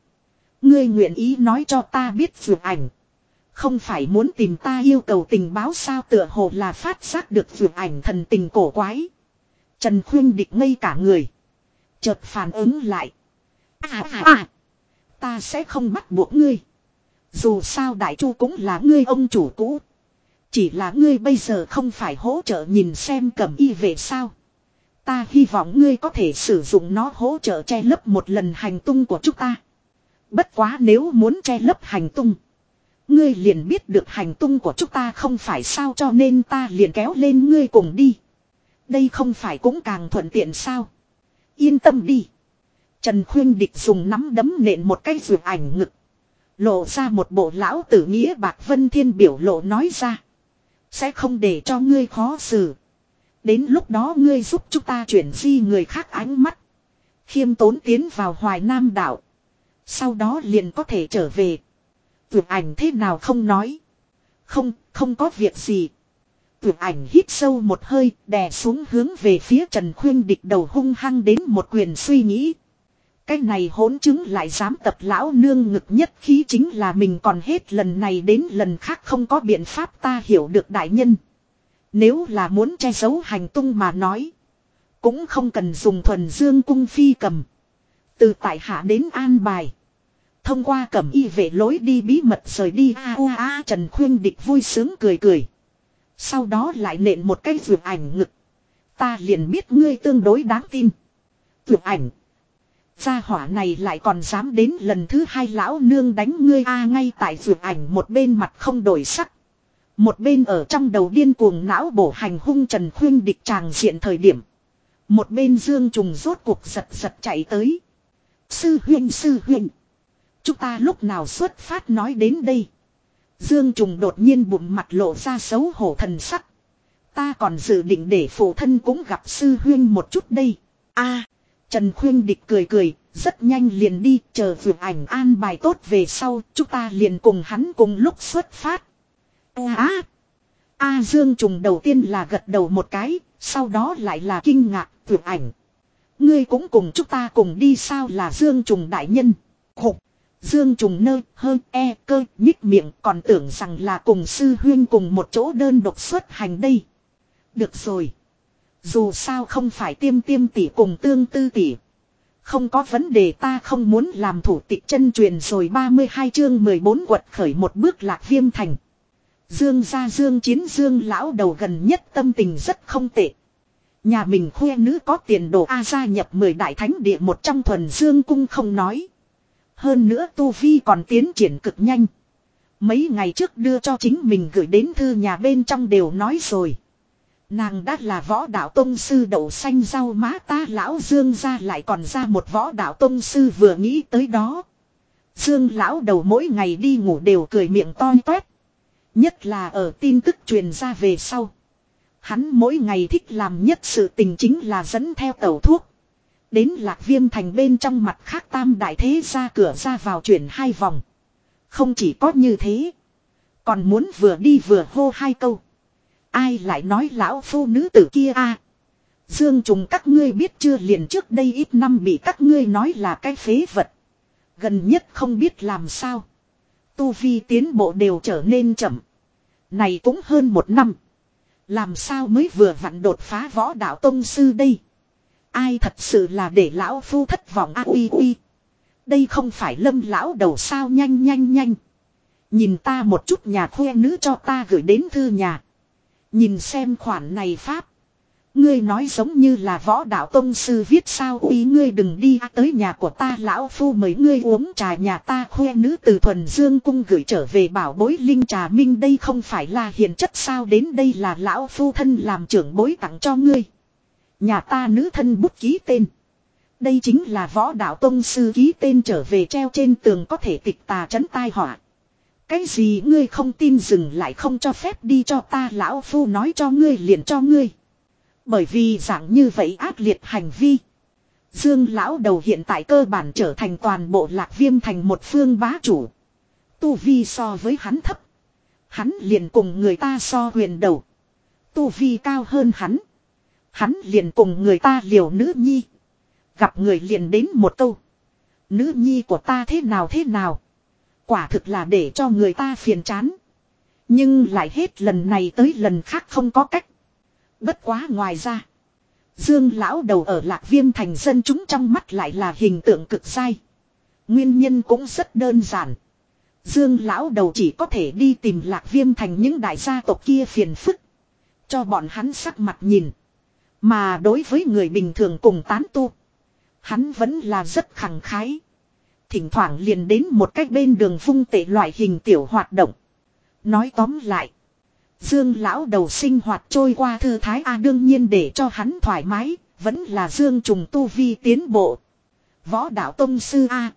Ngươi nguyện ý nói cho ta biết vượt ảnh. Không phải muốn tìm ta yêu cầu tình báo sao tựa hồ là phát giác được vượt ảnh thần tình cổ quái. Trần Khuyên Địch ngây cả người. Chợt phản ứng lại. À à à. Ta sẽ không bắt buộc ngươi. Dù sao đại chu cũng là ngươi ông chủ cũ. Chỉ là ngươi bây giờ không phải hỗ trợ nhìn xem cầm y về sao. Ta hy vọng ngươi có thể sử dụng nó hỗ trợ che lấp một lần hành tung của chúng ta. Bất quá nếu muốn che lấp hành tung. Ngươi liền biết được hành tung của chúng ta không phải sao cho nên ta liền kéo lên ngươi cùng đi. Đây không phải cũng càng thuận tiện sao. Yên tâm đi. Trần Khuyên Địch dùng nắm đấm nện một cái rượu ảnh ngực. Lộ ra một bộ lão tử nghĩa bạc vân thiên biểu lộ nói ra. Sẽ không để cho ngươi khó xử. Đến lúc đó ngươi giúp chúng ta chuyển di người khác ánh mắt. Khiêm tốn tiến vào hoài nam đảo. Sau đó liền có thể trở về. Tưởng ảnh thế nào không nói. Không, không có việc gì. Tưởng ảnh hít sâu một hơi, đè xuống hướng về phía Trần Khuyên địch đầu hung hăng đến một quyền suy nghĩ. Cái này hỗn chứng lại dám tập lão nương ngực nhất khí chính là mình còn hết lần này đến lần khác không có biện pháp ta hiểu được đại nhân. Nếu là muốn che giấu hành tung mà nói. Cũng không cần dùng thuần dương cung phi cầm. Từ tại hạ đến an bài. Thông qua cẩm y vệ lối đi bí mật rời đi a u a, Trần Khuyên Địch vui sướng cười cười. Sau đó lại nện một cái vượt ảnh ngực. Ta liền biết ngươi tương đối đáng tin. Vượt ảnh. Gia hỏa này lại còn dám đến lần thứ hai lão nương đánh ngươi a, ngay tại vượt ảnh một bên mặt không đổi sắc. Một bên ở trong đầu điên cuồng não bổ hành hung Trần Khuyên địch tràng diện thời điểm. Một bên Dương Trùng rốt cuộc giật giật chạy tới. Sư huynh sư huynh. Chúng ta lúc nào xuất phát nói đến đây. Dương Trùng đột nhiên bụng mặt lộ ra xấu hổ thần sắc. Ta còn dự định để phụ thân cũng gặp sư huyên một chút đây. a Trần Khuyên Địch cười cười, rất nhanh liền đi, chờ vượt ảnh an bài tốt về sau, chúng ta liền cùng hắn cùng lúc xuất phát. A. A Dương Trùng đầu tiên là gật đầu một cái, sau đó lại là kinh ngạc, vượt ảnh. Ngươi cũng cùng chúng ta cùng đi sao là Dương Trùng đại nhân. Khục. Dương Trùng nơ, hơn e, cơ, nhích miệng còn tưởng rằng là cùng sư huyên cùng một chỗ đơn độc xuất hành đây. Được rồi. Dù sao không phải tiêm tiêm tỷ cùng tương tư tỷ. Không có vấn đề ta không muốn làm thủ tịch chân truyền rồi 32 chương 14 quật khởi một bước lạc viêm thành. Dương gia dương chiến dương lão đầu gần nhất tâm tình rất không tệ. Nhà mình khoe nữ có tiền đồ A gia nhập 10 đại thánh địa một trong thuần dương cung không nói. Hơn nữa Tu Vi còn tiến triển cực nhanh. Mấy ngày trước đưa cho chính mình gửi đến thư nhà bên trong đều nói rồi. Nàng đã là võ đạo tông sư đậu xanh rau má ta lão Dương ra lại còn ra một võ đạo tông sư vừa nghĩ tới đó. Dương lão đầu mỗi ngày đi ngủ đều cười miệng toi toét. Nhất là ở tin tức truyền ra về sau. Hắn mỗi ngày thích làm nhất sự tình chính là dẫn theo tẩu thuốc. Đến lạc viêm thành bên trong mặt khác tam đại thế ra cửa ra vào chuyển hai vòng. Không chỉ có như thế. Còn muốn vừa đi vừa hô hai câu. Ai lại nói lão phu nữ tử kia a Dương trùng các ngươi biết chưa liền trước đây ít năm bị các ngươi nói là cái phế vật. Gần nhất không biết làm sao. Tu vi tiến bộ đều trở nên chậm. Này cũng hơn một năm. Làm sao mới vừa vặn đột phá võ đạo tông sư đây. Ai thật sự là để lão phu thất vọng a uy uy. Đây không phải lâm lão đầu sao nhanh nhanh nhanh. Nhìn ta một chút nhà khoe nữ cho ta gửi đến thư nhà. Nhìn xem khoản này pháp. Ngươi nói giống như là võ đạo tông sư viết sao ý ngươi đừng đi tới nhà của ta lão phu mời ngươi uống trà nhà ta khoe nữ từ thuần dương cung gửi trở về bảo bối linh trà minh đây không phải là hiền chất sao đến đây là lão phu thân làm trưởng bối tặng cho ngươi. Nhà ta nữ thân bút ký tên. Đây chính là võ đạo tông sư ký tên trở về treo trên tường có thể tịch tà chấn tai họa. Cái gì ngươi không tin dừng lại không cho phép đi cho ta lão phu nói cho ngươi liền cho ngươi. Bởi vì dạng như vậy ác liệt hành vi. Dương lão đầu hiện tại cơ bản trở thành toàn bộ lạc viêm thành một phương bá chủ. Tu vi so với hắn thấp. Hắn liền cùng người ta so huyền đầu. Tu vi cao hơn hắn. Hắn liền cùng người ta liều nữ nhi. Gặp người liền đến một câu. Nữ nhi của ta thế nào thế nào. Quả thực là để cho người ta phiền chán. Nhưng lại hết lần này tới lần khác không có cách. Bất quá ngoài ra. Dương lão đầu ở lạc viêm thành dân chúng trong mắt lại là hình tượng cực sai. Nguyên nhân cũng rất đơn giản. Dương lão đầu chỉ có thể đi tìm lạc viêm thành những đại gia tộc kia phiền phức. Cho bọn hắn sắc mặt nhìn. Mà đối với người bình thường cùng tán tu. Hắn vẫn là rất khẳng khái. Thỉnh thoảng liền đến một cách bên đường vung tệ loại hình tiểu hoạt động. Nói tóm lại. Dương lão đầu sinh hoạt trôi qua thư thái A đương nhiên để cho hắn thoải mái, vẫn là Dương trùng tu vi tiến bộ. Võ đạo tông sư A.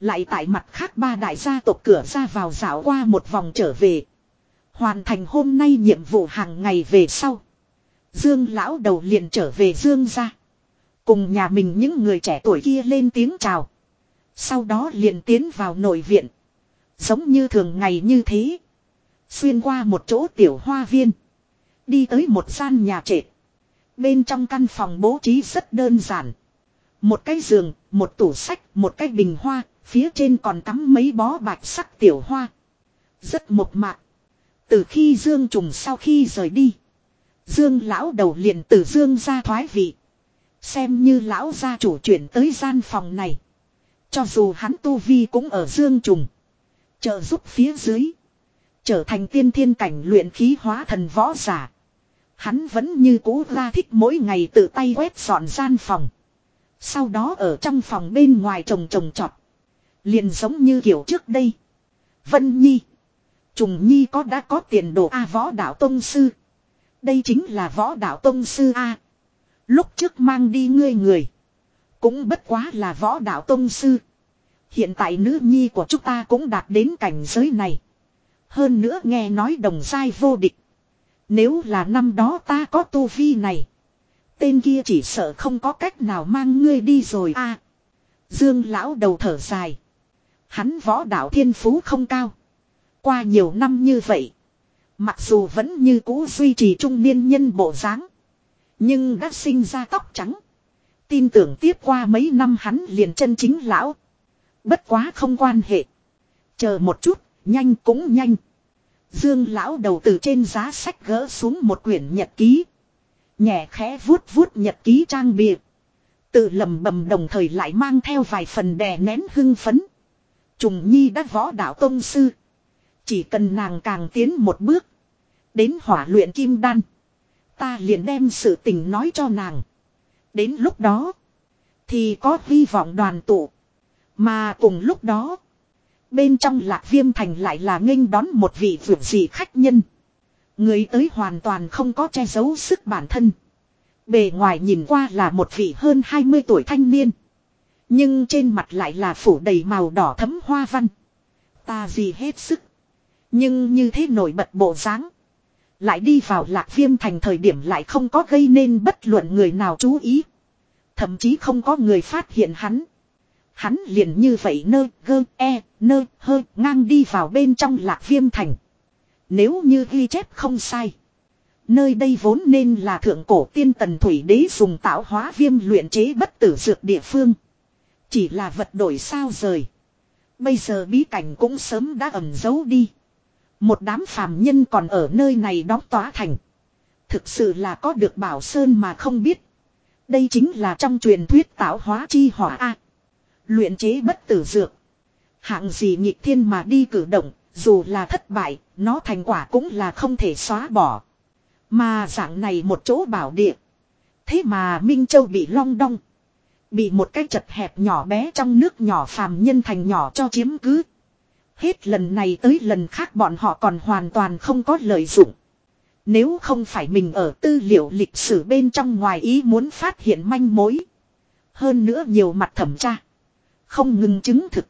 Lại tại mặt khác ba đại gia tộc cửa ra vào dạo qua một vòng trở về. Hoàn thành hôm nay nhiệm vụ hàng ngày về sau. Dương lão đầu liền trở về Dương ra. Cùng nhà mình những người trẻ tuổi kia lên tiếng chào. Sau đó liền tiến vào nội viện. Giống như thường ngày như thế. Xuyên qua một chỗ tiểu hoa viên. Đi tới một gian nhà trệt. Bên trong căn phòng bố trí rất đơn giản. Một cái giường, một tủ sách, một cái bình hoa, phía trên còn cắm mấy bó bạch sắc tiểu hoa. Rất mộc mạc. Từ khi Dương Trùng sau khi rời đi. Dương lão đầu liền từ Dương ra thoái vị. Xem như lão gia chủ chuyển tới gian phòng này. Cho dù hắn tu vi cũng ở Dương Trùng. Trợ giúp phía dưới. Trở thành tiên thiên cảnh luyện khí hóa thần võ giả. Hắn vẫn như cũ ra thích mỗi ngày tự tay quét dọn gian phòng. Sau đó ở trong phòng bên ngoài trồng trồng trọt. Liền giống như kiểu trước đây. Vân Nhi. Trùng Nhi có đã có tiền đồ A võ đạo tông sư. Đây chính là võ đạo tông sư A. Lúc trước mang đi ngươi người. Cũng bất quá là võ đạo tông sư. Hiện tại nữ nhi của chúng ta cũng đạt đến cảnh giới này. Hơn nữa nghe nói đồng sai vô địch. Nếu là năm đó ta có tu vi này. Tên kia chỉ sợ không có cách nào mang ngươi đi rồi a. Dương lão đầu thở dài. Hắn võ đạo thiên phú không cao. Qua nhiều năm như vậy. Mặc dù vẫn như cũ duy trì trung niên nhân bộ dáng, nhưng đã sinh ra tóc trắng. Tin tưởng tiếp qua mấy năm hắn liền chân chính lão. Bất quá không quan hệ. Chờ một chút, nhanh cũng nhanh. Dương lão đầu từ trên giá sách gỡ xuống một quyển nhật ký. Nhẹ khẽ vuốt vuốt nhật ký trang bìa. Tự lầm bầm đồng thời lại mang theo vài phần đè nén hưng phấn. Trùng Nhi đã võ đạo tông sư. Chỉ cần nàng càng tiến một bước. Đến hỏa luyện kim đan. Ta liền đem sự tình nói cho nàng. Đến lúc đó. Thì có hy vọng đoàn tụ. Mà cùng lúc đó. Bên trong lạc viêm thành lại là nghênh đón một vị vượt dị khách nhân. Người tới hoàn toàn không có che giấu sức bản thân. Bề ngoài nhìn qua là một vị hơn 20 tuổi thanh niên. Nhưng trên mặt lại là phủ đầy màu đỏ thấm hoa văn. Ta gì hết sức. Nhưng như thế nổi bật bộ dáng lại đi vào lạc viêm thành thời điểm lại không có gây nên bất luận người nào chú ý. Thậm chí không có người phát hiện hắn. Hắn liền như vậy nơ, gơ e nơ, hơ, ngang đi vào bên trong lạc viêm thành. Nếu như ghi chép không sai. Nơi đây vốn nên là thượng cổ tiên tần thủy đế dùng tạo hóa viêm luyện chế bất tử dược địa phương. Chỉ là vật đổi sao rời. Bây giờ bí cảnh cũng sớm đã ẩn giấu đi. Một đám phàm nhân còn ở nơi này đóng tỏa thành. Thực sự là có được bảo sơn mà không biết. Đây chính là trong truyền thuyết tạo hóa chi hỏa A. Luyện chế bất tử dược. Hạng gì nhịp thiên mà đi cử động, dù là thất bại, nó thành quả cũng là không thể xóa bỏ. Mà dạng này một chỗ bảo địa. Thế mà Minh Châu bị long đong. Bị một cái chật hẹp nhỏ bé trong nước nhỏ phàm nhân thành nhỏ cho chiếm cứ. Hết lần này tới lần khác bọn họ còn hoàn toàn không có lợi dụng. Nếu không phải mình ở tư liệu lịch sử bên trong ngoài ý muốn phát hiện manh mối. Hơn nữa nhiều mặt thẩm tra. Không ngừng chứng thực.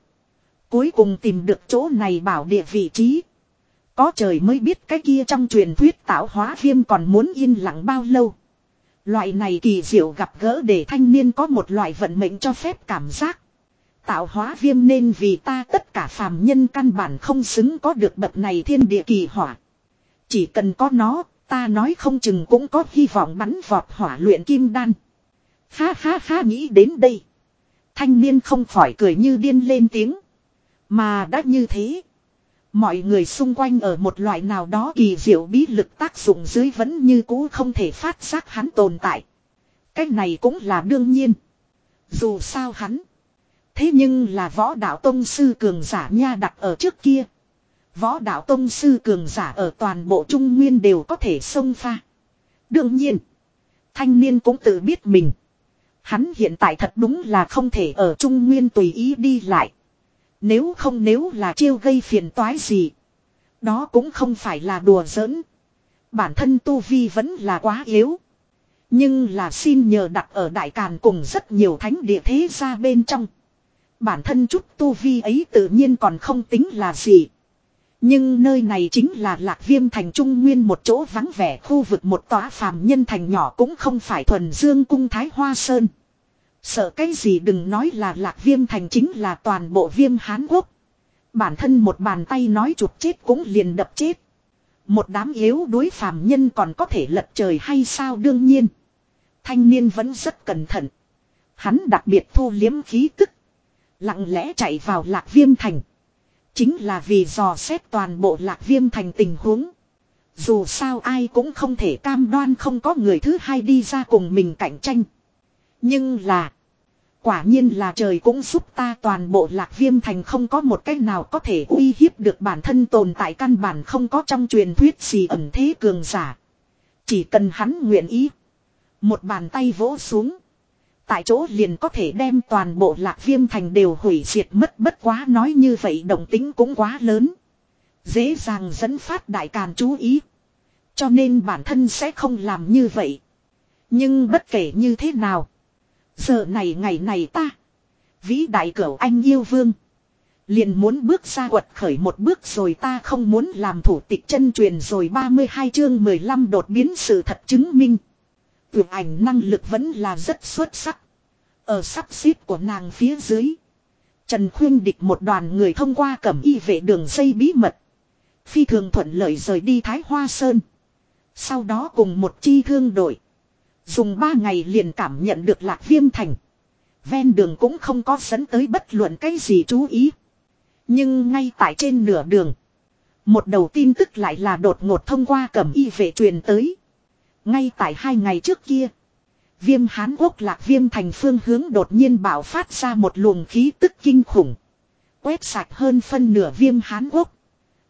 Cuối cùng tìm được chỗ này bảo địa vị trí. Có trời mới biết cái kia trong truyền thuyết tạo hóa viêm còn muốn yên lặng bao lâu. Loại này kỳ diệu gặp gỡ để thanh niên có một loại vận mệnh cho phép cảm giác. Tạo hóa viêm nên vì ta tất cả phàm nhân căn bản không xứng có được bậc này thiên địa kỳ hỏa. Chỉ cần có nó, ta nói không chừng cũng có hy vọng bắn vọt hỏa luyện kim đan. Ha ha ha nghĩ đến đây. Thanh niên không khỏi cười như điên lên tiếng. Mà đã như thế. Mọi người xung quanh ở một loại nào đó kỳ diệu bí lực tác dụng dưới vẫn như cũ không thể phát giác hắn tồn tại. Cái này cũng là đương nhiên. Dù sao hắn. Thế nhưng là võ đạo tông sư cường giả nha đặt ở trước kia. Võ đạo tông sư cường giả ở toàn bộ trung nguyên đều có thể xông pha. Đương nhiên. Thanh niên cũng tự biết mình. Hắn hiện tại thật đúng là không thể ở trung nguyên tùy ý đi lại. Nếu không nếu là chiêu gây phiền toái gì. Đó cũng không phải là đùa giỡn. Bản thân Tu Vi vẫn là quá yếu. Nhưng là xin nhờ đặt ở Đại Càn cùng rất nhiều thánh địa thế ra bên trong. Bản thân chút Tu Vi ấy tự nhiên còn không tính là gì. Nhưng nơi này chính là lạc viêm thành trung nguyên một chỗ vắng vẻ khu vực một tòa phàm nhân thành nhỏ cũng không phải thuần dương cung thái hoa sơn. Sợ cái gì đừng nói là lạc viêm thành chính là toàn bộ viêm Hán Quốc. Bản thân một bàn tay nói chụp chết cũng liền đập chết. Một đám yếu đối phàm nhân còn có thể lật trời hay sao đương nhiên. Thanh niên vẫn rất cẩn thận. Hắn đặc biệt thu liếm khí tức. Lặng lẽ chạy vào lạc viêm thành. Chính là vì dò xét toàn bộ lạc viêm thành tình huống. Dù sao ai cũng không thể cam đoan không có người thứ hai đi ra cùng mình cạnh tranh. Nhưng là. Quả nhiên là trời cũng giúp ta toàn bộ lạc viêm thành không có một cách nào có thể uy hiếp được bản thân tồn tại căn bản không có trong truyền thuyết gì ẩn thế cường giả. Chỉ cần hắn nguyện ý. Một bàn tay vỗ xuống. Tại chỗ liền có thể đem toàn bộ lạc viêm thành đều hủy diệt mất, bất quá nói như vậy động tính cũng quá lớn. Dễ dàng dẫn phát đại càn chú ý. Cho nên bản thân sẽ không làm như vậy. Nhưng bất kể như thế nào. Giờ này ngày này ta. Vĩ đại cửu anh yêu vương. Liền muốn bước ra quật khởi một bước rồi ta không muốn làm thủ tịch chân truyền rồi 32 chương 15 đột biến sự thật chứng minh. Tuyệt ảnh năng lực vẫn là rất xuất sắc. Ở sắp xếp của nàng phía dưới. Trần Khuyên địch một đoàn người thông qua cẩm y vệ đường dây bí mật. Phi thường thuận lợi rời đi Thái Hoa Sơn. Sau đó cùng một chi thương đội. Dùng ba ngày liền cảm nhận được lạc viêm thành. Ven đường cũng không có dẫn tới bất luận cái gì chú ý. Nhưng ngay tại trên nửa đường. Một đầu tin tức lại là đột ngột thông qua cẩm y vệ truyền tới. Ngay tại hai ngày trước kia. Viêm Hán Quốc lạc viêm thành phương hướng đột nhiên bảo phát ra một luồng khí tức kinh khủng. Quét sạch hơn phân nửa viêm Hán Quốc.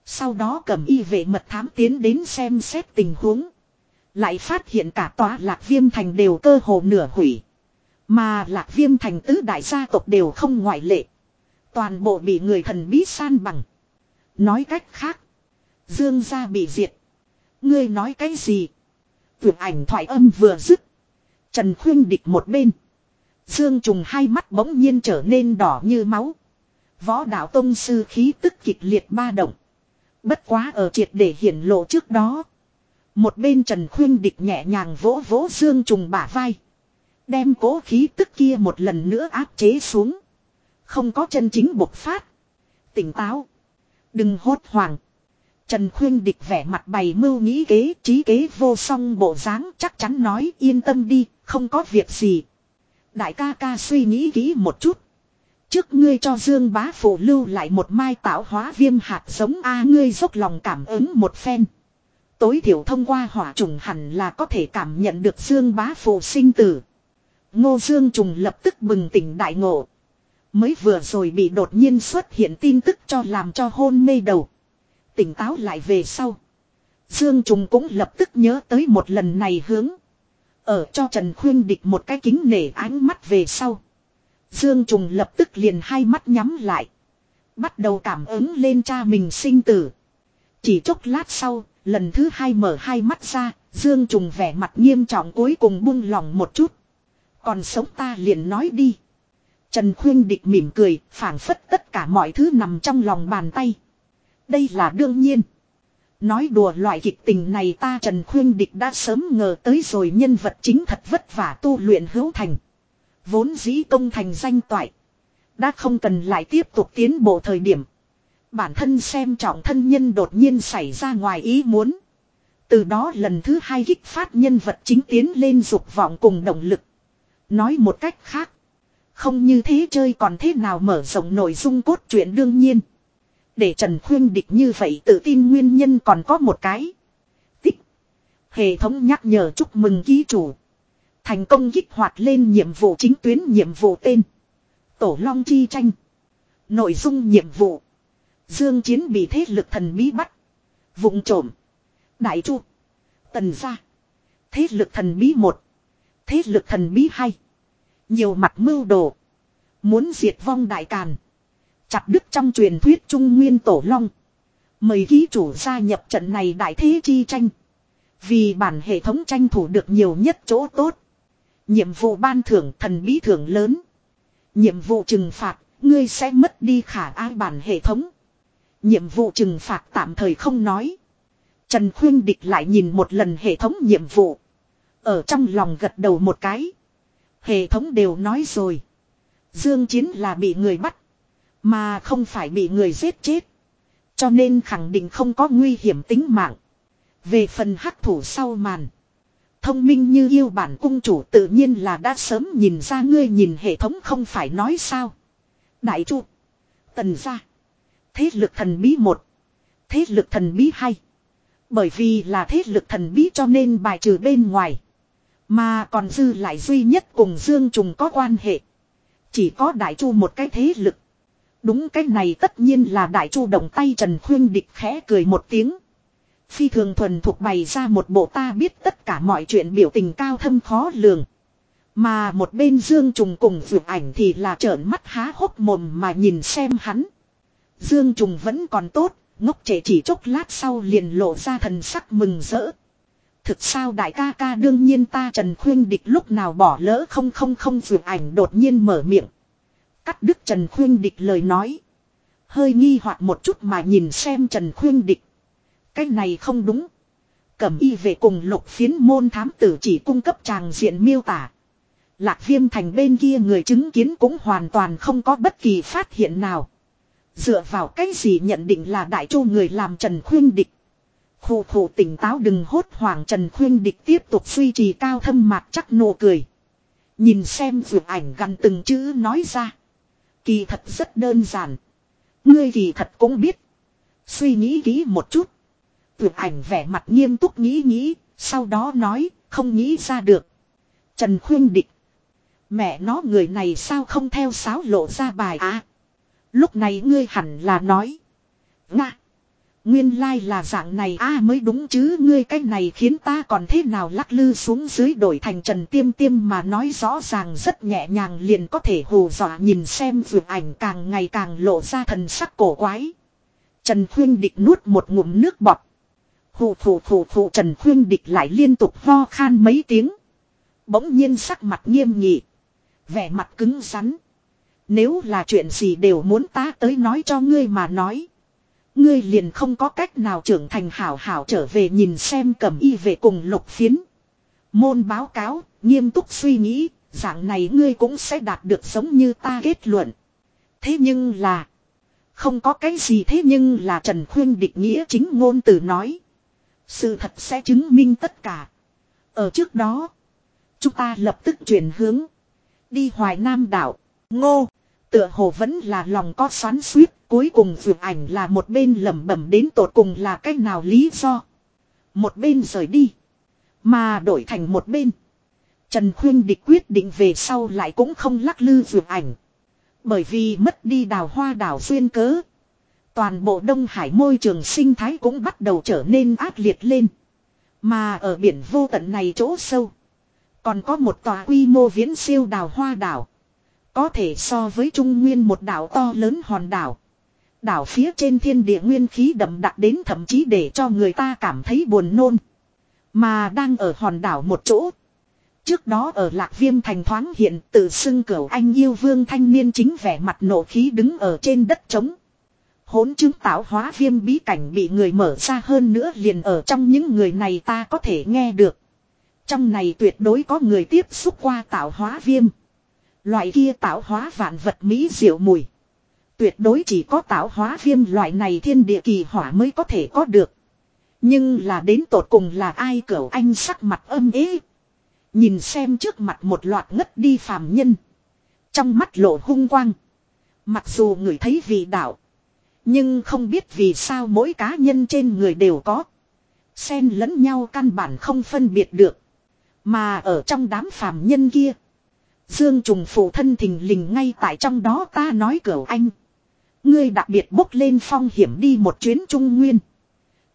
Sau đó cầm y vệ mật thám tiến đến xem xét tình huống. Lại phát hiện cả tòa lạc viêm thành đều cơ hồ nửa hủy. Mà lạc viêm thành tứ đại gia tộc đều không ngoại lệ. Toàn bộ bị người thần bí san bằng. Nói cách khác. Dương gia bị diệt. Ngươi nói cái gì? Tuyệt ảnh thoại âm vừa dứt. Trần khuyên địch một bên. Dương trùng hai mắt bỗng nhiên trở nên đỏ như máu. Võ đạo tông sư khí tức kịch liệt ba động. Bất quá ở triệt để hiển lộ trước đó. Một bên Trần Khuyên Địch nhẹ nhàng vỗ vỗ Dương Trùng bả vai. Đem cố khí tức kia một lần nữa áp chế xuống. Không có chân chính bộc phát. Tỉnh táo. Đừng hốt hoảng. Trần Khuyên Địch vẻ mặt bày mưu nghĩ kế, trí kế vô song bộ dáng chắc chắn nói yên tâm đi, không có việc gì. Đại ca ca suy nghĩ kỹ một chút. Trước ngươi cho Dương bá phụ lưu lại một mai tạo hóa viêm hạt giống A ngươi dốc lòng cảm ứng một phen. Tối thiểu thông qua hỏa trùng hẳn là có thể cảm nhận được Dương bá phụ sinh tử. Ngô Dương trùng lập tức bừng tỉnh đại ngộ. Mới vừa rồi bị đột nhiên xuất hiện tin tức cho làm cho hôn mê đầu. Tỉnh táo lại về sau. Dương trùng cũng lập tức nhớ tới một lần này hướng. Ở cho Trần Khuyên Địch một cái kính nể ánh mắt về sau. Dương Trùng lập tức liền hai mắt nhắm lại. Bắt đầu cảm ứng lên cha mình sinh tử. Chỉ chốc lát sau, lần thứ hai mở hai mắt ra, Dương Trùng vẻ mặt nghiêm trọng cuối cùng buông lòng một chút. Còn sống ta liền nói đi. Trần Khuyên Địch mỉm cười, phảng phất tất cả mọi thứ nằm trong lòng bàn tay. Đây là đương nhiên. Nói đùa loại kịch tình này ta Trần Khuyên Địch đã sớm ngờ tới rồi nhân vật chính thật vất vả tu luyện hữu thành. Vốn dĩ công thành danh toại. Đã không cần lại tiếp tục tiến bộ thời điểm. Bản thân xem trọng thân nhân đột nhiên xảy ra ngoài ý muốn. Từ đó lần thứ hai kích phát nhân vật chính tiến lên dục vọng cùng động lực. Nói một cách khác. Không như thế chơi còn thế nào mở rộng nội dung cốt truyện đương nhiên. Để Trần Khuyên địch như vậy tự tin nguyên nhân còn có một cái. Tích. Hệ thống nhắc nhở chúc mừng ký chủ. Thành công kích hoạt lên nhiệm vụ chính tuyến nhiệm vụ tên. Tổ Long Chi Tranh. Nội dung nhiệm vụ. Dương Chiến bị thế lực thần bí bắt. Vụng trộm. Đại Chu. Tần gia. Thế lực thần bí một. Thế lực thần bí hai. Nhiều mặt mưu đồ. Muốn diệt vong đại càn. Chặt đứt trong truyền thuyết Trung Nguyên Tổ Long. Mời ký chủ gia nhập trận này đại thế chi tranh. Vì bản hệ thống tranh thủ được nhiều nhất chỗ tốt. Nhiệm vụ ban thưởng thần bí thưởng lớn. Nhiệm vụ trừng phạt, ngươi sẽ mất đi khả ai bản hệ thống. Nhiệm vụ trừng phạt tạm thời không nói. Trần Khuyên Địch lại nhìn một lần hệ thống nhiệm vụ. Ở trong lòng gật đầu một cái. Hệ thống đều nói rồi. Dương Chiến là bị người bắt. Mà không phải bị người giết chết. Cho nên khẳng định không có nguy hiểm tính mạng. Về phần hắc thủ sau màn. Thông minh như yêu bản cung chủ tự nhiên là đã sớm nhìn ra ngươi nhìn hệ thống không phải nói sao. Đại chu. Tần gia. Thế lực thần bí một. Thế lực thần bí hai. Bởi vì là thế lực thần bí cho nên bài trừ bên ngoài. Mà còn dư lại duy nhất cùng Dương Trùng có quan hệ. Chỉ có đại chu một cái thế lực. Đúng cái này tất nhiên là đại chu động tay Trần Khuyên Địch khẽ cười một tiếng. Phi thường thuần thuộc bày ra một bộ ta biết tất cả mọi chuyện biểu tình cao thâm khó lường. Mà một bên Dương Trùng cùng vượt ảnh thì là trợn mắt há hốc mồm mà nhìn xem hắn. Dương Trùng vẫn còn tốt, ngốc trẻ chỉ chốc lát sau liền lộ ra thần sắc mừng rỡ. Thực sao đại ca ca đương nhiên ta Trần Khuyên Địch lúc nào bỏ lỡ không không không vượt ảnh đột nhiên mở miệng. Cắt đứt Trần Khuyên Địch lời nói. Hơi nghi hoặc một chút mà nhìn xem Trần Khuyên Địch. Cái này không đúng. Cẩm y về cùng lục phiến môn thám tử chỉ cung cấp tràng diện miêu tả. Lạc viêm thành bên kia người chứng kiến cũng hoàn toàn không có bất kỳ phát hiện nào. Dựa vào cái gì nhận định là đại chu người làm Trần Khuyên Địch. Khủ khủ tỉnh táo đừng hốt hoảng Trần Khuyên Địch tiếp tục duy trì cao thâm mạc chắc nụ cười. Nhìn xem vượt ảnh gần từng chữ nói ra. Kỳ thật rất đơn giản. Ngươi kỳ thật cũng biết. Suy nghĩ kỹ một chút. Vượt ảnh vẻ mặt nghiêm túc nghĩ nghĩ. Sau đó nói, không nghĩ ra được. Trần Khuyên Địch. Mẹ nó người này sao không theo sáo lộ ra bài á. lúc này ngươi hẳn là nói. Nga. Nguyên lai là dạng này a à, mới đúng chứ, ngươi cái này khiến ta còn thế nào lắc lư xuống dưới đổi thành trần tiêm tiêm mà nói rõ ràng rất nhẹ nhàng liền có thể hù dọa nhìn xem vượt ảnh càng ngày càng lộ ra thần sắc cổ quái. Trần Khuyên Địch nuốt một ngụm nước bọt. Hù hù hù hù, Trần Khuyên Địch lại liên tục ho khan mấy tiếng. Bỗng nhiên sắc mặt nghiêm nghị. Vẻ mặt cứng rắn. Nếu là chuyện gì đều muốn ta tới nói cho ngươi mà nói. Ngươi liền không có cách nào trưởng thành hảo hảo trở về nhìn xem cầm y về cùng lục phiến. Môn báo cáo, nghiêm túc suy nghĩ, dạng này ngươi cũng sẽ đạt được giống như ta kết luận. Thế nhưng là... Không có cái gì thế nhưng là Trần Khuyên địch nghĩa chính ngôn từ nói. Sự thật sẽ chứng minh tất cả. Ở trước đó, chúng ta lập tức chuyển hướng. Đi Hoài Nam đảo. Ngô, tựa hồ vẫn là lòng có xoắn suýt, cuối cùng vượt ảnh là một bên lẩm bẩm đến tột cùng là cách nào lý do. Một bên rời đi, mà đổi thành một bên. Trần Khuyên Địch quyết định về sau lại cũng không lắc lư vượt ảnh. Bởi vì mất đi đào hoa đảo xuyên cớ. Toàn bộ Đông Hải môi trường sinh thái cũng bắt đầu trở nên ác liệt lên. Mà ở biển vô tận này chỗ sâu. Còn có một tòa quy mô viễn siêu đào hoa đảo. Có thể so với Trung Nguyên một đảo to lớn hòn đảo. Đảo phía trên thiên địa nguyên khí đậm đặc đến thậm chí để cho người ta cảm thấy buồn nôn. Mà đang ở hòn đảo một chỗ. Trước đó ở Lạc Viêm thành thoáng hiện tự xưng cửu anh yêu vương thanh niên chính vẻ mặt nộ khí đứng ở trên đất trống. Hốn chứng tạo hóa viêm bí cảnh bị người mở ra hơn nữa liền ở trong những người này ta có thể nghe được. Trong này tuyệt đối có người tiếp xúc qua tạo hóa viêm. Loại kia tạo hóa vạn vật mỹ diệu mùi. Tuyệt đối chỉ có tạo hóa viêm loại này thiên địa kỳ hỏa mới có thể có được. Nhưng là đến tột cùng là ai cỡ anh sắc mặt âm ế. Nhìn xem trước mặt một loạt ngất đi phàm nhân. Trong mắt lộ hung quang. Mặc dù người thấy vị đạo. Nhưng không biết vì sao mỗi cá nhân trên người đều có. Xen lẫn nhau căn bản không phân biệt được. Mà ở trong đám phàm nhân kia. Dương trùng phụ thân thình lình ngay tại trong đó ta nói cửu anh. Ngươi đặc biệt bốc lên phong hiểm đi một chuyến trung nguyên.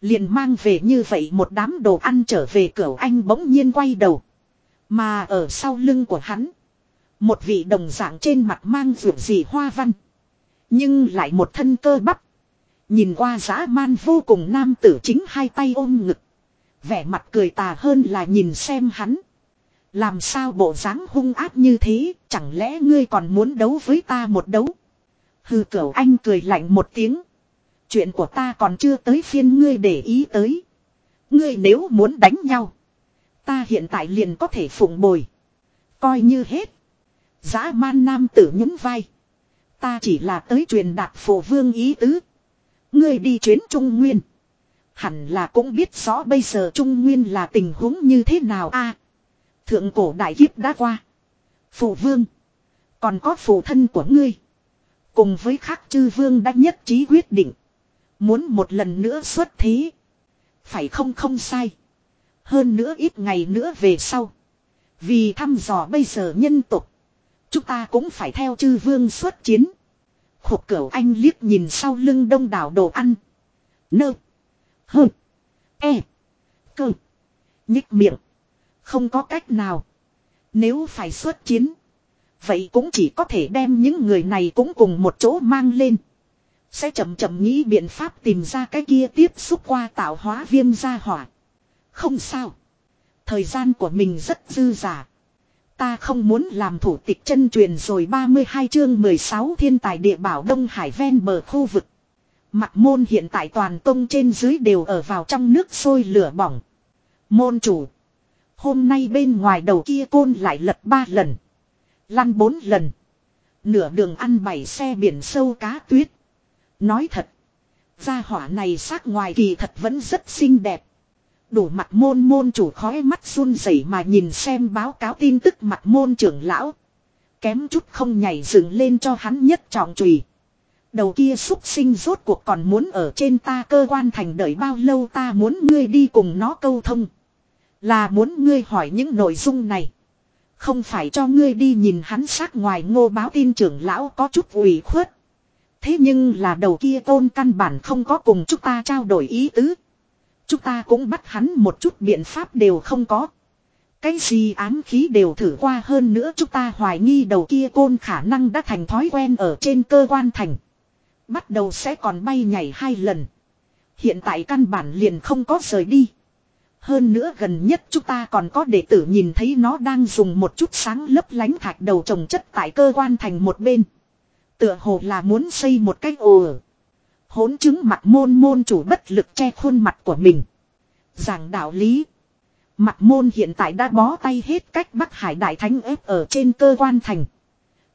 Liền mang về như vậy một đám đồ ăn trở về cửu anh bỗng nhiên quay đầu. Mà ở sau lưng của hắn. Một vị đồng dạng trên mặt mang vượt gì hoa văn. Nhưng lại một thân cơ bắp. Nhìn qua dã man vô cùng nam tử chính hai tay ôm ngực. Vẻ mặt cười tà hơn là nhìn xem hắn. Làm sao bộ dáng hung áp như thế, chẳng lẽ ngươi còn muốn đấu với ta một đấu? Hừ cửu anh cười lạnh một tiếng. Chuyện của ta còn chưa tới phiên ngươi để ý tới. Ngươi nếu muốn đánh nhau. Ta hiện tại liền có thể phụng bồi. Coi như hết. Giã man nam tử nhún vai. Ta chỉ là tới truyền đạt phổ vương ý tứ. Ngươi đi chuyến Trung Nguyên. Hẳn là cũng biết rõ bây giờ Trung Nguyên là tình huống như thế nào a Thượng cổ đại kiếp đã qua. Phụ vương. Còn có phụ thân của ngươi. Cùng với khắc chư vương đã nhất trí quyết định. Muốn một lần nữa xuất thế. Phải không không sai. Hơn nữa ít ngày nữa về sau. Vì thăm dò bây giờ nhân tục. Chúng ta cũng phải theo chư vương xuất chiến. Khục cửu anh liếc nhìn sau lưng đông đảo đồ ăn. Nơ. Hơ. E. Cơ. Nhích miệng. Không có cách nào. Nếu phải xuất chiến. Vậy cũng chỉ có thể đem những người này cũng cùng một chỗ mang lên. Sẽ chậm chậm nghĩ biện pháp tìm ra cái kia tiếp xúc qua tạo hóa viêm gia hỏa. Không sao. Thời gian của mình rất dư giả. Ta không muốn làm thủ tịch chân truyền rồi 32 chương 16 thiên tài địa bảo Đông Hải ven bờ khu vực. Mặt môn hiện tại toàn tông trên dưới đều ở vào trong nước sôi lửa bỏng. Môn chủ. Hôm nay bên ngoài đầu kia côn lại lật ba lần. Lăn bốn lần. Nửa đường ăn bảy xe biển sâu cá tuyết. Nói thật. Gia hỏa này sắc ngoài kỳ thật vẫn rất xinh đẹp. Đủ mặt môn môn chủ khói mắt run rẩy mà nhìn xem báo cáo tin tức mặt môn trưởng lão. Kém chút không nhảy dựng lên cho hắn nhất trọng trùy. Đầu kia xúc sinh rốt cuộc còn muốn ở trên ta cơ quan thành đợi bao lâu ta muốn ngươi đi cùng nó câu thông. Là muốn ngươi hỏi những nội dung này. Không phải cho ngươi đi nhìn hắn sát ngoài ngô báo tin trưởng lão có chút ủy khuất. Thế nhưng là đầu kia tôn căn bản không có cùng chúng ta trao đổi ý tứ. Chúng ta cũng bắt hắn một chút biện pháp đều không có. Cái gì ám khí đều thử qua hơn nữa chúng ta hoài nghi đầu kia côn khả năng đã thành thói quen ở trên cơ quan thành. Bắt đầu sẽ còn bay nhảy hai lần. Hiện tại căn bản liền không có rời đi. Hơn nữa gần nhất chúng ta còn có đệ tử nhìn thấy nó đang dùng một chút sáng lấp lánh thạch đầu trồng chất tại cơ quan thành một bên. Tựa hồ là muốn xây một cái ồ. Hốn chứng mặt môn môn chủ bất lực che khuôn mặt của mình. Giảng đạo lý. Mặt môn hiện tại đã bó tay hết cách Bắc Hải Đại Thánh ép ở trên cơ quan thành.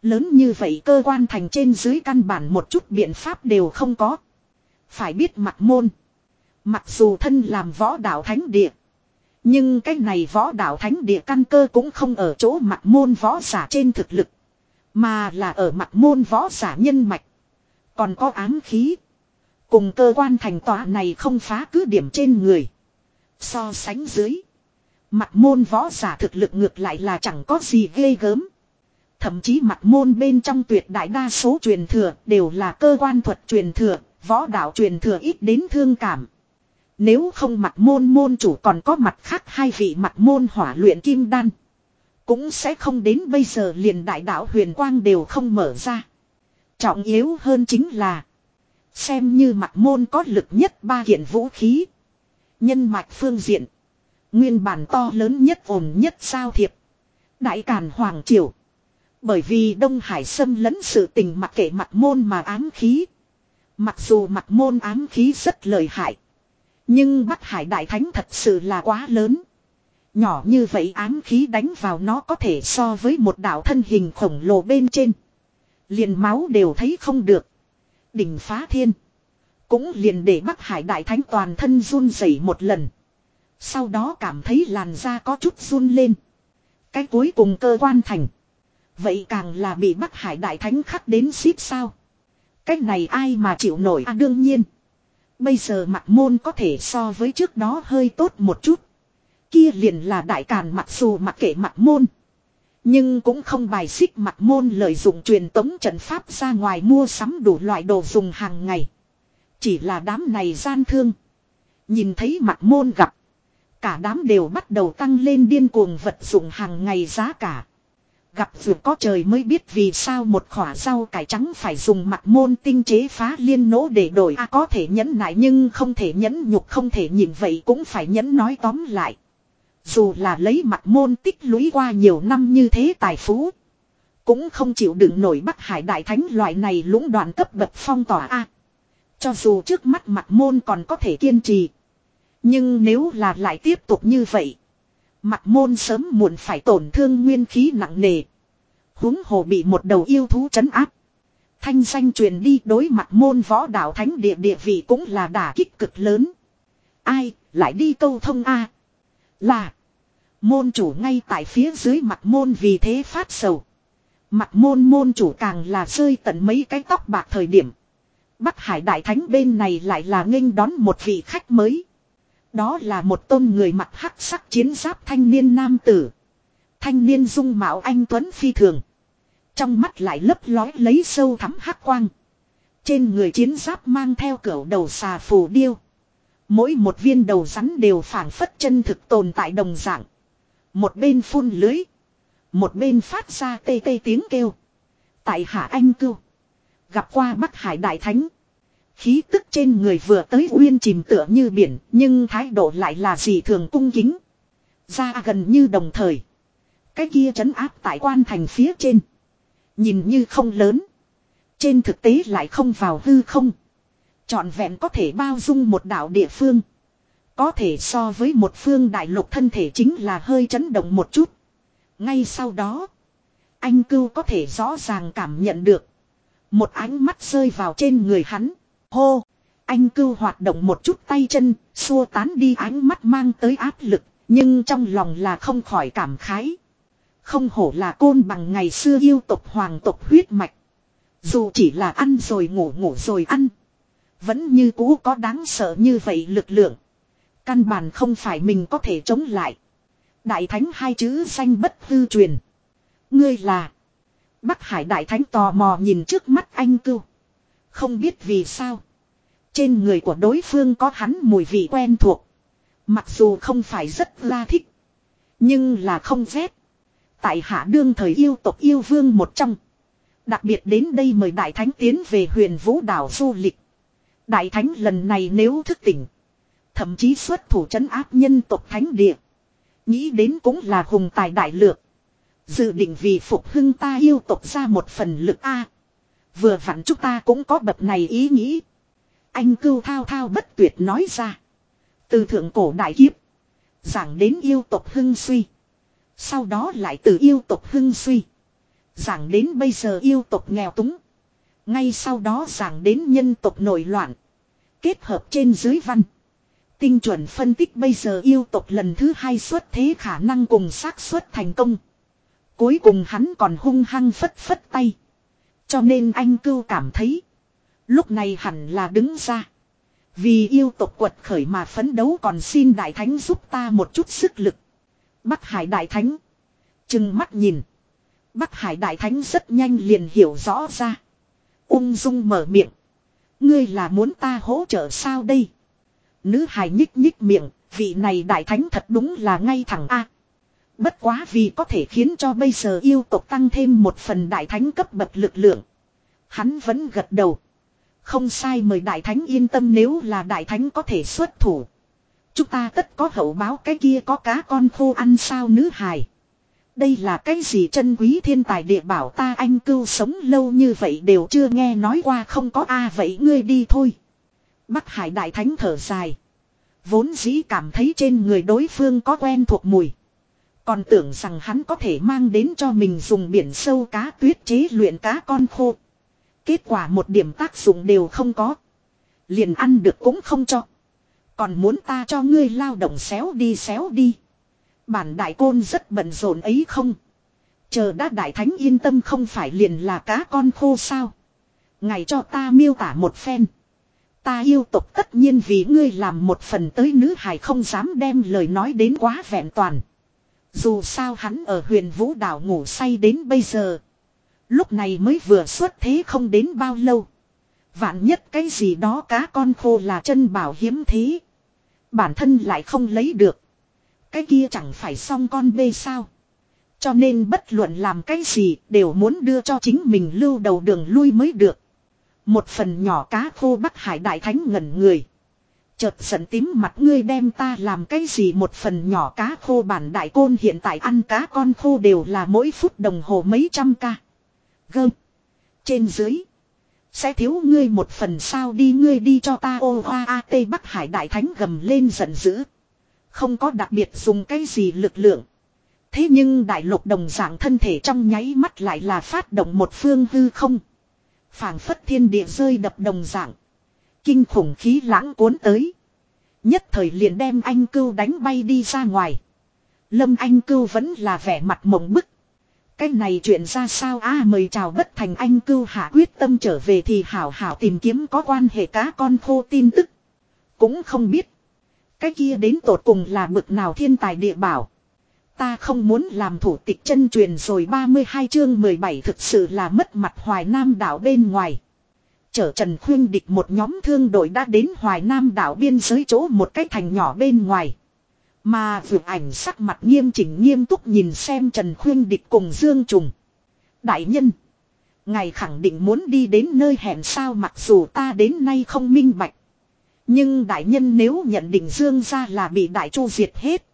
Lớn như vậy cơ quan thành trên dưới căn bản một chút biện pháp đều không có. Phải biết mặt môn. Mặc dù thân làm võ đạo thánh địa. Nhưng cái này võ đạo thánh địa căn cơ cũng không ở chỗ mặt môn võ giả trên thực lực. Mà là ở mặt môn võ giả nhân mạch. Còn có ám khí. Cùng cơ quan thành tòa này không phá cứ điểm trên người. So sánh dưới. Mặt môn võ giả thực lực ngược lại là chẳng có gì ghê gớm. Thậm chí mặt môn bên trong tuyệt đại đa số truyền thừa đều là cơ quan thuật truyền thừa, võ đạo truyền thừa ít đến thương cảm. Nếu không mặt môn môn chủ còn có mặt khác hai vị mặt môn hỏa luyện kim đan. Cũng sẽ không đến bây giờ liền đại đạo huyền quang đều không mở ra. Trọng yếu hơn chính là. Xem như mặt môn có lực nhất ba kiện vũ khí. Nhân mạch phương diện. Nguyên bản to lớn nhất ổn nhất sao thiệp. Đại Càn Hoàng Triều. Bởi vì Đông Hải xâm lấn sự tình mặc kệ mặt môn mà ám khí. Mặc dù mặt môn ám khí rất lợi hại. Nhưng Bắc Hải Đại Thánh thật sự là quá lớn. Nhỏ như vậy ám khí đánh vào nó có thể so với một đạo thân hình khổng lồ bên trên. Liền máu đều thấy không được. Đỉnh phá thiên. Cũng liền để Bắc Hải Đại Thánh toàn thân run rẩy một lần. Sau đó cảm thấy làn da có chút run lên. Cái cuối cùng cơ quan thành. Vậy càng là bị Bắc Hải Đại Thánh khắc đến xít sao. Cái này ai mà chịu nổi à đương nhiên. Bây giờ mặt môn có thể so với trước đó hơi tốt một chút. Kia liền là đại càn mặc dù mặc kệ mặt môn. Nhưng cũng không bài xích mặt môn lợi dụng truyền tống trận pháp ra ngoài mua sắm đủ loại đồ dùng hàng ngày. Chỉ là đám này gian thương. Nhìn thấy mặt môn gặp. Cả đám đều bắt đầu tăng lên điên cuồng vật dụng hàng ngày giá cả. Gặp vượt có trời mới biết vì sao một khỏa rau cải trắng phải dùng mặt môn tinh chế phá liên nỗ để đổi a có thể nhẫn nại nhưng không thể nhẫn nhục, không thể nhìn vậy cũng phải nhẫn nói tóm lại. Dù là lấy mặt môn tích lũy qua nhiều năm như thế tài phú. Cũng không chịu đựng nổi Bắc Hải Đại Thánh loại này lũng đoạn cấp bậc phong tỏa a Cho dù trước mắt mặt môn còn có thể kiên trì. Nhưng nếu là lại tiếp tục như vậy. Mặt môn sớm muộn phải tổn thương nguyên khí nặng nề. huống hồ bị một đầu yêu thú chấn áp. Thanh danh truyền đi đối mặt môn võ đạo thánh địa địa vị cũng là đả kích cực lớn. Ai, lại đi câu thông A. Là. Môn chủ ngay tại phía dưới mặt môn vì thế phát sầu. Mặt môn môn chủ càng là rơi tận mấy cái tóc bạc thời điểm. Bắc Hải Đại Thánh bên này lại là nghênh đón một vị khách mới. Đó là một tôn người mặc hắc sắc chiến giáp thanh niên nam tử. Thanh niên dung mạo anh Tuấn phi thường. Trong mắt lại lấp lói lấy sâu thắm hắc quang. Trên người chiến giáp mang theo cửa đầu xà phù điêu. Mỗi một viên đầu rắn đều phản phất chân thực tồn tại đồng dạng. Một bên phun lưới. Một bên phát ra tê tê tiếng kêu. Tại hạ anh cưu. Gặp qua Bắc Hải Đại Thánh. Khí tức trên người vừa tới uyên chìm tựa như biển, nhưng thái độ lại là gì thường cung kính. Ra gần như đồng thời. Cái kia trấn áp tại quan thành phía trên. Nhìn như không lớn. Trên thực tế lại không vào hư không. Chọn vẹn có thể bao dung một đảo địa phương. Có thể so với một phương đại lục thân thể chính là hơi chấn động một chút. Ngay sau đó. Anh cưu có thể rõ ràng cảm nhận được. Một ánh mắt rơi vào trên người hắn. Hô! Anh cưu hoạt động một chút tay chân, xua tán đi ánh mắt mang tới áp lực, nhưng trong lòng là không khỏi cảm khái. Không hổ là côn bằng ngày xưa yêu tộc hoàng tộc huyết mạch. Dù chỉ là ăn rồi ngủ ngủ rồi ăn. Vẫn như cũ có đáng sợ như vậy lực lượng. Căn bản không phải mình có thể chống lại. Đại thánh hai chữ danh bất hư truyền. Ngươi là. Bắc Hải đại thánh tò mò nhìn trước mắt anh cưu. Không biết vì sao. Trên người của đối phương có hắn mùi vị quen thuộc. Mặc dù không phải rất la thích. Nhưng là không rét. Tại hạ đương thời yêu tộc yêu vương một trong. Đặc biệt đến đây mời Đại Thánh tiến về huyền vũ đảo du lịch. Đại Thánh lần này nếu thức tỉnh. Thậm chí xuất thủ trấn áp nhân tộc thánh địa. Nghĩ đến cũng là hùng tài đại lược. Dự định vì phục hưng ta yêu tộc ra một phần lực A. Vừa vặn chúng ta cũng có bậc này ý nghĩ. Anh cưu thao thao bất tuyệt nói ra. Từ thượng cổ đại kiếp. Giảng đến yêu tộc hưng suy. Sau đó lại từ yêu tộc hưng suy. Giảng đến bây giờ yêu tộc nghèo túng. Ngay sau đó giảng đến nhân tộc nổi loạn. Kết hợp trên dưới văn. Tinh chuẩn phân tích bây giờ yêu tộc lần thứ hai xuất thế khả năng cùng xác suất thành công. Cuối cùng hắn còn hung hăng phất phất tay. Cho nên anh cưu cảm thấy. Lúc này hẳn là đứng ra. Vì yêu tộc quật khởi mà phấn đấu còn xin đại thánh giúp ta một chút sức lực. Bắc Hải đại thánh. Chừng mắt nhìn. Bắc Hải đại thánh rất nhanh liền hiểu rõ ra. Ung dung mở miệng. Ngươi là muốn ta hỗ trợ sao đây? Nữ hải nhích nhích miệng, vị này đại thánh thật đúng là ngay thẳng A. Bất quá vì có thể khiến cho bây giờ yêu tộc tăng thêm một phần đại thánh cấp bậc lực lượng. Hắn vẫn gật đầu. Không sai mời đại thánh yên tâm nếu là đại thánh có thể xuất thủ. Chúng ta tất có hậu báo cái kia có cá con khô ăn sao nữ hài. Đây là cái gì chân quý thiên tài địa bảo ta anh cưu sống lâu như vậy đều chưa nghe nói qua không có a à, vậy ngươi đi thôi. Bắc Hải Đại Thánh thở dài. Vốn dĩ cảm thấy trên người đối phương có quen thuộc mùi. Còn tưởng rằng hắn có thể mang đến cho mình dùng biển sâu cá tuyết chế luyện cá con khô. Kết quả một điểm tác dụng đều không có. Liền ăn được cũng không cho. Còn muốn ta cho ngươi lao động xéo đi xéo đi. Bản đại côn rất bận rộn ấy không. Chờ đã đại thánh yên tâm không phải liền là cá con khô sao. Ngày cho ta miêu tả một phen. Ta yêu tục tất nhiên vì ngươi làm một phần tới nữ hài không dám đem lời nói đến quá vẹn toàn. Dù sao hắn ở huyền vũ đảo ngủ say đến bây giờ. Lúc này mới vừa xuất thế không đến bao lâu. Vạn nhất cái gì đó cá con khô là chân bảo hiếm thế. Bản thân lại không lấy được. Cái kia chẳng phải xong con bê sao. Cho nên bất luận làm cái gì đều muốn đưa cho chính mình lưu đầu đường lui mới được. Một phần nhỏ cá khô bắc hải đại thánh ngẩn người. Chợt giận tím mặt ngươi đem ta làm cái gì một phần nhỏ cá khô bản đại côn hiện tại ăn cá con khô đều là mỗi phút đồng hồ mấy trăm ca. Gơm. Trên dưới. Sẽ thiếu ngươi một phần sao đi ngươi đi cho ta ô hoa a tây bắc hải đại thánh gầm lên giận dữ. Không có đặc biệt dùng cái gì lực lượng. Thế nhưng đại lục đồng dạng thân thể trong nháy mắt lại là phát động một phương hư không. phảng phất thiên địa rơi đập đồng dạng. Kinh khủng khí lãng cuốn tới. Nhất thời liền đem anh cưu đánh bay đi ra ngoài. Lâm anh cưu vẫn là vẻ mặt mộng bức. Cái này chuyện ra sao a, mời chào bất thành anh cưu hạ quyết tâm trở về thì hảo hảo tìm kiếm có quan hệ cá con khô tin tức. Cũng không biết. Cái kia đến tột cùng là bực nào thiên tài địa bảo. Ta không muốn làm thủ tịch chân truyền rồi 32 chương 17 thực sự là mất mặt Hoài Nam đảo bên ngoài. Chở Trần Khuyên địch một nhóm thương đội đã đến Hoài Nam đảo biên giới chỗ một cái thành nhỏ bên ngoài. Mà vượt ảnh sắc mặt nghiêm chỉnh nghiêm túc nhìn xem Trần Khuyên địch cùng Dương Trùng. Đại nhân. Ngài khẳng định muốn đi đến nơi hẹn sao mặc dù ta đến nay không minh bạch. Nhưng đại nhân nếu nhận định Dương ra là bị đại chu diệt hết.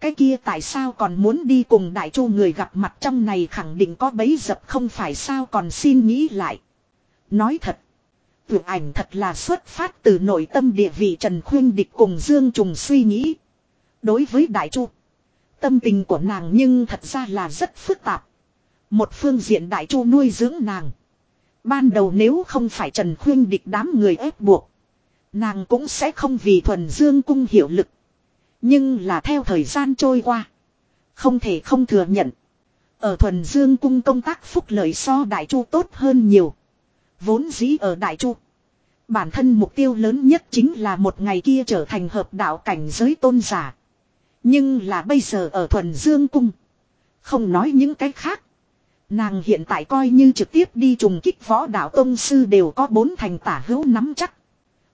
Cái kia tại sao còn muốn đi cùng đại chu người gặp mặt trong này khẳng định có bấy dập không phải sao còn xin nghĩ lại. Nói thật. Tưởng ảnh thật là xuất phát từ nội tâm địa vị Trần Khuyên Địch cùng Dương Trùng suy nghĩ. Đối với Đại Chu. Tâm tình của nàng nhưng thật ra là rất phức tạp. Một phương diện Đại Chu nuôi dưỡng nàng. Ban đầu nếu không phải Trần Khuyên địch đám người ép buộc. Nàng cũng sẽ không vì thuần dương cung hiệu lực. Nhưng là theo thời gian trôi qua. Không thể không thừa nhận. Ở thuần dương cung công tác phúc lợi so đại chu tốt hơn nhiều. Vốn dĩ ở đại chu. Bản thân mục tiêu lớn nhất chính là một ngày kia trở thành hợp đạo cảnh giới tôn giả. Nhưng là bây giờ ở thuần dương cung. Không nói những cái khác. Nàng hiện tại coi như trực tiếp đi trùng kích võ đạo tông sư đều có bốn thành tả hữu nắm chắc.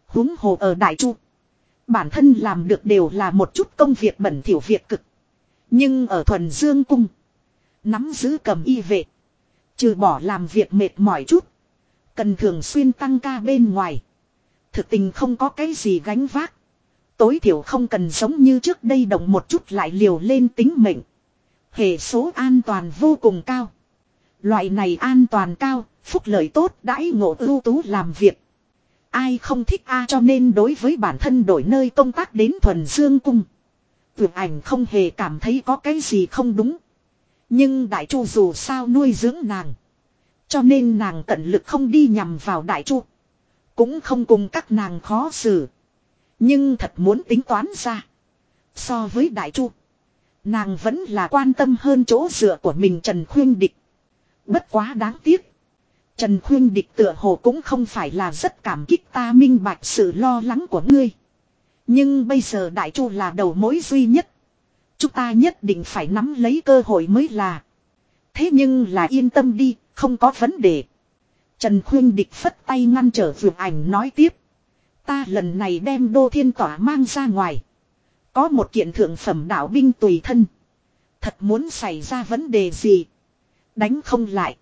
huống hồ ở Đại Chu. Bản thân làm được đều là một chút công việc bẩn thỉu việc cực. Nhưng ở thuần dương cung. Nắm giữ cầm y vệ. Trừ bỏ làm việc mệt mỏi chút. Cần thường xuyên tăng ca bên ngoài. Thực tình không có cái gì gánh vác. Tối thiểu không cần giống như trước đây động một chút lại liều lên tính mệnh. Hệ số an toàn vô cùng cao. Loại này an toàn cao, phúc lợi tốt đãi ngộ ưu tú làm việc. Ai không thích a cho nên đối với bản thân đổi nơi công tác đến thuần dương cung. Tuyệt ảnh không hề cảm thấy có cái gì không đúng. Nhưng đại chu dù sao nuôi dưỡng nàng. Cho nên nàng tận lực không đi nhằm vào đại chu. Cũng không cùng các nàng khó xử. Nhưng thật muốn tính toán ra. So với đại chu. Nàng vẫn là quan tâm hơn chỗ dựa của mình Trần Khuyên Địch. Bất quá đáng tiếc. Trần Khuyên Địch tựa hồ cũng không phải là rất cảm kích ta minh bạch sự lo lắng của ngươi. Nhưng bây giờ đại chu là đầu mối duy nhất. Chúng ta nhất định phải nắm lấy cơ hội mới là. Thế nhưng là yên tâm đi, không có vấn đề. Trần Khuyên Địch phất tay ngăn trở vượt ảnh nói tiếp. Ta lần này đem đô thiên tỏa mang ra ngoài. Có một kiện thượng phẩm đạo binh tùy thân. Thật muốn xảy ra vấn đề gì. Đánh không lại.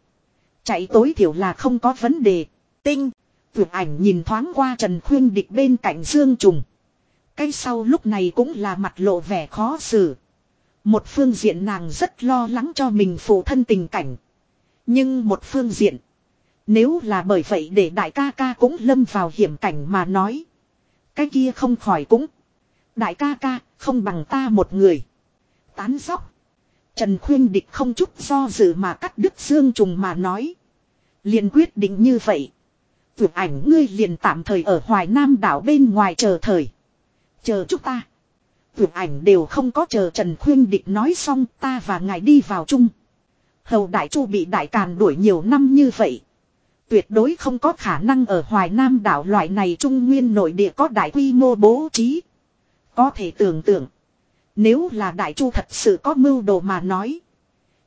Chạy tối thiểu là không có vấn đề. Tinh. Vượt ảnh nhìn thoáng qua Trần Khuyên Địch bên cạnh Dương Trùng. Cái sau lúc này cũng là mặt lộ vẻ khó xử. Một phương diện nàng rất lo lắng cho mình phụ thân tình cảnh. Nhưng một phương diện. Nếu là bởi vậy để đại ca ca cũng lâm vào hiểm cảnh mà nói. Cái kia không khỏi cũng. Đại ca ca, không bằng ta một người. Tán sóc. Trần Khuyên Địch không chút do dự mà cắt đứt Dương Trùng mà nói. liền quyết định như vậy. Vượt ảnh ngươi liền tạm thời ở Hoài Nam đảo bên ngoài chờ thời. Chờ chúng ta. Vượt ảnh đều không có chờ Trần Khuyên Địch nói xong ta và ngài đi vào chung. Hầu Đại Chu bị Đại Càn đuổi nhiều năm như vậy. Tuyệt đối không có khả năng ở Hoài Nam đảo loại này Trung Nguyên nội địa có đại quy mô bố trí. Có thể tưởng tượng. Nếu là Đại Chu thật sự có mưu đồ mà nói.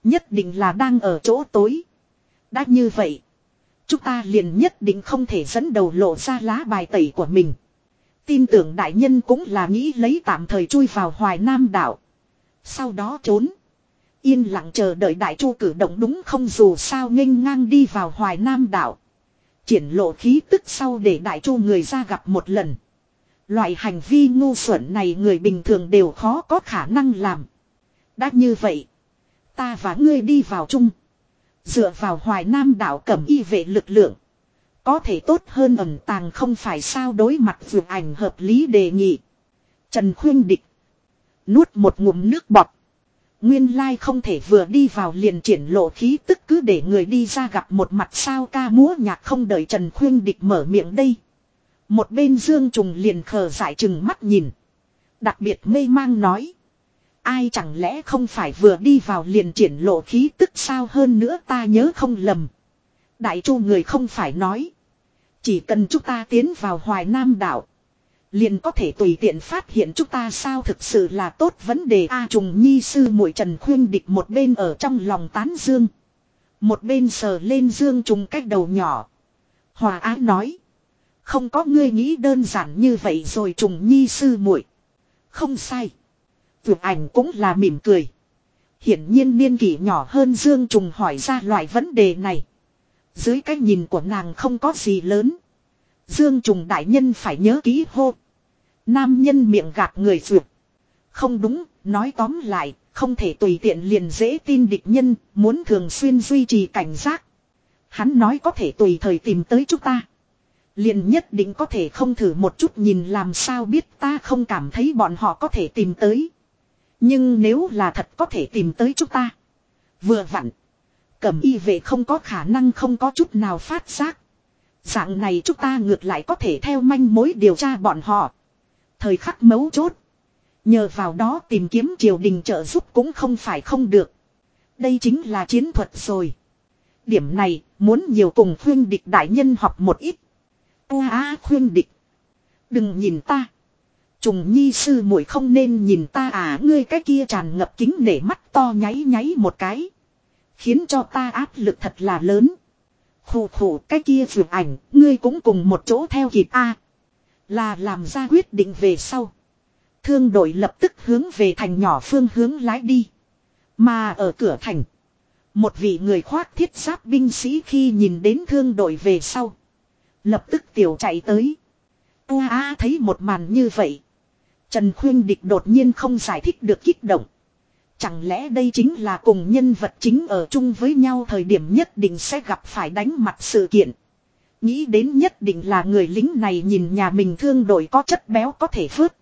Nhất định là đang ở chỗ tối. Đã như vậy. Chúng ta liền nhất định không thể dẫn đầu lộ ra lá bài tẩy của mình. Tin tưởng đại nhân cũng là nghĩ lấy tạm thời chui vào hoài nam đảo. Sau đó trốn. Yên lặng chờ đợi đại chu cử động đúng không dù sao nghênh ngang đi vào hoài nam đảo. Triển lộ khí tức sau để đại chu người ra gặp một lần. Loại hành vi ngu xuẩn này người bình thường đều khó có khả năng làm. Đã như vậy. Ta và ngươi đi vào chung. Dựa vào hoài nam đảo cẩm y vệ lực lượng. Có thể tốt hơn ẩn tàng không phải sao đối mặt vượt ảnh hợp lý đề nghị. Trần khuyên địch. Nuốt một ngụm nước bọt. Nguyên lai không thể vừa đi vào liền triển lộ khí tức cứ để người đi ra gặp một mặt sao ca múa nhạc không đợi Trần Khuyên Địch mở miệng đây. Một bên Dương Trùng liền khờ giải chừng mắt nhìn. Đặc biệt mê mang nói. Ai chẳng lẽ không phải vừa đi vào liền triển lộ khí tức sao hơn nữa ta nhớ không lầm. Đại chu người không phải nói. Chỉ cần chúng ta tiến vào hoài nam đảo. Liền có thể tùy tiện phát hiện chúng ta sao thực sự là tốt vấn đề A trùng nhi sư muội trần khuyên địch một bên ở trong lòng tán dương. Một bên sờ lên dương trùng cách đầu nhỏ. Hòa ái nói. Không có ngươi nghĩ đơn giản như vậy rồi trùng nhi sư muội Không sai. Vượt ảnh cũng là mỉm cười. Hiển nhiên niên kỷ nhỏ hơn Dương Trùng hỏi ra loại vấn đề này. Dưới cái nhìn của nàng không có gì lớn. Dương Trùng đại nhân phải nhớ kỹ hô. Nam nhân miệng gạt người ruột, Không đúng, nói tóm lại, không thể tùy tiện liền dễ tin địch nhân, muốn thường xuyên duy trì cảnh giác. Hắn nói có thể tùy thời tìm tới chúng ta. Liền nhất định có thể không thử một chút nhìn làm sao biết ta không cảm thấy bọn họ có thể tìm tới. Nhưng nếu là thật có thể tìm tới chúng ta. Vừa vặn. Cẩm y vệ không có khả năng không có chút nào phát giác. Dạng này chúng ta ngược lại có thể theo manh mối điều tra bọn họ. Thời khắc mấu chốt. Nhờ vào đó tìm kiếm triều đình trợ giúp cũng không phải không được. Đây chính là chiến thuật rồi. Điểm này, muốn nhiều cùng khuyên địch đại nhân học một ít. Ua á à, khuyên địch. Đừng nhìn ta. Trùng nhi sư muội không nên nhìn ta à ngươi cái kia tràn ngập kính để mắt to nháy nháy một cái. Khiến cho ta áp lực thật là lớn. Khủ khủ cái kia vượt ảnh, ngươi cũng cùng một chỗ theo kịp a là làm ra quyết định về sau. Thương đội lập tức hướng về thành nhỏ phương hướng lái đi. Mà ở cửa thành. Một vị người khoác thiết giáp binh sĩ khi nhìn đến thương đội về sau. Lập tức tiểu chạy tới. Ua á thấy một màn như vậy. Trần Khuyên Địch đột nhiên không giải thích được kích động. Chẳng lẽ đây chính là cùng nhân vật chính ở chung với nhau thời điểm nhất định sẽ gặp phải đánh mặt sự kiện. Nghĩ đến nhất định là người lính này nhìn nhà mình thương đội có chất béo có thể phước.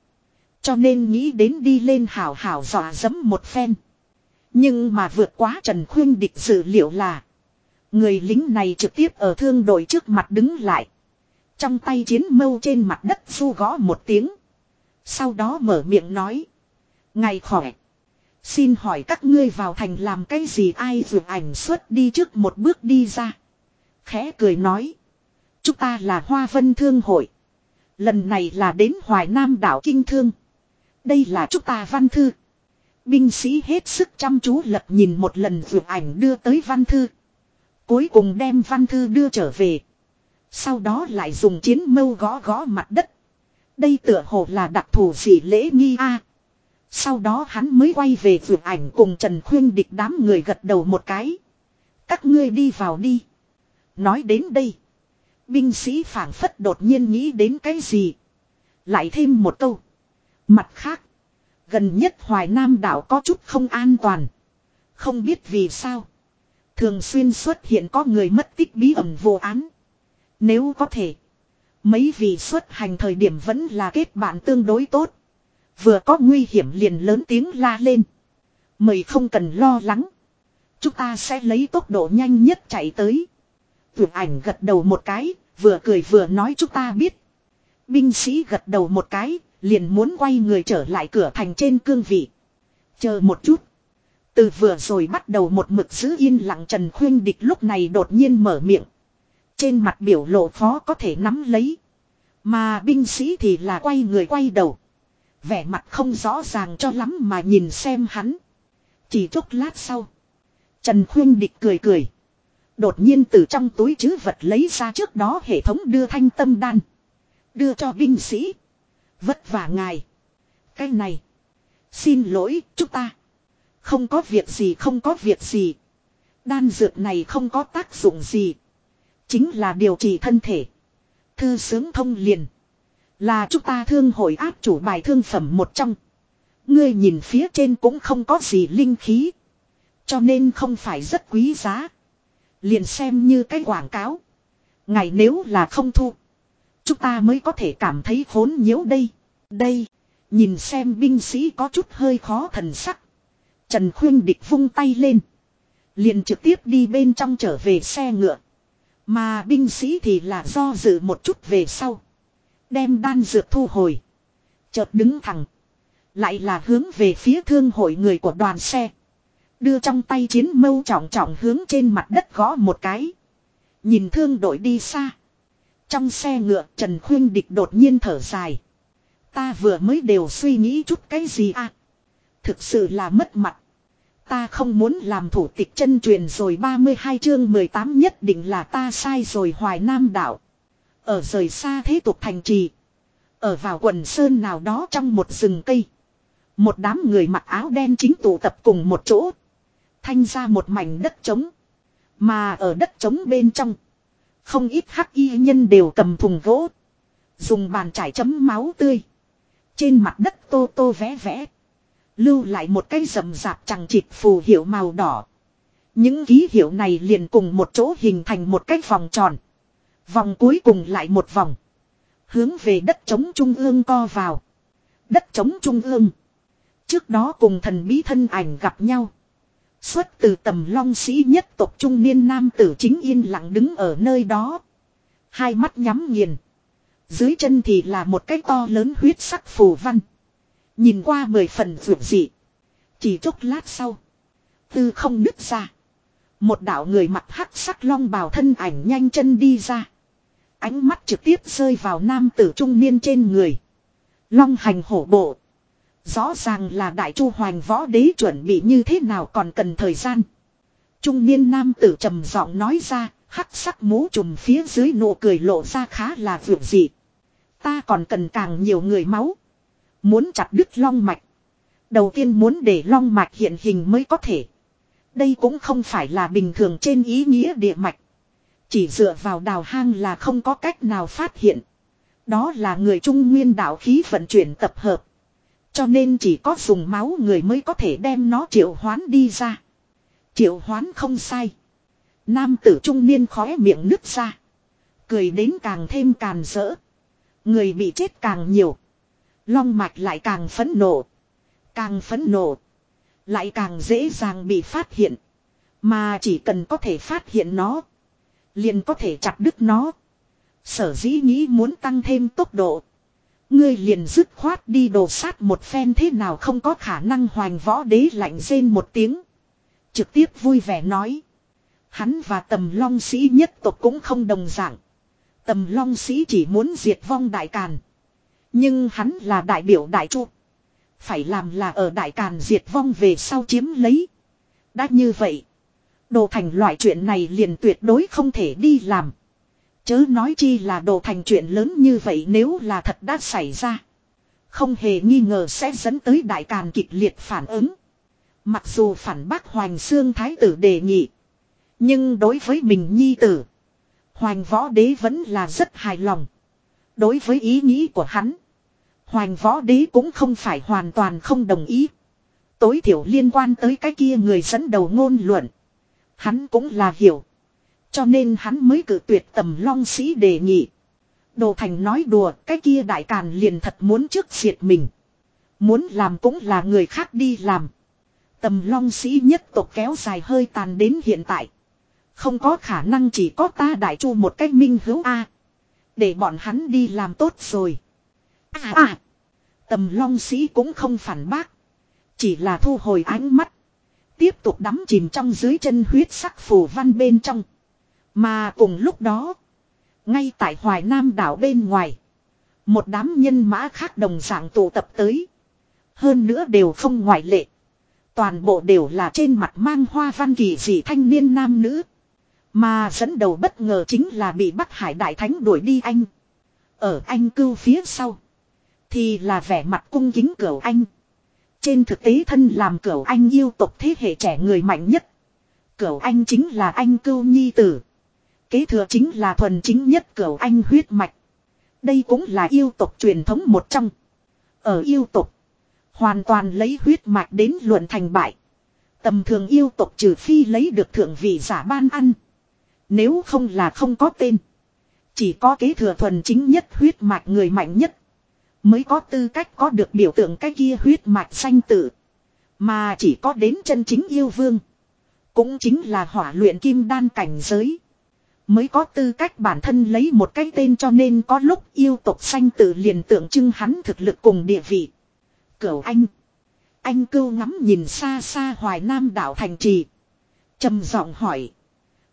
Cho nên nghĩ đến đi lên hảo hảo dọa dẫm một phen. Nhưng mà vượt quá Trần Khuyên Địch dự liệu là. Người lính này trực tiếp ở thương đội trước mặt đứng lại. Trong tay chiến mâu trên mặt đất su gõ một tiếng. Sau đó mở miệng nói. Ngày khỏe. Xin hỏi các ngươi vào thành làm cái gì ai vượt ảnh xuất đi trước một bước đi ra. Khẽ cười nói. Chúng ta là Hoa Vân Thương Hội. Lần này là đến Hoài Nam đảo Kinh Thương. Đây là chúng ta văn thư. Binh sĩ hết sức chăm chú lật nhìn một lần vượt ảnh đưa tới văn thư. Cuối cùng đem văn thư đưa trở về. Sau đó lại dùng chiến mâu gõ gõ mặt đất. Đây tựa hồ là đặc thù gì lễ nghi a. Sau đó hắn mới quay về vượt ảnh cùng Trần Khuyên địch đám người gật đầu một cái. Các ngươi đi vào đi. Nói đến đây. Binh sĩ phảng phất đột nhiên nghĩ đến cái gì. Lại thêm một câu. Mặt khác. Gần nhất Hoài Nam đảo có chút không an toàn. Không biết vì sao. Thường xuyên xuất hiện có người mất tích bí ẩn vô án. Nếu có thể. Mấy vị xuất hành thời điểm vẫn là kết bạn tương đối tốt. Vừa có nguy hiểm liền lớn tiếng la lên. Mời không cần lo lắng. Chúng ta sẽ lấy tốc độ nhanh nhất chạy tới. Vượt ảnh gật đầu một cái, vừa cười vừa nói chúng ta biết. Binh sĩ gật đầu một cái, liền muốn quay người trở lại cửa thành trên cương vị. Chờ một chút. Từ vừa rồi bắt đầu một mực giữ yên lặng Trần Khuyên Địch lúc này đột nhiên mở miệng. Trên mặt biểu lộ khó có thể nắm lấy. Mà binh sĩ thì là quay người quay đầu. Vẻ mặt không rõ ràng cho lắm mà nhìn xem hắn. Chỉ chốc lát sau. Trần Khuyên Địch cười cười. Đột nhiên từ trong túi chứ vật lấy ra trước đó hệ thống đưa thanh tâm đan. Đưa cho binh sĩ. Vất vả ngài. Cái này. Xin lỗi, chúng ta. Không có việc gì, không có việc gì. Đan dược này không có tác dụng gì. Chính là điều trị thân thể. Thư sướng thông liền. Là chúng ta thương hội áp chủ bài thương phẩm một trong. Ngươi nhìn phía trên cũng không có gì linh khí. Cho nên không phải rất quý giá. Liền xem như cái quảng cáo. Ngày nếu là không thu. Chúng ta mới có thể cảm thấy khốn nhiễu đây. Đây. Nhìn xem binh sĩ có chút hơi khó thần sắc. Trần Khuyên Địch vung tay lên. Liền trực tiếp đi bên trong trở về xe ngựa. Mà binh sĩ thì là do dự một chút về sau. Đem đan dược thu hồi. Chợt đứng thẳng. Lại là hướng về phía thương hội người của đoàn xe. Đưa trong tay chiến mâu trọng trọng hướng trên mặt đất gõ một cái. Nhìn thương đội đi xa. Trong xe ngựa, Trần Khuyên Địch đột nhiên thở dài. Ta vừa mới đều suy nghĩ chút cái gì à. Thực sự là mất mặt. Ta không muốn làm thủ tịch chân truyền rồi 32 chương 18 nhất định là ta sai rồi hoài nam đảo. Ở rời xa thế tục thành trì. Ở vào quần sơn nào đó trong một rừng cây. Một đám người mặc áo đen chính tụ tập cùng một chỗ. Thanh ra một mảnh đất trống. Mà ở đất trống bên trong. Không ít hắc y nhân đều cầm thùng gỗ. Dùng bàn chải chấm máu tươi. Trên mặt đất tô tô vẽ vẽ. Lưu lại một cái rậm rạp chẳng chịt phù hiệu màu đỏ. Những ký hiệu này liền cùng một chỗ hình thành một cái vòng tròn. Vòng cuối cùng lại một vòng. Hướng về đất trống trung ương co vào. Đất trống trung ương. Trước đó cùng thần bí thân ảnh gặp nhau. Xuất từ tầm long sĩ nhất tộc trung niên nam tử chính yên lặng đứng ở nơi đó. Hai mắt nhắm nghiền. Dưới chân thì là một cái to lớn huyết sắc phù văn. Nhìn qua mười phần vượt dị. Chỉ chốc lát sau. Tư không nứt ra. Một đạo người mặt hắc sắc long bào thân ảnh nhanh chân đi ra. Ánh mắt trực tiếp rơi vào nam tử trung niên trên người. Long hành hổ bộ. Rõ ràng là đại chu hoành võ đế chuẩn bị như thế nào còn cần thời gian. Trung niên nam tử trầm giọng nói ra, hắc sắc mũ trùm phía dưới nụ cười lộ ra khá là vượt dị. Ta còn cần càng nhiều người máu. Muốn chặt đứt long mạch. Đầu tiên muốn để long mạch hiện hình mới có thể. Đây cũng không phải là bình thường trên ý nghĩa địa mạch. Chỉ dựa vào đào hang là không có cách nào phát hiện. Đó là người trung nguyên đạo khí vận chuyển tập hợp. Cho nên chỉ có dùng máu người mới có thể đem nó triệu hoán đi ra. Triệu hoán không sai. Nam tử trung niên khóe miệng nứt ra. Cười đến càng thêm càng rỡ. Người bị chết càng nhiều. Long mạch lại càng phấn nộ. Càng phấn nộ. Lại càng dễ dàng bị phát hiện. Mà chỉ cần có thể phát hiện nó. Liền có thể chặt đứt nó. Sở dĩ nghĩ muốn tăng thêm tốc độ. Ngươi liền dứt khoát đi đồ sát một phen thế nào không có khả năng hoành võ đế lạnh rên một tiếng. Trực tiếp vui vẻ nói. Hắn và tầm long sĩ nhất tộc cũng không đồng dạng. Tầm long sĩ chỉ muốn diệt vong đại càn. Nhưng hắn là đại biểu đại chu. Phải làm là ở đại càn diệt vong về sau chiếm lấy. Đã như vậy. Đồ thành loại chuyện này liền tuyệt đối không thể đi làm. Chớ nói chi là đồ thành chuyện lớn như vậy nếu là thật đã xảy ra. Không hề nghi ngờ sẽ dẫn tới đại càn kịch liệt phản ứng. Mặc dù phản bác Hoành Xương Thái tử đề nghị. Nhưng đối với mình nhi tử. Hoành võ đế vẫn là rất hài lòng. Đối với ý nghĩ của hắn. Hoành võ đế cũng không phải hoàn toàn không đồng ý. Tối thiểu liên quan tới cái kia người dẫn đầu ngôn luận. Hắn cũng là hiểu. Cho nên hắn mới cử tuyệt tầm long sĩ đề nghị. Đồ thành nói đùa, cái kia đại càn liền thật muốn trước diệt mình. Muốn làm cũng là người khác đi làm. Tầm long sĩ nhất tộc kéo dài hơi tàn đến hiện tại. Không có khả năng chỉ có ta đại chu một cách minh hữu A. Để bọn hắn đi làm tốt rồi. À à. Tầm long sĩ cũng không phản bác. Chỉ là thu hồi ánh mắt. Tiếp tục đắm chìm trong dưới chân huyết sắc phù văn bên trong. Mà cùng lúc đó. Ngay tại hoài nam đảo bên ngoài. Một đám nhân mã khác đồng dạng tụ tập tới. Hơn nữa đều không ngoại lệ. Toàn bộ đều là trên mặt mang hoa văn kỳ dị thanh niên nam nữ. Mà dẫn đầu bất ngờ chính là bị Bắc Hải Đại Thánh đuổi đi anh. Ở anh cưu phía sau. Thì là vẻ mặt cung kính cửu anh. Trên thực tế thân làm cửu anh yêu tộc thế hệ trẻ người mạnh nhất. Cửu anh chính là anh cưu nhi tử. Kế thừa chính là thuần chính nhất cửu anh huyết mạch. Đây cũng là yêu tộc truyền thống một trong. Ở yêu tộc. Hoàn toàn lấy huyết mạch đến luận thành bại. Tầm thường yêu tộc trừ phi lấy được thượng vị giả ban ăn. Nếu không là không có tên. Chỉ có kế thừa thuần chính nhất huyết mạch người mạnh nhất. Mới có tư cách có được biểu tượng cái kia huyết mạch sanh tử. Mà chỉ có đến chân chính yêu vương. Cũng chính là hỏa luyện kim đan cảnh giới. Mới có tư cách bản thân lấy một cái tên cho nên có lúc yêu tộc sanh tử liền tượng trưng hắn thực lực cùng địa vị. Cửu anh. Anh cưu ngắm nhìn xa xa hoài nam đảo thành trì. trầm giọng hỏi.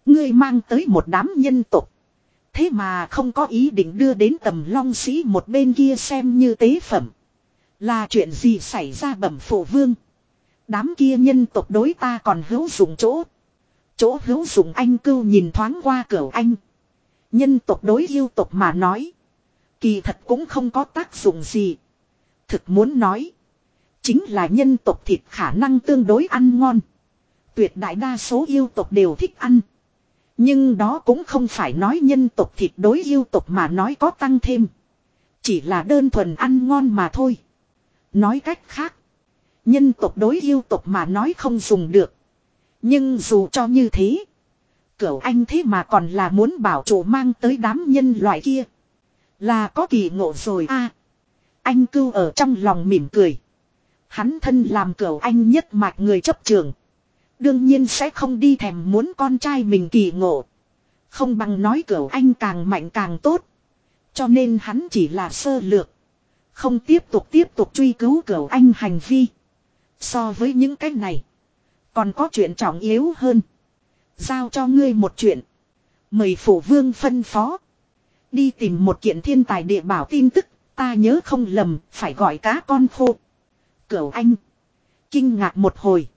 Ngươi mang tới một đám nhân tộc. Thế mà không có ý định đưa đến tầm long sĩ một bên kia xem như tế phẩm. Là chuyện gì xảy ra bẩm phổ vương. Đám kia nhân tộc đối ta còn hữu dụng chỗ. Chỗ hữu dụng anh cưu nhìn thoáng qua cửa anh. Nhân tộc đối yêu tộc mà nói. Kỳ thật cũng không có tác dụng gì. Thực muốn nói. Chính là nhân tộc thịt khả năng tương đối ăn ngon. Tuyệt đại đa số yêu tộc đều thích ăn. Nhưng đó cũng không phải nói nhân tộc thịt đối yêu tộc mà nói có tăng thêm. Chỉ là đơn thuần ăn ngon mà thôi. Nói cách khác. Nhân tộc đối yêu tộc mà nói không dùng được. Nhưng dù cho như thế. Cửu anh thế mà còn là muốn bảo chủ mang tới đám nhân loại kia. Là có kỳ ngộ rồi a Anh cưu ở trong lòng mỉm cười. Hắn thân làm cửu anh nhất mạch người chấp trường. Đương nhiên sẽ không đi thèm muốn con trai mình kỳ ngộ. Không bằng nói cửu anh càng mạnh càng tốt. Cho nên hắn chỉ là sơ lược. Không tiếp tục tiếp tục truy cứu cửu anh hành vi. So với những cái này. Còn có chuyện trọng yếu hơn. Giao cho ngươi một chuyện. Mời phủ vương phân phó. Đi tìm một kiện thiên tài địa bảo tin tức. Ta nhớ không lầm. Phải gọi cá con khô. Cửu anh. Kinh ngạc một hồi.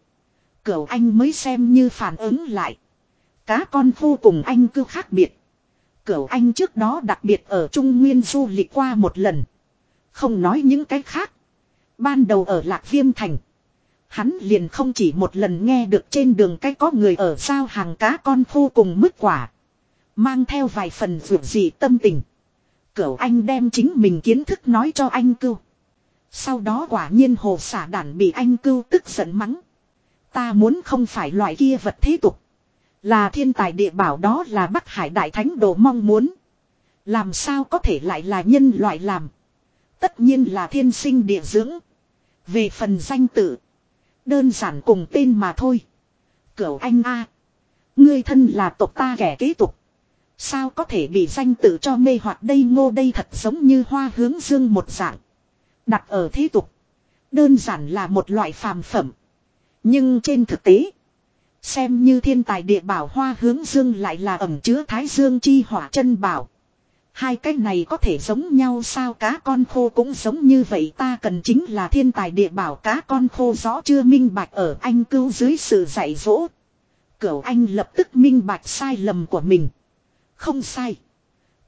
Cửu anh mới xem như phản ứng lại. Cá con khô cùng anh cứ khác biệt. Cửu anh trước đó đặc biệt ở Trung Nguyên du lịch qua một lần. Không nói những cái khác. Ban đầu ở Lạc Viêm Thành. Hắn liền không chỉ một lần nghe được trên đường cái có người ở sao hàng cá con khô cùng mức quả. Mang theo vài phần vượt dị tâm tình. Cửu anh đem chính mình kiến thức nói cho anh cưu. Sau đó quả nhiên hồ xả đản bị anh cưu tức giận mắng. Ta muốn không phải loại kia vật thế tục. Là thiên tài địa bảo đó là Bắc Hải Đại Thánh Đồ mong muốn. Làm sao có thể lại là nhân loại làm. Tất nhiên là thiên sinh địa dưỡng. Về phần danh tự. Đơn giản cùng tên mà thôi. Cửu anh A. Ngươi thân là tộc ta kẻ kế tục. Sao có thể bị danh tự cho mê hoặc đây ngô đây thật giống như hoa hướng dương một dạng. Đặt ở thế tục. Đơn giản là một loại phàm phẩm. Nhưng trên thực tế. Xem như thiên tài địa bảo hoa hướng dương lại là ẩm chứa thái dương chi hỏa chân bảo. Hai cái này có thể giống nhau sao cá con khô cũng giống như vậy ta cần chính là thiên tài địa bảo cá con khô rõ chưa minh bạch ở anh cứu dưới sự dạy dỗ. Cửu anh lập tức minh bạch sai lầm của mình. Không sai.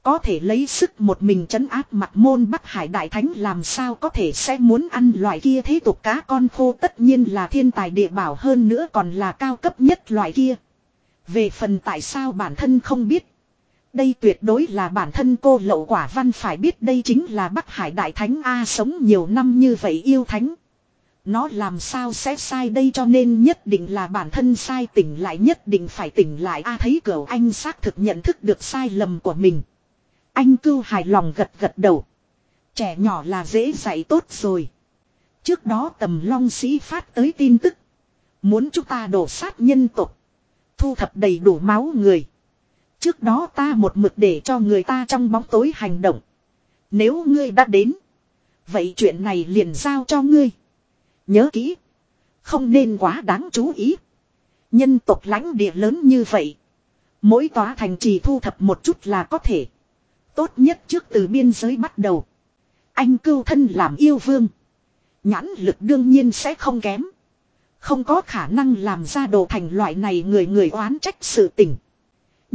Có thể lấy sức một mình chấn áp mặt môn Bắc Hải Đại Thánh làm sao có thể sẽ muốn ăn loại kia thế tục cá con khô tất nhiên là thiên tài địa bảo hơn nữa còn là cao cấp nhất loại kia. Về phần tại sao bản thân không biết. Đây tuyệt đối là bản thân cô lậu quả văn phải biết đây chính là Bắc Hải Đại Thánh A sống nhiều năm như vậy yêu thánh. Nó làm sao sẽ sai đây cho nên nhất định là bản thân sai tỉnh lại nhất định phải tỉnh lại A thấy cậu anh xác thực nhận thức được sai lầm của mình. Anh cưu hài lòng gật gật đầu. Trẻ nhỏ là dễ dạy tốt rồi. Trước đó tầm long sĩ phát tới tin tức. Muốn chúng ta đổ sát nhân tục. Thu thập đầy đủ máu người. Trước đó ta một mực để cho người ta trong bóng tối hành động. Nếu ngươi đã đến. Vậy chuyện này liền giao cho ngươi. Nhớ kỹ. Không nên quá đáng chú ý. Nhân tộc lãnh địa lớn như vậy. Mỗi tòa thành trì thu thập một chút là có thể. Tốt nhất trước từ biên giới bắt đầu. Anh cưu thân làm yêu vương. Nhãn lực đương nhiên sẽ không kém. Không có khả năng làm ra đồ thành loại này người người oán trách sự tình.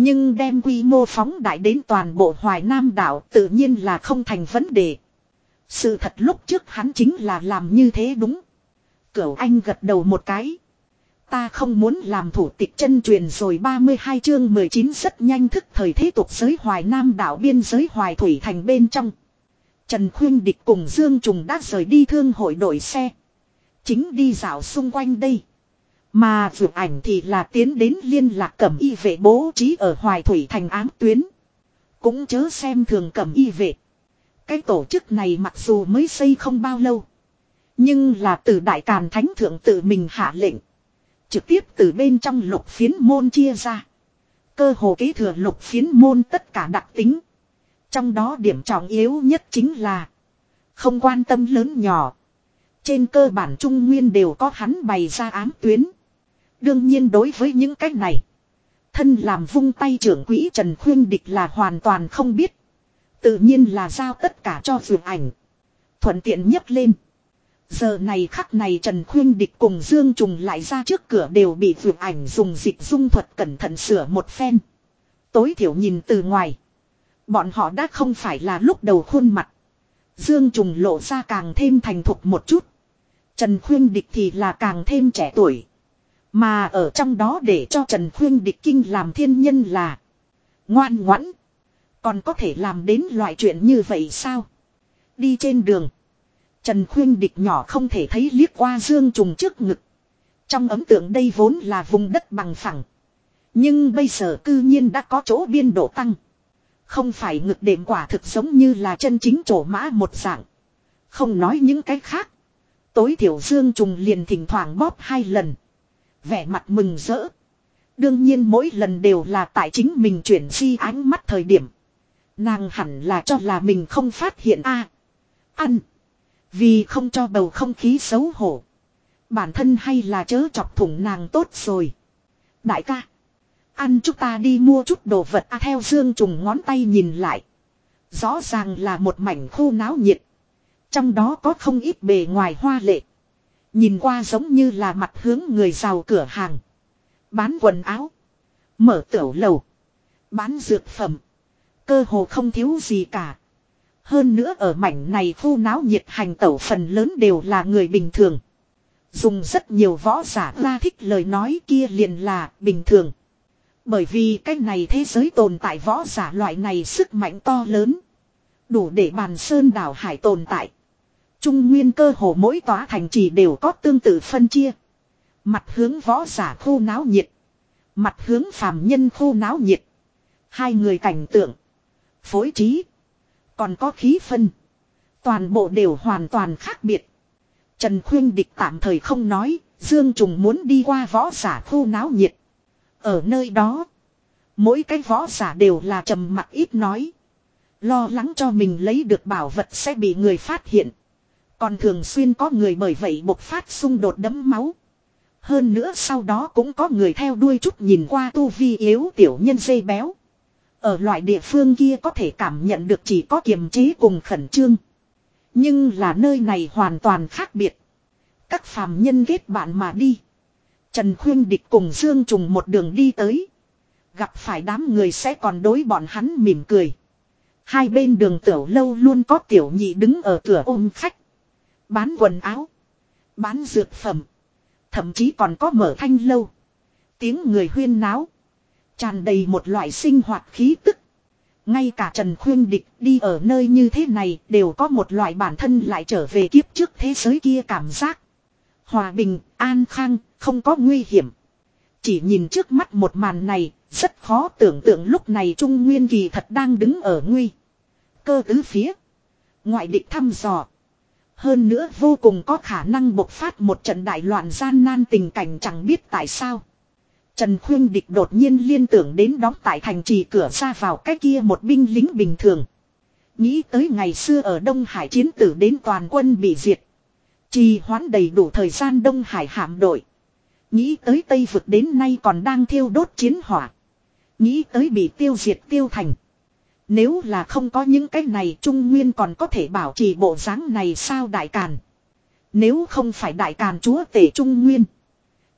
Nhưng đem quy mô phóng đại đến toàn bộ Hoài Nam đảo tự nhiên là không thành vấn đề. Sự thật lúc trước hắn chính là làm như thế đúng. Cửu Anh gật đầu một cái. Ta không muốn làm thủ tịch chân truyền rồi 32 chương 19 rất nhanh thức thời thế tục giới Hoài Nam đảo biên giới Hoài Thủy Thành bên trong. Trần Khuyên Địch cùng Dương Trùng đã rời đi thương hội đội xe. Chính đi dạo xung quanh đây. Mà vượt ảnh thì là tiến đến liên lạc cẩm y vệ bố trí ở Hoài Thủy Thành ám tuyến. Cũng chớ xem thường cẩm y vệ. Cái tổ chức này mặc dù mới xây không bao lâu. Nhưng là từ Đại Càn Thánh Thượng tự mình hạ lệnh. Trực tiếp từ bên trong lục phiến môn chia ra. Cơ hồ kế thừa lục phiến môn tất cả đặc tính. Trong đó điểm trọng yếu nhất chính là, không quan tâm lớn nhỏ. Trên cơ bản Trung Nguyên đều có hắn bày ra ám tuyến. Đương nhiên đối với những cách này. Thân làm vung tay trưởng quỹ Trần Khuyên Địch là hoàn toàn không biết. Tự nhiên là giao tất cả cho vượt ảnh. Thuận tiện nhấc lên. Giờ này khắc này Trần Khuyên Địch cùng Dương Trùng lại ra trước cửa đều bị vượt ảnh dùng dịch dung thuật cẩn thận sửa một phen. Tối thiểu nhìn từ ngoài. Bọn họ đã không phải là lúc đầu khuôn mặt. Dương Trùng lộ ra càng thêm thành thục một chút. Trần Khuyên Địch thì là càng thêm trẻ tuổi. Mà ở trong đó để cho Trần Khuyên Địch kinh làm thiên nhân là, ngoan ngoãn. Còn có thể làm đến loại chuyện như vậy sao? Đi trên đường. Trần Khuyên Địch nhỏ không thể thấy liếc qua Dương Trùng trước ngực. Trong ấm tượng đây vốn là vùng đất bằng phẳng. Nhưng bây giờ cư nhiên đã có chỗ biên độ tăng. Không phải ngực đệm quả thực giống như là chân chính trổ mã một dạng. Không nói những cái khác. Tối thiểu Dương Trùng liền thỉnh thoảng bóp hai lần. Vẻ mặt mừng rỡ. Đương nhiên mỗi lần đều là tại chính mình chuyển di ánh mắt thời điểm. Nàng hẳn là cho là mình không phát hiện a Ăn. Vì không cho bầu không khí xấu hổ. Bản thân hay là chớ chọc thủng nàng tốt rồi. Đại ca. Ăn chúng ta đi mua chút đồ vật a, theo dương trùng ngón tay nhìn lại. Rõ ràng là một mảnh khu náo nhiệt. Trong đó có không ít bề ngoài hoa lệ. Nhìn qua giống như là mặt hướng người giàu cửa hàng. Bán quần áo. Mở tiểu lầu. Bán dược phẩm. Cơ hồ không thiếu gì cả. Hơn nữa ở mảnh này khu náo nhiệt hành tẩu phần lớn đều là người bình thường. Dùng rất nhiều võ giả ra thích lời nói kia liền là bình thường. Bởi vì cái này thế giới tồn tại võ giả loại này sức mạnh to lớn. Đủ để bàn sơn đảo hải tồn tại. Trung nguyên cơ hồ mỗi tòa thành trì đều có tương tự phân chia. Mặt hướng võ giả khu náo nhiệt. Mặt hướng phàm nhân khu náo nhiệt. Hai người cảnh tượng. Phối trí. Còn có khí phân. Toàn bộ đều hoàn toàn khác biệt. Trần Khuyên Địch tạm thời không nói. Dương Trùng muốn đi qua võ giả khu náo nhiệt. Ở nơi đó. Mỗi cái võ giả đều là trầm mặc ít nói. Lo lắng cho mình lấy được bảo vật sẽ bị người phát hiện. Còn thường xuyên có người bởi vậy bộc phát xung đột đấm máu. Hơn nữa sau đó cũng có người theo đuôi chút nhìn qua tu vi yếu tiểu nhân dây béo. Ở loại địa phương kia có thể cảm nhận được chỉ có kiềm chế cùng khẩn trương. Nhưng là nơi này hoàn toàn khác biệt. Các phàm nhân ghét bạn mà đi. Trần Khuyên Địch cùng Dương Trùng một đường đi tới. Gặp phải đám người sẽ còn đối bọn hắn mỉm cười. Hai bên đường tiểu lâu luôn có tiểu nhị đứng ở cửa ôm khách. Bán quần áo. Bán dược phẩm. Thậm chí còn có mở thanh lâu. Tiếng người huyên náo. Tràn đầy một loại sinh hoạt khí tức. Ngay cả Trần Khuyên Địch đi ở nơi như thế này đều có một loại bản thân lại trở về kiếp trước thế giới kia cảm giác. Hòa bình, an khang, không có nguy hiểm. Chỉ nhìn trước mắt một màn này, rất khó tưởng tượng lúc này Trung Nguyên Kỳ thật đang đứng ở nguy. Cơ tứ phía. Ngoại địch thăm dò. Hơn nữa vô cùng có khả năng bộc phát một trận đại loạn gian nan tình cảnh chẳng biết tại sao. Trần Khuyên Địch đột nhiên liên tưởng đến đóng tại thành trì cửa ra vào cái kia một binh lính bình thường. Nghĩ tới ngày xưa ở Đông Hải chiến tử đến toàn quân bị diệt. Trì hoãn đầy đủ thời gian Đông Hải hạm đội. Nghĩ tới Tây vực đến nay còn đang thiêu đốt chiến hỏa. Nghĩ tới bị tiêu diệt tiêu thành. Nếu là không có những cái này Trung Nguyên còn có thể bảo trì bộ dáng này sao Đại Càn. Nếu không phải Đại Càn chúa tể Trung Nguyên.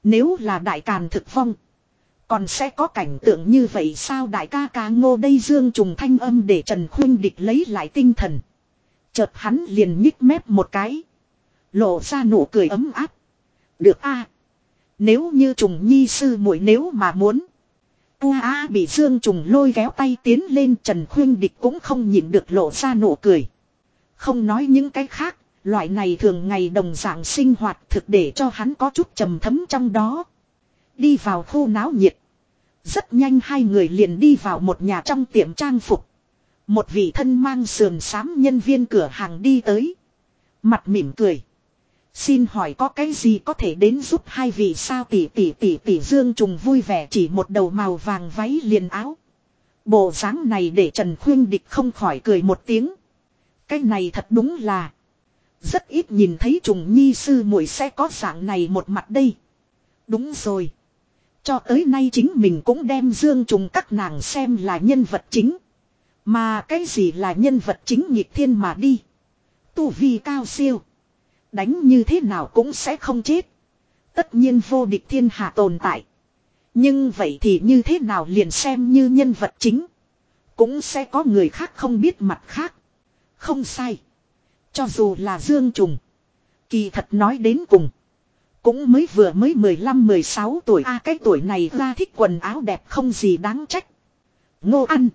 Nếu là Đại Càn thực vong. Còn sẽ có cảnh tượng như vậy sao đại ca ca ngô đây dương trùng thanh âm để Trần Khuyên Địch lấy lại tinh thần. Chợt hắn liền nhích mép một cái. Lộ ra nụ cười ấm áp. Được a, Nếu như trùng nhi sư muội nếu mà muốn. A a bị dương trùng lôi kéo tay tiến lên Trần Khuyên Địch cũng không nhịn được lộ ra nụ cười. Không nói những cái khác, loại này thường ngày đồng dạng sinh hoạt thực để cho hắn có chút trầm thấm trong đó. Đi vào khu náo nhiệt. Rất nhanh hai người liền đi vào một nhà trong tiệm trang phục. Một vị thân mang sườn xám nhân viên cửa hàng đi tới. Mặt mỉm cười. Xin hỏi có cái gì có thể đến giúp hai vị sao tỷ tỷ tỷ tỷ Dương Trùng vui vẻ chỉ một đầu màu vàng váy liền áo. Bộ dáng này để Trần Khuyên Địch không khỏi cười một tiếng. Cái này thật đúng là. Rất ít nhìn thấy trùng nhi sư muội sẽ có dạng này một mặt đây. Đúng rồi. Cho tới nay chính mình cũng đem dương trùng các nàng xem là nhân vật chính. Mà cái gì là nhân vật chính nhịp thiên mà đi. Tu vi cao siêu. Đánh như thế nào cũng sẽ không chết. Tất nhiên vô địch thiên hạ tồn tại. Nhưng vậy thì như thế nào liền xem như nhân vật chính. Cũng sẽ có người khác không biết mặt khác. Không sai. Cho dù là Dương Trùng. Kỳ thật nói đến cùng. Cũng mới vừa mới 15-16 tuổi a cái tuổi này ra thích quần áo đẹp không gì đáng trách. Ngô ăn.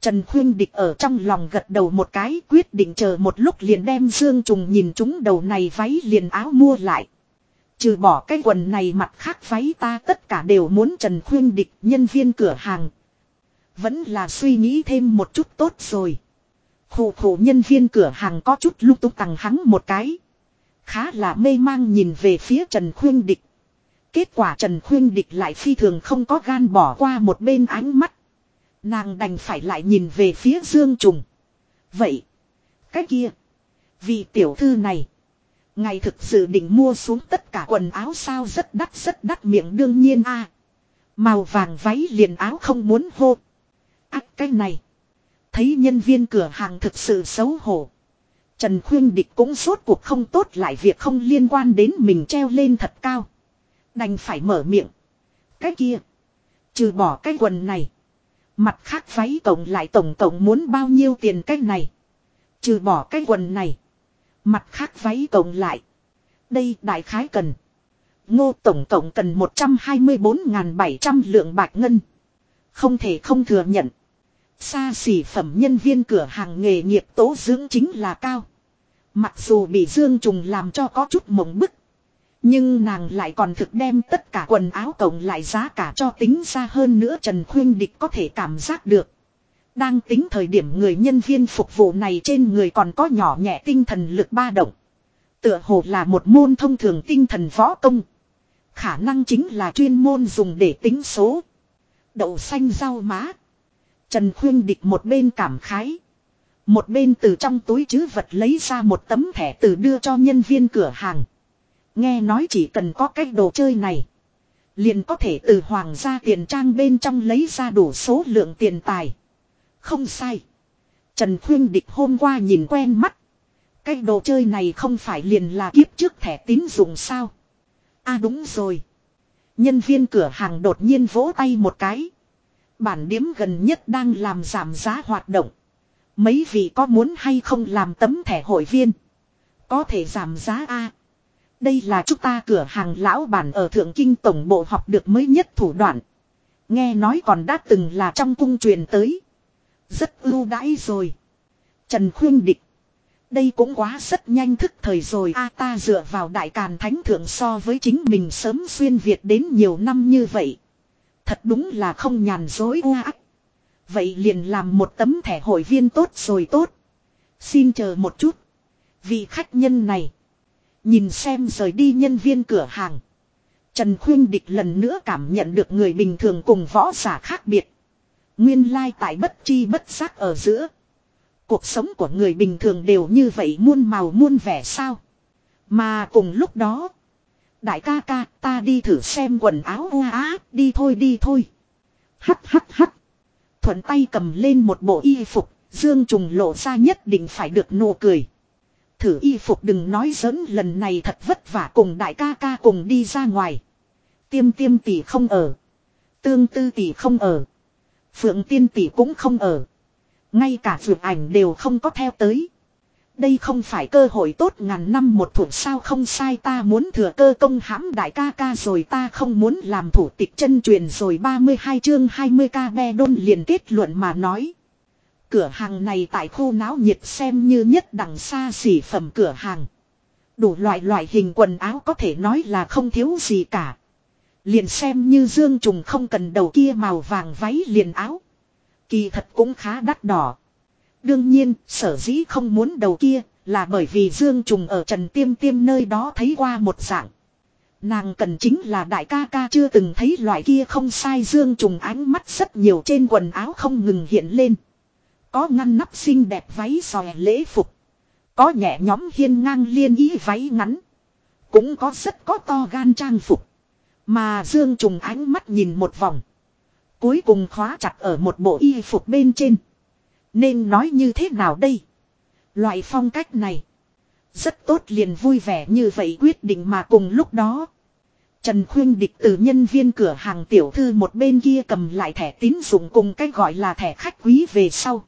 Trần Khuyên Địch ở trong lòng gật đầu một cái, quyết định chờ một lúc liền đem Dương Trùng nhìn chúng đầu này váy liền áo mua lại. Trừ bỏ cái quần này mặt khác váy ta tất cả đều muốn Trần Khuyên Địch, nhân viên cửa hàng. Vẫn là suy nghĩ thêm một chút tốt rồi. Khổ khổ nhân viên cửa hàng có chút lúc túc tằng hắn một cái. Khá là mê mang nhìn về phía Trần Khuyên Địch. Kết quả Trần Khuyên Địch lại phi thường không có gan bỏ qua một bên ánh mắt. Nàng đành phải lại nhìn về phía Dương Trùng. Vậy. Cái kia. Vì tiểu thư này. Ngày thực sự định mua xuống tất cả quần áo sao rất đắt rất đắt miệng đương nhiên a Màu vàng váy liền áo không muốn hô. Ác cái này. Thấy nhân viên cửa hàng thực sự xấu hổ. Trần Khuyên Địch cũng suốt cuộc không tốt lại việc không liên quan đến mình treo lên thật cao. Đành phải mở miệng. Cái kia. Trừ bỏ cái quần này. Mặt khác váy tổng lại tổng tổng muốn bao nhiêu tiền cái này. Trừ bỏ cái quần này. Mặt khác váy tổng lại. Đây đại khái cần. Ngô tổng tổng cần 124.700 lượng bạc ngân. Không thể không thừa nhận. Xa xỉ phẩm nhân viên cửa hàng nghề nghiệp tố dưỡng chính là cao. Mặc dù bị Dương Trùng làm cho có chút mộng bức. Nhưng nàng lại còn thực đem tất cả quần áo cộng lại giá cả cho tính ra hơn nữa Trần Khuyên Địch có thể cảm giác được. Đang tính thời điểm người nhân viên phục vụ này trên người còn có nhỏ nhẹ tinh thần lực ba động. Tựa hồ là một môn thông thường tinh thần võ công. Khả năng chính là chuyên môn dùng để tính số. Đậu xanh rau má. Trần Khuyên Địch một bên cảm khái. Một bên từ trong túi chứ vật lấy ra một tấm thẻ từ đưa cho nhân viên cửa hàng. Nghe nói chỉ cần có cái đồ chơi này. Liền có thể từ hoàng gia tiền trang bên trong lấy ra đủ số lượng tiền tài. Không sai. Trần Khuyên Địch hôm qua nhìn quen mắt. Cái đồ chơi này không phải liền là kiếp trước thẻ tín dụng sao. À đúng rồi. Nhân viên cửa hàng đột nhiên vỗ tay một cái. Bản điếm gần nhất đang làm giảm giá hoạt động. Mấy vị có muốn hay không làm tấm thẻ hội viên. Có thể giảm giá A. Đây là chúng ta cửa hàng lão bản ở Thượng Kinh Tổng Bộ học được mới nhất thủ đoạn. Nghe nói còn đã từng là trong cung truyền tới. Rất ưu đãi rồi. Trần Khuyên Địch. Đây cũng quá rất nhanh thức thời rồi a ta dựa vào đại càn thánh thượng so với chính mình sớm xuyên Việt đến nhiều năm như vậy. Thật đúng là không nhàn dối u ác. Vậy liền làm một tấm thẻ hội viên tốt rồi tốt. Xin chờ một chút. Vị khách nhân này. Nhìn xem rời đi nhân viên cửa hàng. Trần Khuyên Địch lần nữa cảm nhận được người bình thường cùng võ giả khác biệt. Nguyên lai tại bất chi bất giác ở giữa. Cuộc sống của người bình thường đều như vậy muôn màu muôn vẻ sao. Mà cùng lúc đó. Đại ca ca, ta đi thử xem quần áo hoa á, đi thôi đi thôi. Hắt hắt hắt. Thuận tay cầm lên một bộ y phục. Dương trùng lộ ra nhất định phải được nụ cười. Thử y phục đừng nói giỡn, lần này thật vất vả cùng đại ca ca cùng đi ra ngoài. Tiêm tiêm tỷ không ở. Tương tư tỷ không ở. Phượng tiên tỷ cũng không ở. Ngay cả vượt ảnh đều không có theo tới. Đây không phải cơ hội tốt ngàn năm một thủ sao không sai, ta muốn thừa cơ công hãm đại ca ca rồi ta không muốn làm thủ tịch chân truyền rồi 32 chương 20 ca be đôn liền kết luận mà nói. Cửa hàng này tại khu náo nhiệt xem như nhất đẳng xa xỉ phẩm cửa hàng. Đủ loại loại hình quần áo có thể nói là không thiếu gì cả. Liền xem như dương trùng không cần đầu kia màu vàng váy liền áo. Kỳ thật cũng khá đắt đỏ. Đương nhiên, sở dĩ không muốn đầu kia, là bởi vì Dương Trùng ở Trần Tiêm Tiêm nơi đó thấy qua một dạng. Nàng cần chính là đại ca ca chưa từng thấy loại kia không sai Dương Trùng ánh mắt rất nhiều trên quần áo không ngừng hiện lên. Có ngăn nắp xinh đẹp váy xòe lễ phục. Có nhẹ nhóm hiên ngang liên ý váy ngắn. Cũng có rất có to gan trang phục. Mà Dương Trùng ánh mắt nhìn một vòng. Cuối cùng khóa chặt ở một bộ y phục bên trên. Nên nói như thế nào đây? Loại phong cách này. Rất tốt liền vui vẻ như vậy quyết định mà cùng lúc đó. Trần Khuyên Địch từ nhân viên cửa hàng tiểu thư một bên kia cầm lại thẻ tín dụng cùng cái gọi là thẻ khách quý về sau.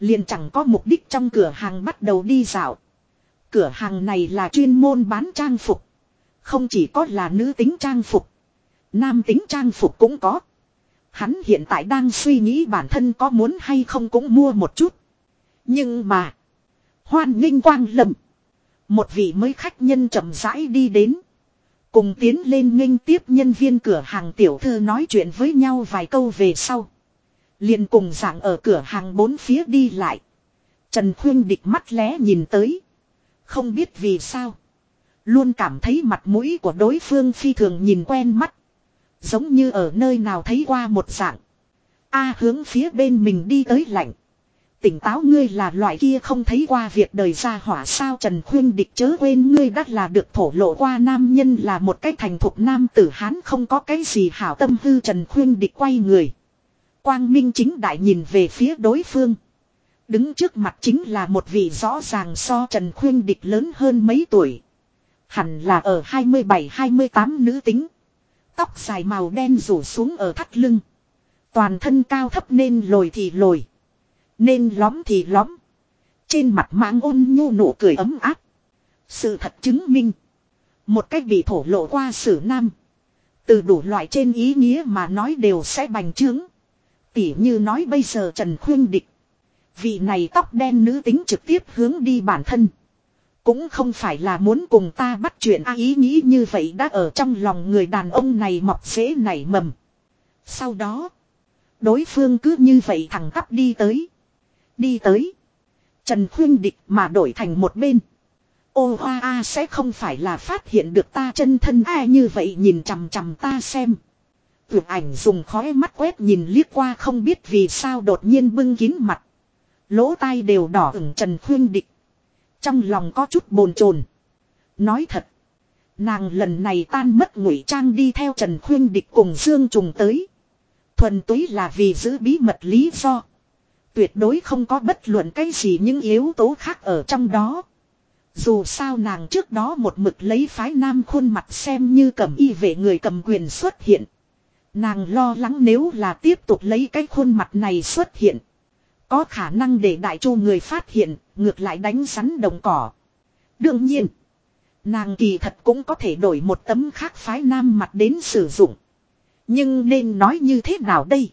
Liền chẳng có mục đích trong cửa hàng bắt đầu đi dạo. Cửa hàng này là chuyên môn bán trang phục. Không chỉ có là nữ tính trang phục. Nam tính trang phục cũng có. Hắn hiện tại đang suy nghĩ bản thân có muốn hay không cũng mua một chút. Nhưng mà. Hoan nghênh quang lầm. Một vị mới khách nhân chậm rãi đi đến. Cùng tiến lên nghênh tiếp nhân viên cửa hàng tiểu thư nói chuyện với nhau vài câu về sau liền cùng dạng ở cửa hàng bốn phía đi lại. Trần Khuyên địch mắt lé nhìn tới. Không biết vì sao. Luôn cảm thấy mặt mũi của đối phương phi thường nhìn quen mắt. Giống như ở nơi nào thấy qua một dạng. A hướng phía bên mình đi tới lạnh. Tỉnh táo ngươi là loại kia không thấy qua việc đời ra hỏa sao Trần Khuyên địch chớ quên ngươi đắt là được thổ lộ qua nam nhân là một cái thành thục nam tử hán không có cái gì hảo tâm hư Trần Khuyên địch quay người. Quang Minh chính đại nhìn về phía đối phương. Đứng trước mặt chính là một vị rõ ràng so Trần Khuyên địch lớn hơn mấy tuổi. Hẳn là ở 27-28 nữ tính. Tóc dài màu đen rủ xuống ở thắt lưng. Toàn thân cao thấp nên lồi thì lồi. Nên lõm thì lõm. Trên mặt mang ôn nhu nụ cười ấm áp. Sự thật chứng minh. Một cách bị thổ lộ qua sử nam. Từ đủ loại trên ý nghĩa mà nói đều sẽ bành trướng. Tỉ như nói bây giờ Trần Khuyên Địch. Vị này tóc đen nữ tính trực tiếp hướng đi bản thân. Cũng không phải là muốn cùng ta bắt chuyện a, ý nghĩ như vậy đã ở trong lòng người đàn ông này mọc dễ nảy mầm. Sau đó. Đối phương cứ như vậy thẳng tắp đi tới. Đi tới. Trần khuyên địch mà đổi thành một bên. Ô hoa a, sẽ không phải là phát hiện được ta chân thân ai như vậy nhìn chằm chằm ta xem. Tuyệt ảnh dùng khói mắt quét nhìn liếc qua không biết vì sao đột nhiên bưng kín mặt. Lỗ tai đều đỏ ửng Trần Khuyên Địch. Trong lòng có chút bồn chồn Nói thật. Nàng lần này tan mất ngụy trang đi theo Trần Khuyên Địch cùng Dương Trùng tới. Thuần túy là vì giữ bí mật lý do. Tuyệt đối không có bất luận cái gì những yếu tố khác ở trong đó. Dù sao nàng trước đó một mực lấy phái nam khuôn mặt xem như cầm y vệ người cầm quyền xuất hiện. Nàng lo lắng nếu là tiếp tục lấy cái khuôn mặt này xuất hiện. Có khả năng để đại chu người phát hiện, ngược lại đánh rắn đồng cỏ. Đương nhiên, nàng kỳ thật cũng có thể đổi một tấm khác phái nam mặt đến sử dụng. Nhưng nên nói như thế nào đây?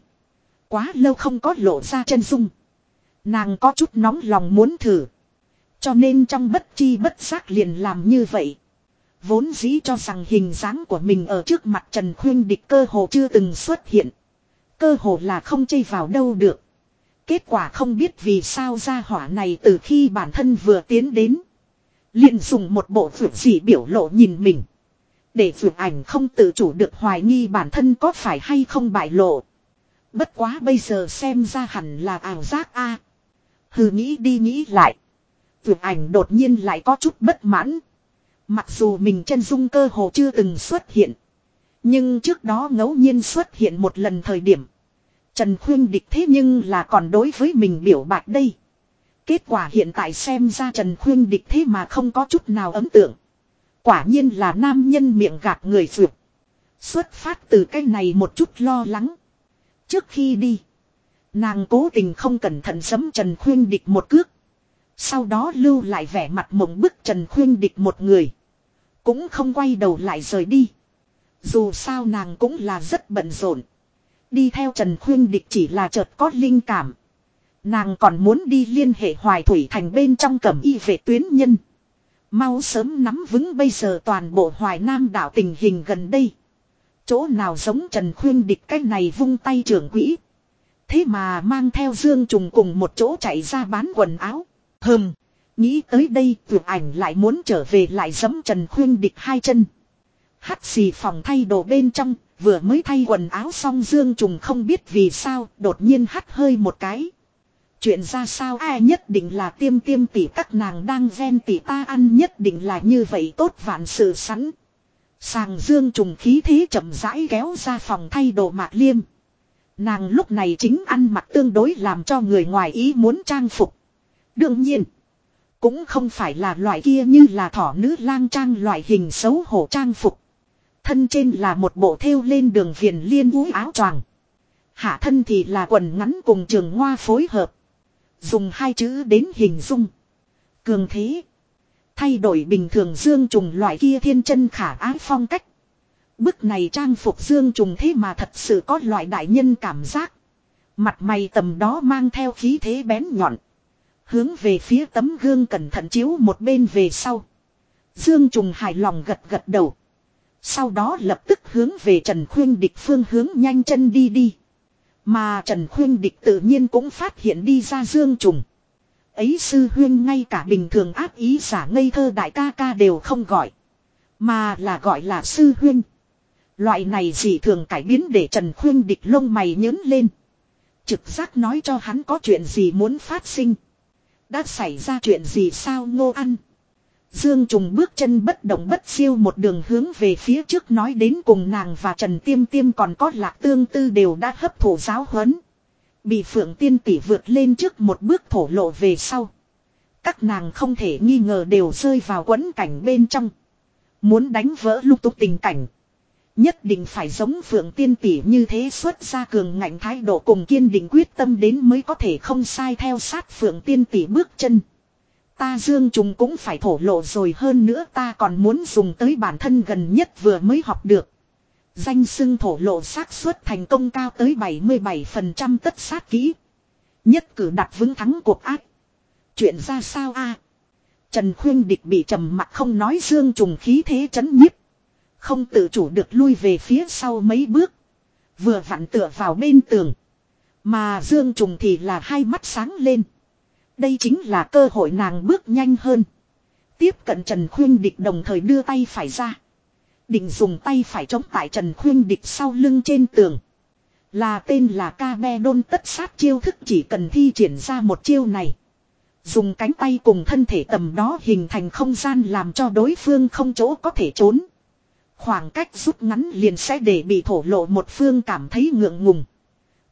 Quá lâu không có lộ ra chân dung. Nàng có chút nóng lòng muốn thử. Cho nên trong bất chi bất giác liền làm như vậy. Vốn dĩ cho rằng hình dáng của mình ở trước mặt Trần Khuyên địch cơ hồ chưa từng xuất hiện. Cơ hồ là không chây vào đâu được. Kết quả không biết vì sao ra hỏa này từ khi bản thân vừa tiến đến. liền dùng một bộ vượt gì biểu lộ nhìn mình. Để vượt ảnh không tự chủ được hoài nghi bản thân có phải hay không bại lộ. Bất quá bây giờ xem ra hẳn là ảo giác a. Hừ, nghĩ đi, nghĩ lại. Vượt ảnh đột nhiên lại có chút bất mãn. Mặc dù mình chân dung cơ hồ chưa từng xuất hiện. Nhưng trước đó ngẫu nhiên xuất hiện một lần thời điểm. Trần Khuyên địch thế nhưng là còn đối với mình biểu bạc đây. Kết quả hiện tại xem ra Trần Khuyên địch thế mà không có chút nào ấn tượng. Quả nhiên là nam nhân miệng gạt người dược. Xuất phát từ cái này một chút lo lắng. Trước khi đi. Nàng cố tình không cẩn thận sấm Trần Khuyên địch một cước. Sau đó lưu lại vẻ mặt mộng bức Trần Khuyên địch một người. Cũng không quay đầu lại rời đi. Dù sao nàng cũng là rất bận rộn. Đi theo Trần Khuyên Địch chỉ là chợt có linh cảm. Nàng còn muốn đi liên hệ hoài thủy thành bên trong cẩm y vệ tuyến nhân. Mau sớm nắm vững bây giờ toàn bộ hoài nam đảo tình hình gần đây. Chỗ nào giống Trần Khuyên Địch cách này vung tay trưởng quỹ. Thế mà mang theo Dương Trùng cùng một chỗ chạy ra bán quần áo. Hừm. Nghĩ tới đây tuyệt ảnh lại muốn trở về lại giấm Trần Khuyên Địch hai chân. Hắt xì phòng thay đồ bên trong, vừa mới thay quần áo xong Dương Trùng không biết vì sao, đột nhiên hắt hơi một cái. Chuyện ra sao ai nhất định là tiêm tiêm tỷ các nàng đang ven tỷ ta ăn nhất định là như vậy tốt vạn sự sẵn. Sàng Dương Trùng khí thế chậm rãi kéo ra phòng thay đồ mạc liêm. Nàng lúc này chính ăn mặc tương đối làm cho người ngoài ý muốn trang phục. Đương nhiên. Cũng không phải là loại kia như là thỏ nữ lang trang loại hình xấu hổ trang phục. Thân trên là một bộ thêu lên đường viền liên vũ áo choàng. Hạ thân thì là quần ngắn cùng trường hoa phối hợp. Dùng hai chữ đến hình dung. Cường thế. Thay đổi bình thường dương trùng loại kia thiên chân khả ái phong cách. Bức này trang phục dương trùng thế mà thật sự có loại đại nhân cảm giác. Mặt mày tầm đó mang theo khí thế bén nhọn. Hướng về phía tấm gương cẩn thận chiếu một bên về sau. Dương Trùng hài lòng gật gật đầu. Sau đó lập tức hướng về Trần Khuyên Địch phương hướng nhanh chân đi đi. Mà Trần Khuyên Địch tự nhiên cũng phát hiện đi ra Dương Trùng. Ấy sư huyên ngay cả bình thường áp ý giả ngây thơ đại ca ca đều không gọi. Mà là gọi là sư huyên. Loại này dị thường cải biến để Trần Khuyên địch lông mày nhớn lên. Trực giác nói cho hắn có chuyện gì muốn phát sinh. Đã xảy ra chuyện gì sao ngô ăn. Dương Trùng bước chân bất động bất siêu một đường hướng về phía trước nói đến cùng nàng và Trần Tiêm Tiêm còn có lạc tương tư đều đã hấp thụ giáo huấn. Bị Phượng Tiên Tỷ vượt lên trước một bước thổ lộ về sau. Các nàng không thể nghi ngờ đều rơi vào quấn cảnh bên trong. Muốn đánh vỡ lúc tục tình cảnh. Nhất định phải giống Phượng Tiên Tỷ như thế xuất ra cường ngạnh thái độ cùng kiên định quyết tâm đến mới có thể không sai theo sát Phượng Tiên Tỷ bước chân. Ta Dương Trùng cũng phải thổ lộ rồi hơn nữa ta còn muốn dùng tới bản thân gần nhất vừa mới học được. Danh xưng thổ lộ xác suất thành công cao tới 77% tất sát kỹ. Nhất cử đặt vững thắng cuộc ác. Chuyện ra sao a? Trần Khuyên Địch bị trầm mặt không nói Dương Trùng khí thế chấn nhiếp. Không tự chủ được lui về phía sau mấy bước. Vừa vặn tựa vào bên tường. Mà Dương Trùng thì là hai mắt sáng lên. Đây chính là cơ hội nàng bước nhanh hơn. Tiếp cận Trần Khuyên Địch đồng thời đưa tay phải ra. Định dùng tay phải chống tại Trần Khuyên Địch sau lưng trên tường. Là tên là ca be đôn tất sát chiêu thức chỉ cần thi triển ra một chiêu này. Dùng cánh tay cùng thân thể tầm đó hình thành không gian làm cho đối phương không chỗ có thể trốn. Khoảng cách rút ngắn liền sẽ để bị thổ lộ một phương cảm thấy ngượng ngùng.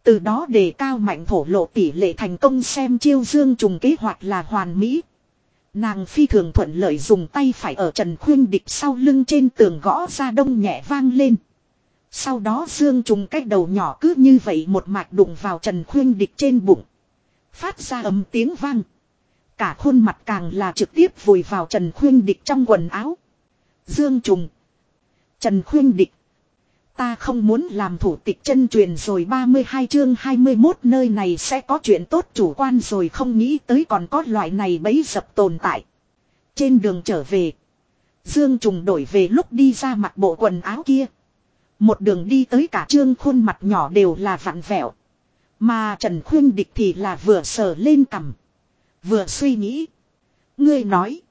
Từ đó đề cao mạnh thổ lộ tỷ lệ thành công xem chiêu dương trùng kế hoạch là hoàn mỹ. Nàng phi thường thuận lợi dùng tay phải ở Trần Khuyên Địch sau lưng trên tường gõ ra đông nhẹ vang lên. Sau đó dương trùng cái đầu nhỏ cứ như vậy một mạch đụng vào Trần Khuyên Địch trên bụng. Phát ra ấm tiếng vang. Cả khuôn mặt càng là trực tiếp vùi vào Trần Khuyên Địch trong quần áo. Dương trùng. Trần Khuyên Địch. Ta không muốn làm thủ tịch chân truyền rồi 32 chương 21 nơi này sẽ có chuyện tốt chủ quan rồi không nghĩ tới còn có loại này bấy dập tồn tại. Trên đường trở về. Dương Trùng đổi về lúc đi ra mặt bộ quần áo kia. Một đường đi tới cả trương khuôn mặt nhỏ đều là vặn vẹo. Mà Trần Khuyên Địch thì là vừa sờ lên cằm. Vừa suy nghĩ. Ngươi nói.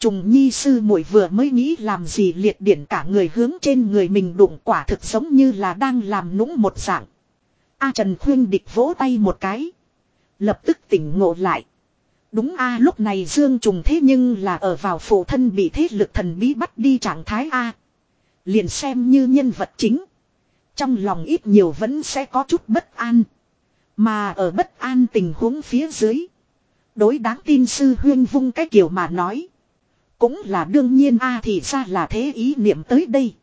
Trùng nhi sư muội vừa mới nghĩ làm gì liệt điển cả người hướng trên người mình đụng, quả thực giống như là đang làm nũng một dạng. A Trần Khuyên địch vỗ tay một cái. Lập tức tỉnh ngộ lại. Đúng a, lúc này Dương Trùng thế nhưng là ở vào phụ thân bị thế lực thần bí bắt đi trạng thái A. Liền xem như nhân vật chính. Trong lòng ít nhiều vẫn sẽ có chút bất an. Mà ở bất an tình huống phía dưới. Đối đáng tin sư huyên vung cái kiểu mà nói. Cũng là đương nhiên a thì ra là thế ý niệm tới đây.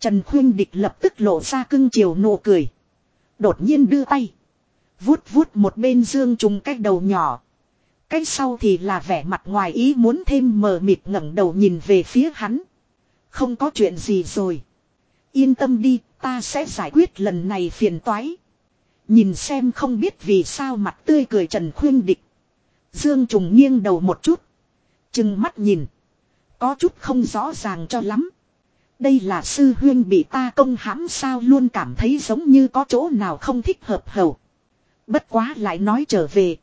Trần Khuyên Địch lập tức lộ ra cưng chiều nụ cười. Đột nhiên đưa tay. Vuốt vuốt một bên dương trùng cách đầu nhỏ. Cách sau thì là vẻ mặt ngoài ý muốn thêm mờ mịt ngẩng đầu nhìn về phía hắn. Không có chuyện gì rồi. Yên tâm đi, ta sẽ giải quyết lần này phiền toái. Nhìn xem không biết vì sao mặt tươi cười Trần Khuyên Địch. Dương Trùng nghiêng đầu một chút. Chừng mắt nhìn. Có chút không rõ ràng cho lắm. Đây là sư huyên bị ta công hãm sao luôn cảm thấy giống như có chỗ nào không thích hợp hầu. Bất quá lại nói trở về.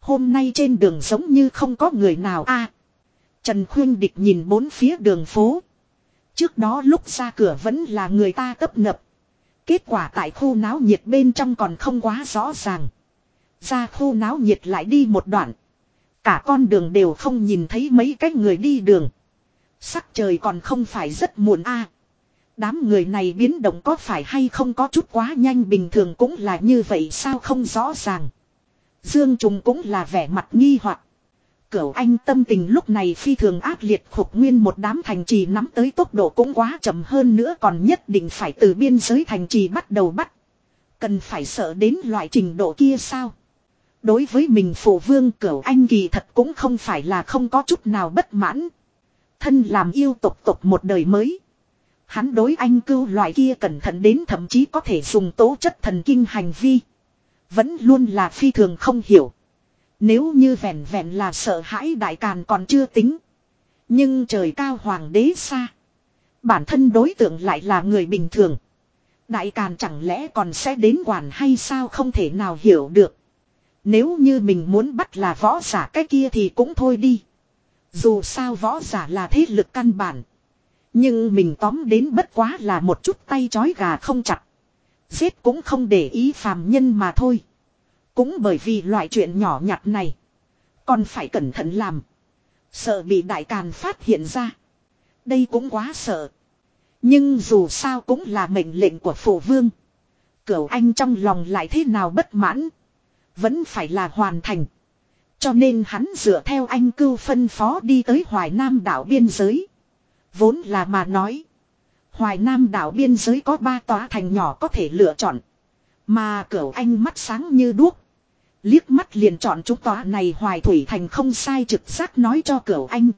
Hôm nay trên đường giống như không có người nào a. Trần Khuyên Địch nhìn bốn phía đường phố. Trước đó lúc ra cửa vẫn là người ta tấp nập. Kết quả tại khu náo nhiệt bên trong còn không quá rõ ràng. Ra khu náo nhiệt lại đi một đoạn. Cả con đường đều không nhìn thấy mấy cái người đi đường. Sắc trời còn không phải rất muộn a. Đám người này biến động có phải hay không có chút quá nhanh bình thường cũng là như vậy sao không rõ ràng. Dương Trùng cũng là vẻ mặt nghi hoặc. Cửu anh tâm tình lúc này phi thường ác liệt khục nguyên một đám thành trì nắm tới tốc độ cũng quá chậm hơn nữa còn nhất định phải từ biên giới thành trì bắt đầu bắt. Cần phải sợ đến loại trình độ kia sao? Đối với mình phổ vương cửu anh kỳ thật cũng không phải là không có chút nào bất mãn. Thân làm yêu tộc tộc một đời mới. Hắn đối anh cưu loại kia cẩn thận đến thậm chí có thể dùng tố chất thần kinh hành vi. Vẫn luôn là phi thường không hiểu. Nếu như vẹn vẹn là sợ hãi đại càn còn chưa tính. Nhưng trời cao hoàng đế xa. Bản thân đối tượng lại là người bình thường. Đại càn chẳng lẽ còn sẽ đến quản hay sao không thể nào hiểu được. Nếu như mình muốn bắt là võ giả cái kia thì cũng thôi đi. Dù sao võ giả là thế lực căn bản. Nhưng mình tóm đến bất quá là một chút tay chói gà không chặt. Giết cũng không để ý phàm nhân mà thôi. Cũng bởi vì loại chuyện nhỏ nhặt này. Còn phải cẩn thận làm. Sợ bị đại càn phát hiện ra. Đây cũng quá sợ. Nhưng dù sao cũng là mệnh lệnh của phổ vương. Cửu anh trong lòng lại thế nào bất mãn. Vẫn phải là hoàn thành. Cho nên hắn dựa theo anh cưu phân phó đi tới Hoài Nam đảo biên giới. Vốn là mà nói. Hoài Nam đảo biên giới có ba tòa thành nhỏ có thể lựa chọn. Mà cửu anh mắt sáng như đuốc. Liếc mắt liền chọn chúng tòa này Hoài Thủy Thành không sai trực giác nói cho cửu anh.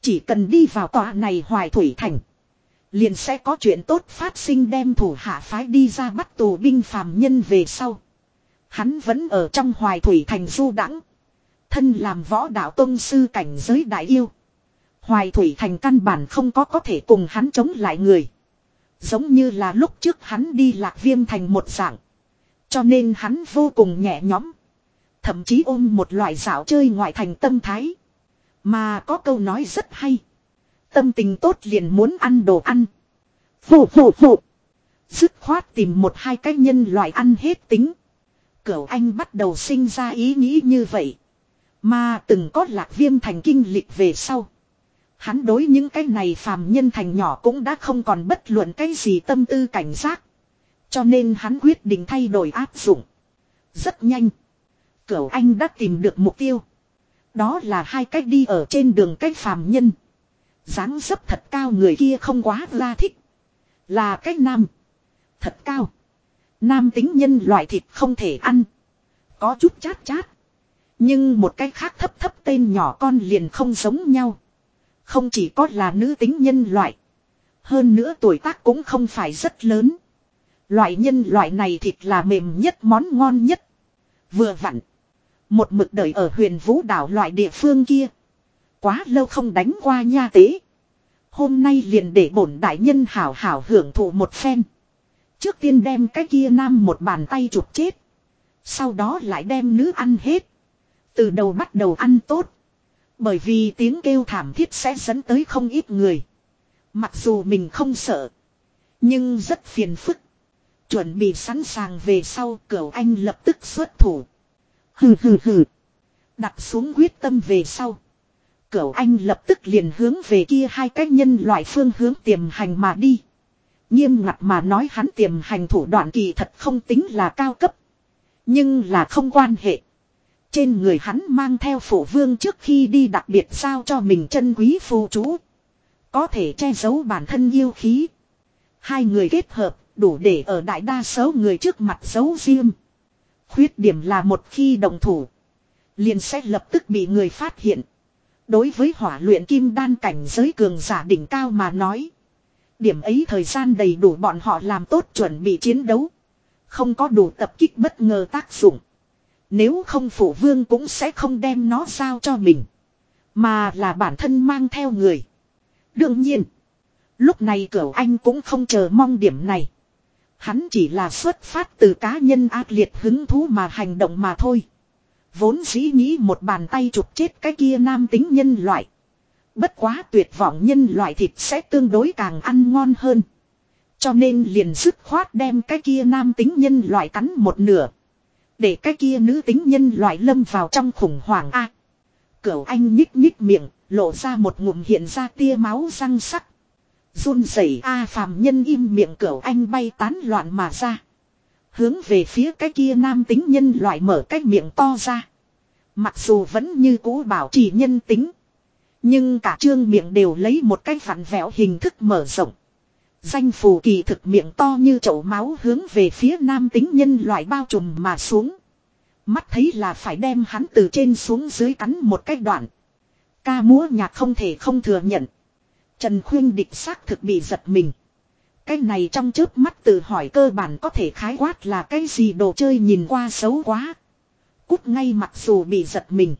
Chỉ cần đi vào tòa này Hoài Thủy Thành. Liền sẽ có chuyện tốt phát sinh đem thủ hạ phái đi ra bắt tù binh phàm nhân về sau. Hắn vẫn ở trong Hoài Thủy Thành du đãng Thân làm võ đạo tông sư cảnh giới đại yêu. Hoài Thủy Thành căn bản không có có thể cùng hắn chống lại người. Giống như là lúc trước hắn đi lạc viêm thành một dạng. Cho nên hắn vô cùng nhẹ nhõm. Thậm chí ôm một loại dạo chơi ngoại thành tâm thái. Mà có câu nói rất hay. Tâm tình tốt liền muốn ăn đồ ăn. Phụ phụ phụ. Dứt khoát tìm một hai cái nhân loại ăn hết tính. Cửu anh bắt đầu sinh ra ý nghĩ như vậy. Mà từng có lạc viêm thành kinh lịch về sau. Hắn đối những cái này phàm nhân thành nhỏ cũng đã không còn bất luận cái gì tâm tư cảnh giác. Cho nên hắn quyết định thay đổi áp dụng. Rất nhanh. Cửu anh đã tìm được mục tiêu. Đó là hai cách đi ở trên đường cách phàm nhân. dáng dấp thật cao người kia không quá ra thích. Là cách nam. Thật cao. Nam tính nhân loại thịt không thể ăn. Có chút chát chát. Nhưng một cách khác thấp thấp tên nhỏ con liền không giống nhau. Không chỉ có là nữ tính nhân loại. Hơn nữa tuổi tác cũng không phải rất lớn. Loại nhân loại này thịt là mềm nhất, món ngon nhất. Vừa vặn. Một mực đợi ở huyền vũ đảo loại địa phương kia. Quá lâu không đánh qua nha tế. Hôm nay liền để bổn đại nhân hảo hảo hưởng thụ một phen. Trước tiên đem cái kia nam một bàn tay chụp chết. Sau đó lại đem nữ ăn hết. Từ đầu bắt đầu ăn tốt. Bởi vì tiếng kêu thảm thiết sẽ dẫn tới không ít người. Mặc dù mình không sợ. Nhưng rất phiền phức. Chuẩn bị sẵn sàng về sau, cửu anh lập tức xuất thủ. Hừ hừ hừ. Đặt xuống quyết tâm về sau. Cửu anh lập tức liền hướng về kia hai cái nhân loại phương hướng tiềm hành mà đi. Nghiêm ngặt mà nói hắn tiềm hành thủ đoạn kỳ thật không tính là cao cấp. Nhưng là không quan hệ. Trên người hắn mang theo phổ vương trước khi đi đặc biệt sao cho mình chân quý phù chú. Có thể che giấu bản thân yêu khí. Hai người kết hợp, đủ để ở đại đa số người trước mặt giấu riêng. Khuyết điểm là một khi đồng thủ. Liền sẽ lập tức bị người phát hiện. Đối với hỏa luyện kim đan cảnh giới cường giả đỉnh cao mà nói. Điểm ấy thời gian đầy đủ bọn họ làm tốt chuẩn bị chiến đấu. Không có đủ tập kích bất ngờ tác dụng. Nếu không phủ vương cũng sẽ không đem nó giao cho mình. Mà là bản thân mang theo người. Đương nhiên. Lúc này cửu anh cũng không chờ mong điểm này. Hắn chỉ là xuất phát từ cá nhân ác liệt hứng thú mà hành động mà thôi. Vốn dĩ nghĩ một bàn tay chụp chết cái kia nam tính nhân loại. Bất quá tuyệt vọng nhân loại thịt sẽ tương đối càng ăn ngon hơn. Cho nên liền dứt khoát đem cái kia nam tính nhân loại cắn một nửa. Để cái kia nữ tính nhân loại lâm vào trong khủng hoảng A. Cửu anh nhích nhích miệng, lộ ra một ngụm hiện ra tia máu răng sắc. run rẩy A phàm nhân im miệng cửu anh bay tán loạn mà ra. Hướng về phía cái kia nam tính nhân loại mở cái miệng to ra. Mặc dù vẫn như cũ bảo trì nhân tính. Nhưng cả trương miệng đều lấy một cái vặn vẹo hình thức mở rộng. Danh phù kỳ thực miệng to như chậu máu hướng về phía nam tính nhân loại bao trùm mà xuống. Mắt thấy là phải đem hắn từ trên xuống dưới cắn một cách đoạn. Ca múa nhạc không thể không thừa nhận. Trần Khuyên địch xác thực bị giật mình. Cái này trong chớp mắt tự hỏi cơ bản có thể khái quát là cái gì đồ chơi nhìn qua xấu quá. Cút ngay mặc dù bị giật mình.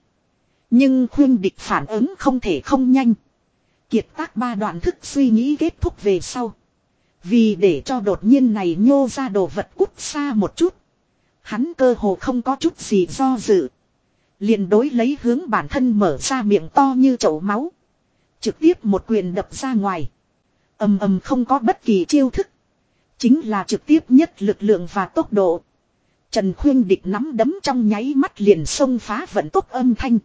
Nhưng khuyên địch phản ứng không thể không nhanh. Kiệt tác ba đoạn thức suy nghĩ kết thúc về sau. Vì để cho đột nhiên này nhô ra đồ vật cút xa một chút. Hắn cơ hồ không có chút gì do dự. liền đối lấy hướng bản thân mở ra miệng to như chậu máu. Trực tiếp một quyền đập ra ngoài. ầm ầm không có bất kỳ chiêu thức. Chính là trực tiếp nhất lực lượng và tốc độ. Trần Khuyên Địch nắm đấm trong nháy mắt liền xông phá vận tốc âm thanh.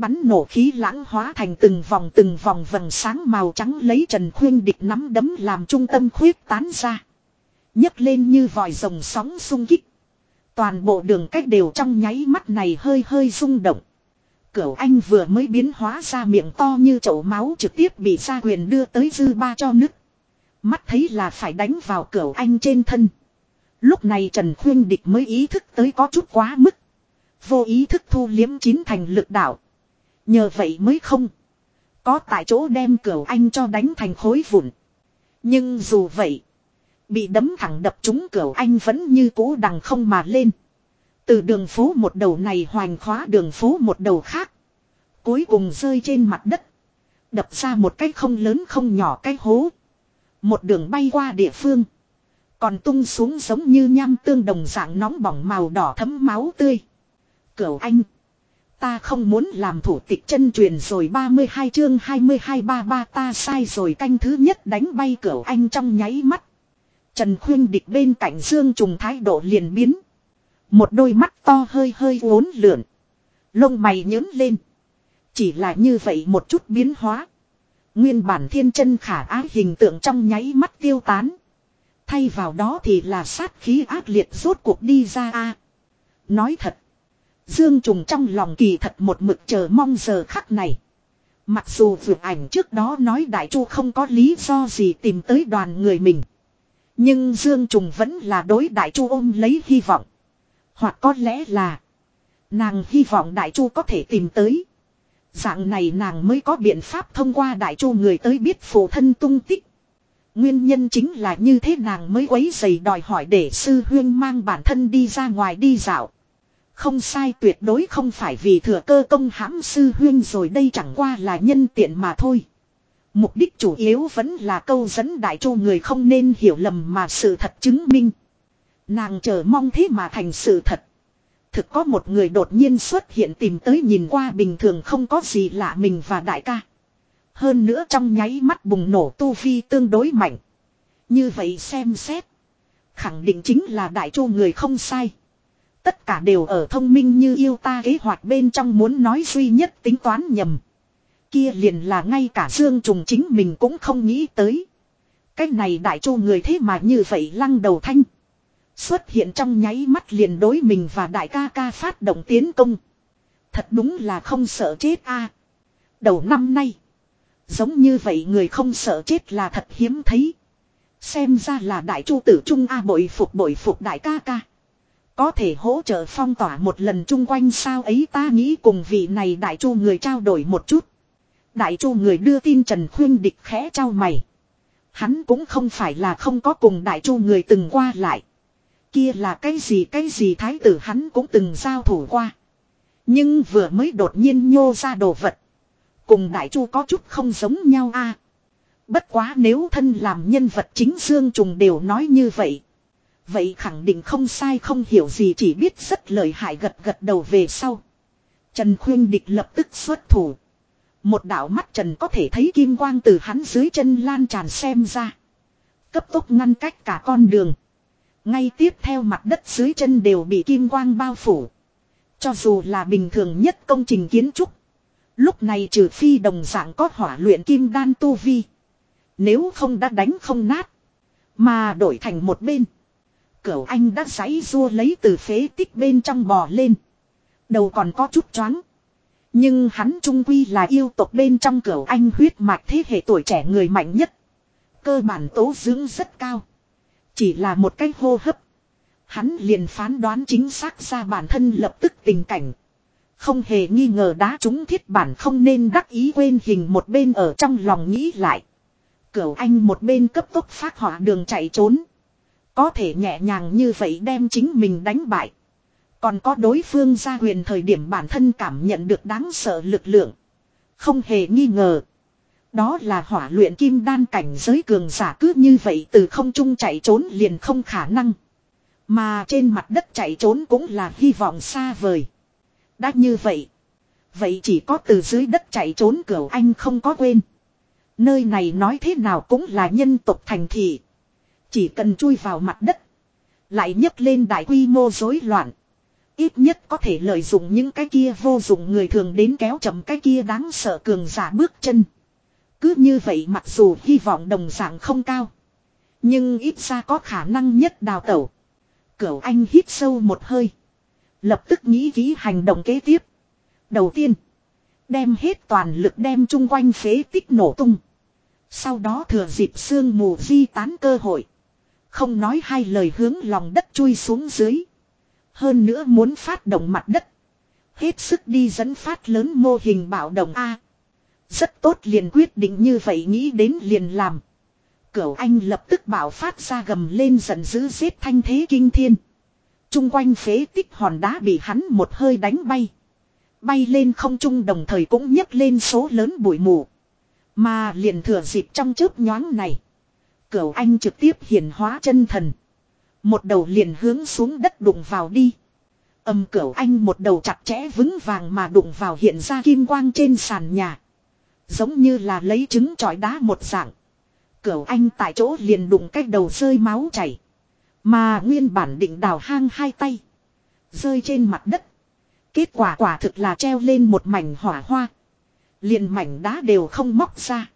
Bắn nổ khí lãng hóa thành từng vòng từng vòng vầng sáng màu trắng lấy Trần Khuyên Địch nắm đấm làm trung tâm khuyết tán ra. nhấc lên như vòi rồng sóng sung kích. Toàn bộ đường cách đều trong nháy mắt này hơi hơi rung động. Cửu anh vừa mới biến hóa ra miệng to như chậu máu trực tiếp bị gia quyền đưa tới dư ba cho nứt. Mắt thấy là phải đánh vào cửu anh trên thân. Lúc này Trần Khuyên Địch mới ý thức tới có chút quá mức. Vô ý thức thu liếm chín thành lực đạo. Nhờ vậy mới không. Có tại chỗ đem cửu anh cho đánh thành khối vụn. Nhưng dù vậy. Bị đấm thẳng đập trúng cửu anh vẫn như cũ đằng không mà lên. Từ đường phố một đầu này hoành khóa đường phố một đầu khác. Cuối cùng rơi trên mặt đất. Đập ra một cái không lớn không nhỏ cái hố. Một đường bay qua địa phương. Còn tung xuống giống như nham tương đồng dạng nóng bỏng màu đỏ thấm máu tươi. Cửu anh. Ta không muốn làm thủ tịch chân truyền rồi 32 chương 22 ba ba ta sai rồi canh thứ nhất đánh bay cửa anh trong nháy mắt. Trần Khuyên địch bên cạnh Dương Trùng thái độ liền biến. Một đôi mắt to hơi hơi uốn lượn. Lông mày nhớn lên. Chỉ là như vậy một chút biến hóa. Nguyên bản thiên chân khả ái hình tượng trong nháy mắt tiêu tán. Thay vào đó thì là sát khí ác liệt rốt cuộc đi ra a. Nói thật. Dương Trùng trong lòng kỳ thật một mực chờ mong giờ khắc này. Mặc dù vượt ảnh trước đó nói Đại Chu không có lý do gì tìm tới đoàn người mình. Nhưng Dương Trùng vẫn là đối Đại Chu ôm lấy hy vọng. Hoặc có lẽ là, nàng hy vọng Đại Chu có thể tìm tới. Dạng này nàng mới có biện pháp thông qua Đại Chu người tới biết phụ thân tung tích. Nguyên nhân chính là như thế nàng mới quấy giày đòi hỏi để sư huyên mang bản thân đi ra ngoài đi dạo. Không sai tuyệt đối không phải vì thừa cơ công hãm sư huyên rồi đây chẳng qua là nhân tiện mà thôi. Mục đích chủ yếu vẫn là câu dẫn đại chu người không nên hiểu lầm mà sự thật chứng minh. Nàng chờ mong thế mà thành sự thật. Thực có một người đột nhiên xuất hiện tìm tới nhìn qua bình thường không có gì lạ mình và đại ca. Hơn nữa trong nháy mắt bùng nổ tu vi tương đối mạnh. Như vậy xem xét. Khẳng định chính là đại chu người không sai. Tất cả đều ở thông minh như yêu ta kế hoạch bên trong muốn nói duy nhất tính toán nhầm. Kia liền là ngay cả Dương Trùng chính mình cũng không nghĩ tới. Cái này đại chu người thế mà như vậy lăng đầu thanh. Xuất hiện trong nháy mắt liền đối mình và đại ca ca phát động tiến công. Thật đúng là không sợ chết a. À, đầu năm nay. Giống như vậy người không sợ chết là thật hiếm thấy. Xem ra là đại chu tử trung A, bội phục bội phục đại ca ca. Có thể hỗ trợ phong tỏa một lần chung quanh sao ấy ta nghĩ cùng vị này đại chu người trao đổi một chút. Đại chu người đưa tin Trần Khuyên địch khẽ trao mày. Hắn cũng không phải là không có cùng đại chu người từng qua lại. Kia là cái gì cái gì thái tử hắn cũng từng giao thủ qua. Nhưng vừa mới đột nhiên nhô ra đồ vật. Cùng đại chu có chút không giống nhau a. Bất quá nếu thân làm nhân vật chính Dương Trùng đều nói như vậy. Vậy khẳng định không sai, không hiểu gì, chỉ biết rất lời hại gật gật đầu về sau. Trần Khuyên Địch lập tức xuất thủ. Một đạo mắt Trần có thể thấy kim quang từ hắn dưới chân lan tràn xem ra. Cấp tốc ngăn cách cả con đường. Ngay tiếp theo mặt đất dưới chân đều bị kim quang bao phủ. Cho dù là bình thường nhất công trình kiến trúc. Lúc này trừ phi đồng dạng có hỏa luyện kim đan tu vi. Nếu không đã đánh không nát. Mà đổi thành một bên. Cửu anh đã giấy rua lấy từ phế tích bên trong bò lên. Đầu còn có chút choáng. Nhưng hắn trung quy là yêu tộc bên trong cửu anh huyết mạch thế hệ tuổi trẻ người mạnh nhất. Cơ bản tố dưỡng rất cao. Chỉ là một cái hô hấp. Hắn liền phán đoán chính xác ra bản thân lập tức tình cảnh. Không hề nghi ngờ đá chúng thiết bản không nên đắc ý quên hình một bên ở trong lòng nghĩ lại. Cửu anh một bên cấp tốc phát hỏa đường chạy trốn. Có thể nhẹ nhàng như vậy đem chính mình đánh bại. Còn có đối phương ra huyền thời điểm bản thân cảm nhận được đáng sợ lực lượng. Không hề nghi ngờ. Đó là hỏa luyện kim đan cảnh giới cường giả cứ như vậy từ không trung chạy trốn liền không khả năng. Mà trên mặt đất chạy trốn cũng là hy vọng xa vời. Đã như vậy. Vậy chỉ có từ dưới đất chạy trốn cửa anh không có quên. Nơi này nói thế nào cũng là nhân tộc thành thị. Chỉ cần chui vào mặt đất. Lại nhấc lên đại quy mô rối loạn. Ít nhất có thể lợi dụng những cái kia vô dụng người thường đến kéo chậm cái kia đáng sợ cường giả bước chân. Cứ như vậy mặc dù hy vọng đồng dạng không cao. Nhưng ít ra có khả năng nhất đào tẩu. Cửu anh hít sâu một hơi. Lập tức nghĩ kỹ hành động kế tiếp. Đầu tiên. Đem hết toàn lực đem chung quanh phế tích nổ tung. Sau đó thừa dịp sương mù di tán cơ hội. Không nói hai lời hướng lòng đất chui xuống dưới. Hơn nữa muốn phát động mặt đất. Hết sức đi dẫn phát lớn mô hình bạo động A. Rất tốt liền quyết định như vậy nghĩ đến liền làm. Cửu anh lập tức bảo phát ra gầm lên giận dữ giết thanh thế kinh thiên. Trung quanh phế tích hòn đá bị hắn một hơi đánh bay. Bay lên không trung đồng thời cũng nhấc lên số lớn bụi mù. Mà liền thừa dịp trong chớp nhoáng này. Cửu anh trực tiếp hiển hóa chân thần. Một đầu liền hướng xuống đất đụng vào đi. Âm cửu anh một đầu chặt chẽ vững vàng mà đụng vào hiện ra kim quang trên sàn nhà. Giống như là lấy trứng trọi đá một dạng. Cửu anh tại chỗ liền đụng cách đầu rơi máu chảy. Mà nguyên bản định đào hang hai tay. Rơi trên mặt đất. Kết quả quả thực là treo lên một mảnh hỏa hoa. Liền mảnh đá đều không móc ra.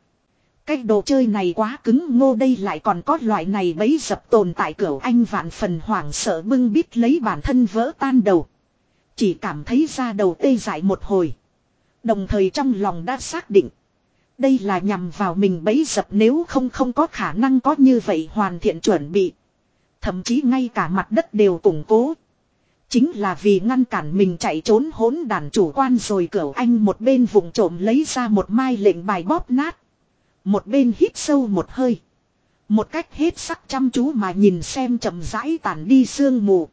Cái đồ chơi này quá cứng, ngô đây lại còn có loại này bấy dập tồn tại cửa anh vạn phần hoảng sợ bưng bít lấy bản thân vỡ tan đầu. Chỉ cảm thấy ra đầu tê dại một hồi. Đồng thời trong lòng đã xác định. Đây là nhằm vào mình bấy dập nếu không không có khả năng có như vậy hoàn thiện chuẩn bị. Thậm chí ngay cả mặt đất đều củng cố. Chính là vì ngăn cản mình chạy trốn hỗn đàn chủ quan rồi cửa anh một bên vùng trộm lấy ra một mai lệnh bài bóp nát. Một bên hít sâu một hơi. Một cách hết sắc chăm chú mà nhìn xem chậm rãi tàn đi sương mù.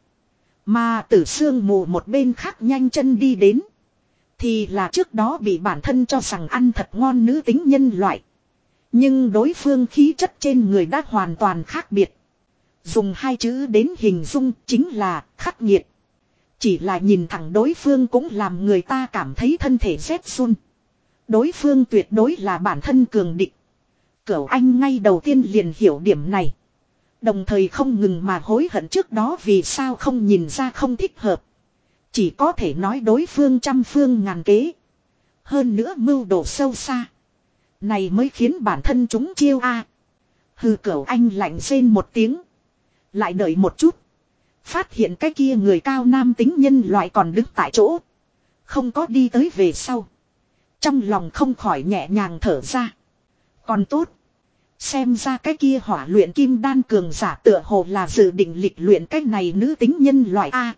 Mà từ sương mù một bên khác nhanh chân đi đến. Thì là trước đó bị bản thân cho rằng ăn thật ngon nữ tính nhân loại. Nhưng đối phương khí chất trên người đã hoàn toàn khác biệt. Dùng hai chữ đến hình dung chính là khắc nghiệt. Chỉ là nhìn thẳng đối phương cũng làm người ta cảm thấy thân thể rét run. Đối phương tuyệt đối là bản thân cường địch. Cửu anh ngay đầu tiên liền hiểu điểm này. Đồng thời không ngừng mà hối hận trước đó vì sao không nhìn ra không thích hợp. Chỉ có thể nói đối phương trăm phương ngàn kế. Hơn nữa mưu đồ sâu xa. Này mới khiến bản thân chúng chiêu a. hư cửu anh lạnh rên một tiếng. Lại đợi một chút. Phát hiện cái kia người cao nam tính nhân loại còn đứng tại chỗ. Không có đi tới về sau. Trong lòng không khỏi nhẹ nhàng thở ra. Còn tốt. Xem ra cái kia hỏa luyện kim đan cường giả tựa hồ là dự định lịch luyện cái này nữ tính nhân loại A.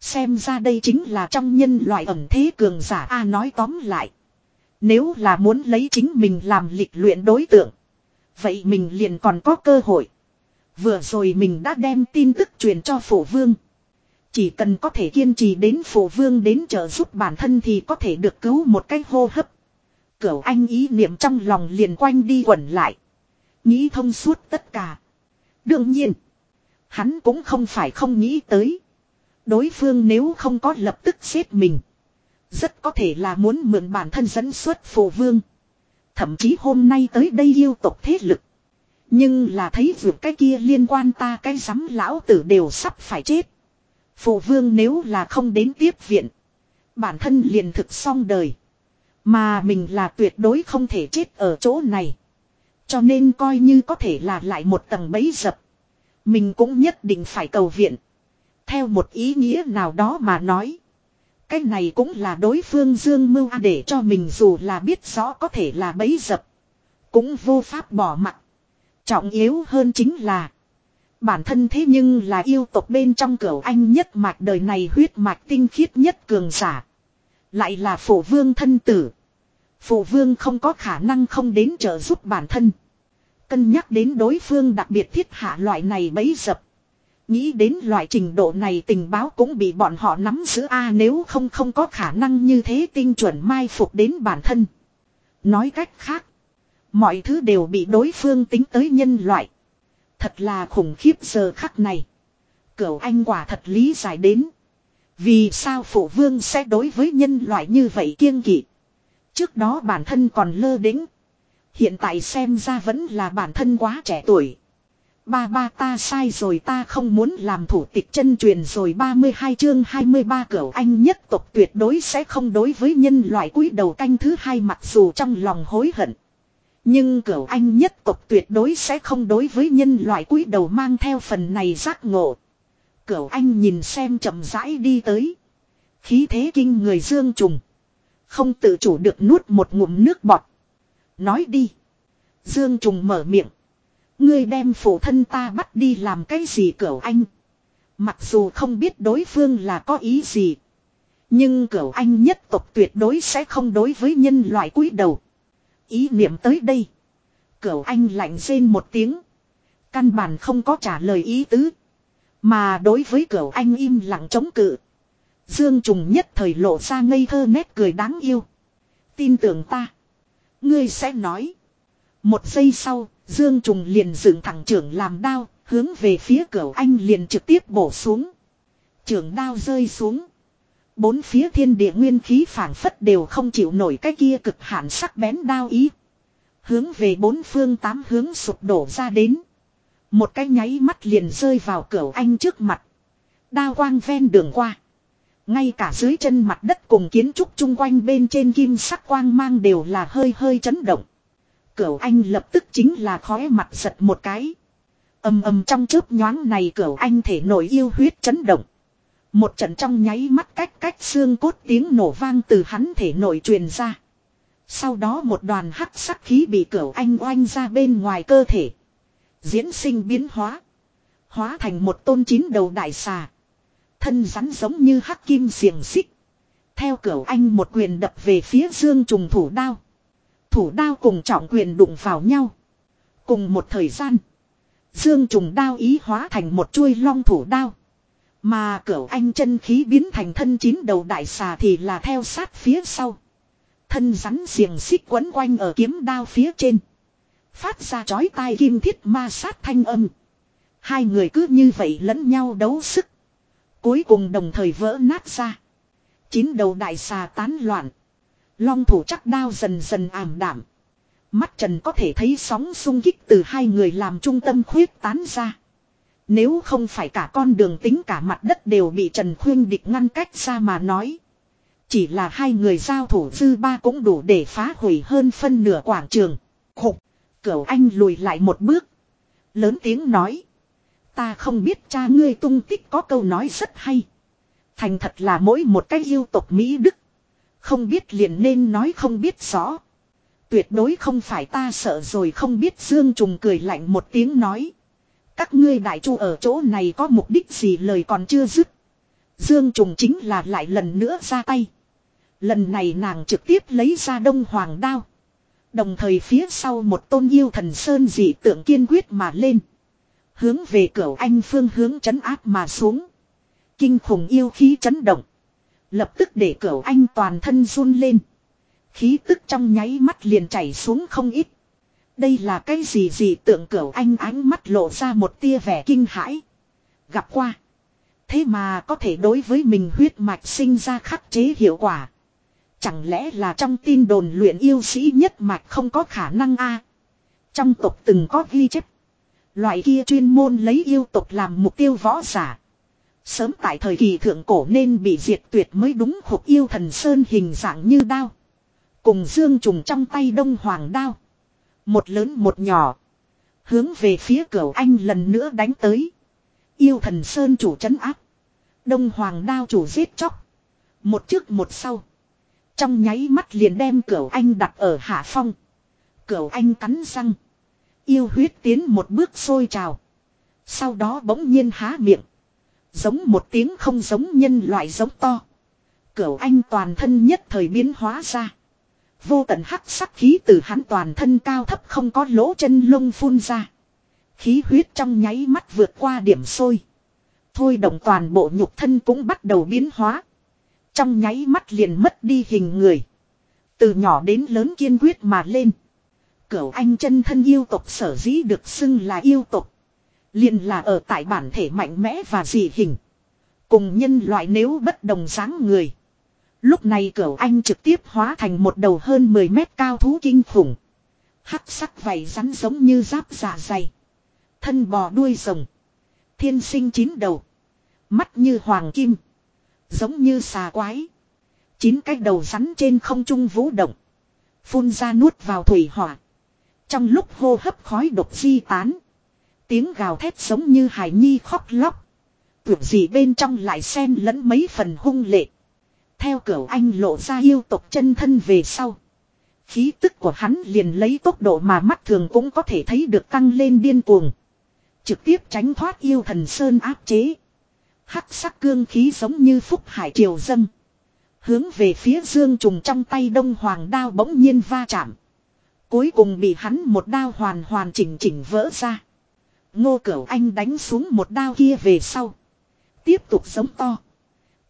Xem ra đây chính là trong nhân loại ẩn thế cường giả A nói tóm lại. Nếu là muốn lấy chính mình làm lịch luyện đối tượng. Vậy mình liền còn có cơ hội. Vừa rồi mình đã đem tin tức truyền cho phổ vương. Chỉ cần có thể kiên trì đến phổ vương đến trợ giúp bản thân thì có thể được cứu một cách hô hấp. Cửu anh ý niệm trong lòng liền quanh đi quẩn lại. Nghĩ thông suốt tất cả. Đương nhiên. Hắn cũng không phải không nghĩ tới. Đối phương nếu không có lập tức giết mình. Rất có thể là muốn mượn bản thân dẫn xuất phổ vương. Thậm chí hôm nay tới đây yêu tộc thế lực. Nhưng là thấy vượt cái kia liên quan ta cái rắm lão tử đều sắp phải chết. Phổ vương nếu là không đến tiếp viện. Bản thân liền thực xong đời. Mà mình là tuyệt đối không thể chết ở chỗ này. Cho nên coi như có thể là lại một tầng bấy dập. Mình cũng nhất định phải cầu viện. Theo một ý nghĩa nào đó mà nói. Cái này cũng là đối phương dương mưu để cho mình dù là biết rõ có thể là bấy dập. Cũng vô pháp bỏ mặt. Trọng yếu hơn chính là. Bản thân thế nhưng là yêu tộc bên trong cửa anh nhất mạch đời này huyết mạch tinh khiết nhất cường giả. Lại là phổ vương thân tử. Phụ vương không có khả năng không đến trợ giúp bản thân. Cân nhắc đến đối phương đặc biệt thiết hạ loại này bấy dập. Nghĩ đến loại trình độ này tình báo cũng bị bọn họ nắm giữ A, nếu không không có khả năng như thế tinh chuẩn mai phục đến bản thân. Nói cách khác. Mọi thứ đều bị đối phương tính tới nhân loại. Thật là khủng khiếp giờ khắc này. Cửu anh quả thật lý giải đến. Vì sao phụ vương sẽ đối với nhân loại như vậy kiêng kỵ. Trước đó bản thân còn lơ đĩnh. Hiện tại xem ra vẫn là bản thân quá trẻ tuổi. Ba ba ta sai rồi ta không muốn làm thủ tịch chân truyền rồi 32 chương 23 cửu anh nhất tộc tuyệt đối sẽ không đối với nhân loại cúi đầu canh thứ hai mặc dù trong lòng hối hận. Nhưng cửu anh nhất tộc tuyệt đối sẽ không đối với nhân loại cúi đầu mang theo phần này giác ngộ. Cửu anh nhìn xem chậm rãi đi tới. Khí thế kinh người dương trùng. Không tự chủ được nuốt một ngụm nước bọt. Nói đi. Dương trùng mở miệng. Ngươi đem phụ thân ta bắt đi làm cái gì cửu anh. Mặc dù không biết đối phương là có ý gì. Nhưng cửu anh nhất tộc tuyệt đối sẽ không đối với nhân loại cúi đầu. Ý niệm tới đây. Cửu anh lạnh rên một tiếng. Căn bản không có trả lời ý tứ. Mà đối với cửu anh im lặng chống cự. Dương Trùng nhất thời lộ ra ngây thơ nét cười đáng yêu. Tin tưởng ta. Ngươi sẽ nói. Một giây sau, Dương Trùng liền dựng thẳng trưởng làm đao, hướng về phía cửa anh liền trực tiếp bổ xuống. Trưởng đao rơi xuống. Bốn phía thiên địa nguyên khí phản phất đều không chịu nổi cái kia cực hạn sắc bén đao ý. Hướng về bốn phương tám hướng sụp đổ ra đến. Một cái nháy mắt liền rơi vào cửa anh trước mặt. Đao quang ven đường qua. Ngay cả dưới chân mặt đất cùng kiến trúc chung quanh bên trên kim sắc quang mang đều là hơi hơi chấn động. Cửu anh lập tức chính là khói mặt giật một cái. ầm ầm trong chớp nhoáng này cửu anh thể nổi yêu huyết chấn động. Một trận trong nháy mắt cách cách xương cốt tiếng nổ vang từ hắn thể nội truyền ra. Sau đó một đoàn hắc sắc khí bị cửu anh oanh ra bên ngoài cơ thể. Diễn sinh biến hóa. Hóa thành một tôn chín đầu đại xà. Thân rắn giống như hắc kim xiềng xích. Theo cửu anh một quyền đập về phía dương trùng thủ đao. Thủ đao cùng trọng quyền đụng vào nhau. Cùng một thời gian. Dương trùng đao ý hóa thành một chuôi long thủ đao. Mà cửu anh chân khí biến thành thân chín đầu đại xà thì là theo sát phía sau. Thân rắn xiềng xích quấn quanh ở kiếm đao phía trên. Phát ra chói tai kim thiết ma sát thanh âm. Hai người cứ như vậy lẫn nhau đấu sức. Cuối cùng đồng thời vỡ nát ra. Chín đầu đại xà tán loạn. Long thủ chắc đao dần dần ảm đảm. Mắt trần có thể thấy sóng xung kích từ hai người làm trung tâm khuyết tán ra. Nếu không phải cả con đường tính cả mặt đất đều bị Trần Khuyên địch ngăn cách ra mà nói. Chỉ là hai người giao thủ dư ba cũng đủ để phá hủy hơn phân nửa quảng trường. Khục, cửu anh lùi lại một bước. Lớn tiếng nói. Ta không biết cha ngươi tung tích có câu nói rất hay. Thành thật là mỗi một cái yêu tộc Mỹ Đức. Không biết liền nên nói không biết rõ. Tuyệt đối không phải ta sợ rồi không biết Dương Trùng cười lạnh một tiếng nói. Các ngươi đại chu ở chỗ này có mục đích gì lời còn chưa dứt. Dương Trùng chính là lại lần nữa ra tay. Lần này nàng trực tiếp lấy ra đông hoàng đao. Đồng thời phía sau một tôn yêu thần sơn dị tượng kiên quyết mà lên. Hướng về cửa anh phương hướng chấn áp mà xuống. Kinh khủng yêu khí chấn động. Lập tức để cửa anh toàn thân run lên. Khí tức trong nháy mắt liền chảy xuống không ít. Đây là cái gì gì tượng cửu anh ánh mắt lộ ra một tia vẻ kinh hãi. Gặp qua. Thế mà có thể đối với mình huyết mạch sinh ra khắc chế hiệu quả. Chẳng lẽ là trong tin đồn luyện yêu sĩ nhất mạch không có khả năng a Trong tộc từng có ghi chép. Loại kia chuyên môn lấy yêu tộc làm mục tiêu võ giả. Sớm tại thời kỳ thượng cổ nên bị diệt tuyệt mới đúng hộp yêu thần sơn hình dạng như đao. Cùng dương trùng trong tay đông hoàng đao. Một lớn một nhỏ. Hướng về phía cửa anh lần nữa đánh tới. Yêu thần sơn chủ trấn áp. Đông hoàng đao chủ giết chóc. Một trước một sau. Trong nháy mắt liền đem cửa anh đặt ở hạ phong. Cửa anh cắn răng. Yêu huyết tiến một bước sôi trào. Sau đó bỗng nhiên há miệng. Giống một tiếng không giống nhân loại giống to. Cửu anh toàn thân nhất thời biến hóa ra. Vô tận hắc sắc khí từ hắn toàn thân cao thấp không có lỗ chân lông phun ra. Khí huyết trong nháy mắt vượt qua điểm sôi. Thôi động toàn bộ nhục thân cũng bắt đầu biến hóa. Trong nháy mắt liền mất đi hình người. Từ nhỏ đến lớn kiên quyết mà lên. Cửu anh chân thân yêu tộc sở dĩ được xưng là yêu tộc. Liền là ở tại bản thể mạnh mẽ và dị hình. Cùng nhân loại nếu bất đồng dáng người. Lúc này cửu anh trực tiếp hóa thành một đầu hơn 10 mét cao thú kinh khủng. Hắc sắc vảy rắn giống như giáp dạ dày. Thân bò đuôi rồng. Thiên sinh chín đầu. Mắt như hoàng kim. Giống như xà quái. Chín cái đầu rắn trên không trung vũ động. Phun ra nuốt vào thủy hỏa. Trong lúc hô hấp khói độc di tán. Tiếng gào thét giống như hải nhi khóc lóc. Tưởng gì bên trong lại xen lẫn mấy phần hung lệ. Theo cửa anh lộ ra yêu tộc chân thân về sau. Khí tức của hắn liền lấy tốc độ mà mắt thường cũng có thể thấy được tăng lên điên cuồng. Trực tiếp tránh thoát yêu thần sơn áp chế. Hắc sắc cương khí giống như phúc hải triều dâng. Hướng về phía dương trùng trong tay đông hoàng đao bỗng nhiên va chạm. Cuối cùng bị hắn một đao hoàn hoàn chỉnh chỉnh vỡ ra. Ngô Cửu Anh đánh xuống một đao kia về sau. Tiếp tục giống to.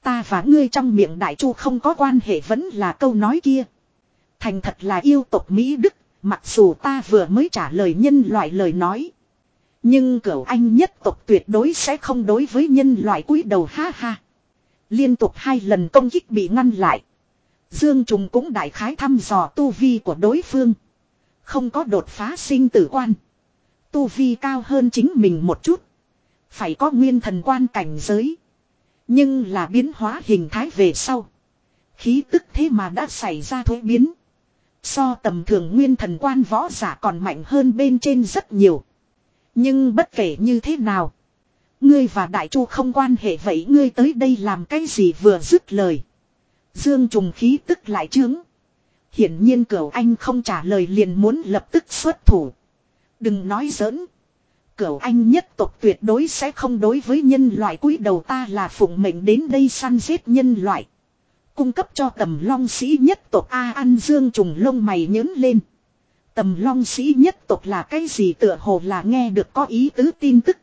Ta và ngươi trong miệng đại chu không có quan hệ vẫn là câu nói kia. Thành thật là yêu tộc Mỹ Đức, mặc dù ta vừa mới trả lời nhân loại lời nói. Nhưng cửu anh nhất tộc tuyệt đối sẽ không đối với nhân loại cúi đầu ha ha. Liên tục hai lần công kích bị ngăn lại. Dương Trùng cũng đại khái thăm dò tu vi của đối phương. Không có đột phá sinh tử quan. Tu vi cao hơn chính mình một chút. Phải có nguyên thần quan cảnh giới. Nhưng là biến hóa hình thái về sau. Khí tức thế mà đã xảy ra thuế biến. So tầm thường nguyên thần quan võ giả còn mạnh hơn bên trên rất nhiều. Nhưng bất kể như thế nào. Ngươi và đại chu không quan hệ vậy ngươi tới đây làm cái gì vừa dứt lời. Dương trùng khí tức lại trướng. Hiển nhiên cửu anh không trả lời liền muốn lập tức xuất thủ. Đừng nói giỡn. Cửu anh nhất tộc tuyệt đối sẽ không đối với nhân loại cúi đầu ta là phụng mệnh đến đây săn giết nhân loại. Cung cấp cho tầm long sĩ nhất tộc A An Dương trùng lông mày nhớn lên. Tầm long sĩ nhất tộc là cái gì tựa hồ là nghe được có ý tứ tin tức.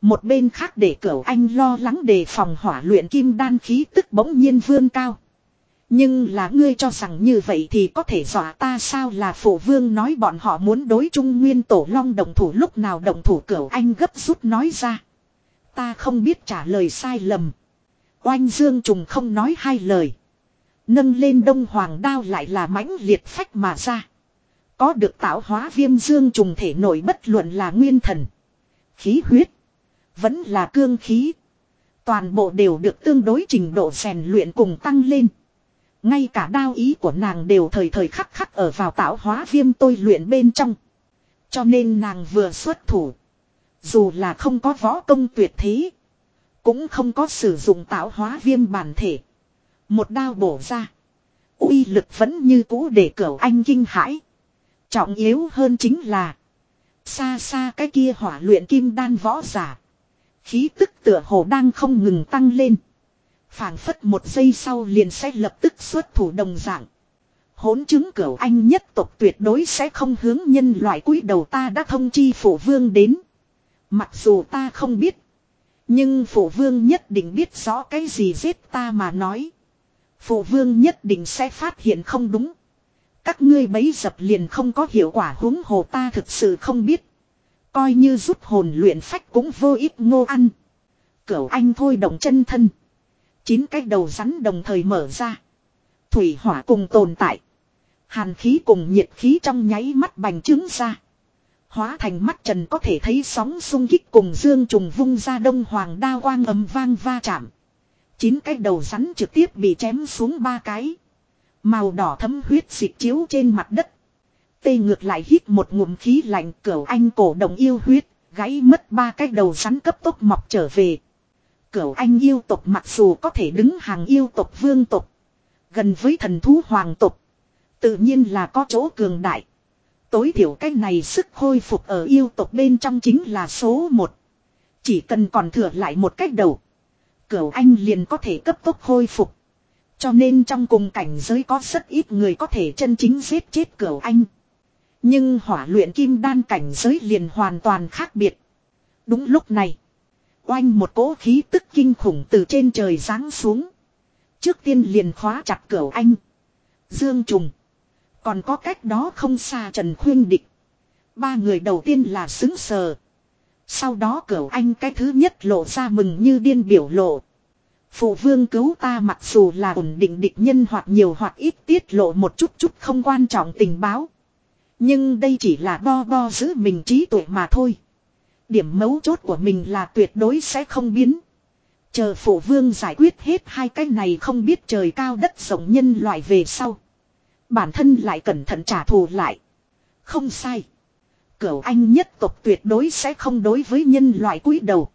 Một bên khác để cửu anh lo lắng đề phòng hỏa luyện kim đan khí tức bỗng nhiên vươn cao. Nhưng là ngươi cho rằng như vậy thì có thể dọa ta sao là phổ vương nói bọn họ muốn đối trung nguyên tổ long đồng thủ lúc nào đồng thủ cửu anh gấp rút nói ra. Ta không biết trả lời sai lầm. Oanh dương trùng không nói hai lời. Nâng lên đông hoàng đao lại là mãnh liệt phách mà ra. Có được tạo hóa viêm dương trùng thể nổi bất luận là nguyên thần. Khí huyết. Vẫn là cương khí. Toàn bộ đều được tương đối trình độ rèn luyện cùng tăng lên. Ngay cả đao ý của nàng đều thời thời khắc khắc ở vào tạo hóa viêm tôi luyện bên trong. Cho nên nàng vừa xuất thủ. Dù là không có võ công tuyệt thế. Cũng không có sử dụng tạo hóa viêm bản thể. Một đao bổ ra. uy lực vẫn như cũ để cửu anh kinh hãi. Trọng yếu hơn chính là. Xa xa cái kia hỏa luyện kim đan võ giả. Khí tức tựa hồ đang không ngừng tăng lên phảng phất một giây sau liền sẽ lập tức xuất thủ đồng dạng. Hỗn chứng cửu anh nhất tộc tuyệt đối sẽ không hướng nhân loại cúi đầu ta đã thông chi phổ vương đến. Mặc dù ta không biết. Nhưng phổ vương nhất định biết rõ cái gì giết ta mà nói. Phổ vương nhất định sẽ phát hiện không đúng. Các ngươi bấy dập liền không có hiệu quả huống hồ ta thực sự không biết. Coi như rút hồn luyện phách cũng vô ích ngô ăn. Cửu anh thôi động chân thân. Chín cái đầu rắn đồng thời mở ra. Thủy hỏa cùng tồn tại. Hàn khí cùng nhiệt khí trong nháy mắt bành trướng ra. Hóa thành mắt trần có thể thấy sóng sung kích cùng dương trùng vung ra đông hoàng đa quang ấm vang va chạm. Chín cái đầu rắn trực tiếp bị chém xuống ba cái. Màu đỏ thấm huyết xịt chiếu trên mặt đất. Tê ngược lại hít một ngụm khí lạnh cửu anh cổ động yêu huyết, gãy mất ba cái đầu rắn cấp tốc mọc trở về. Cửu anh yêu tộc mặc dù có thể đứng hàng yêu tộc vương tộc. Gần với thần thú hoàng tộc. Tự nhiên là có chỗ cường đại. Tối thiểu cái này sức khôi phục ở yêu tộc bên trong chính là số một. Chỉ cần còn thừa lại một cách đầu. Cửu anh liền có thể cấp tốc khôi phục. Cho nên trong cùng cảnh giới có rất ít người có thể chân chính giết chết cửu anh. Nhưng hỏa luyện kim đan cảnh giới liền hoàn toàn khác biệt. Đúng lúc này. Oanh một cỗ khí tức kinh khủng từ trên trời giáng xuống. Trước tiên liền khóa chặt cửa anh. Dương Trùng. Còn có cách đó không xa Trần Khuyên Địch. Ba người đầu tiên là xứng sờ. Sau đó cửa anh cái thứ nhất lộ ra mừng như điên biểu lộ. Phụ vương cứu ta mặc dù là ổn định địch nhân hoặc nhiều hoặc ít tiết lộ một chút chút không quan trọng tình báo. Nhưng đây chỉ là đo đo giữ mình trí tuệ mà thôi. Điểm mấu chốt của mình là tuyệt đối sẽ không biến. Chờ phổ vương giải quyết hết hai cái này không biết trời cao đất rộng nhân loại về sau. Bản thân lại cẩn thận trả thù lại. Không sai. Cửu anh nhất tộc tuyệt đối sẽ không đối với nhân loại cúi đầu.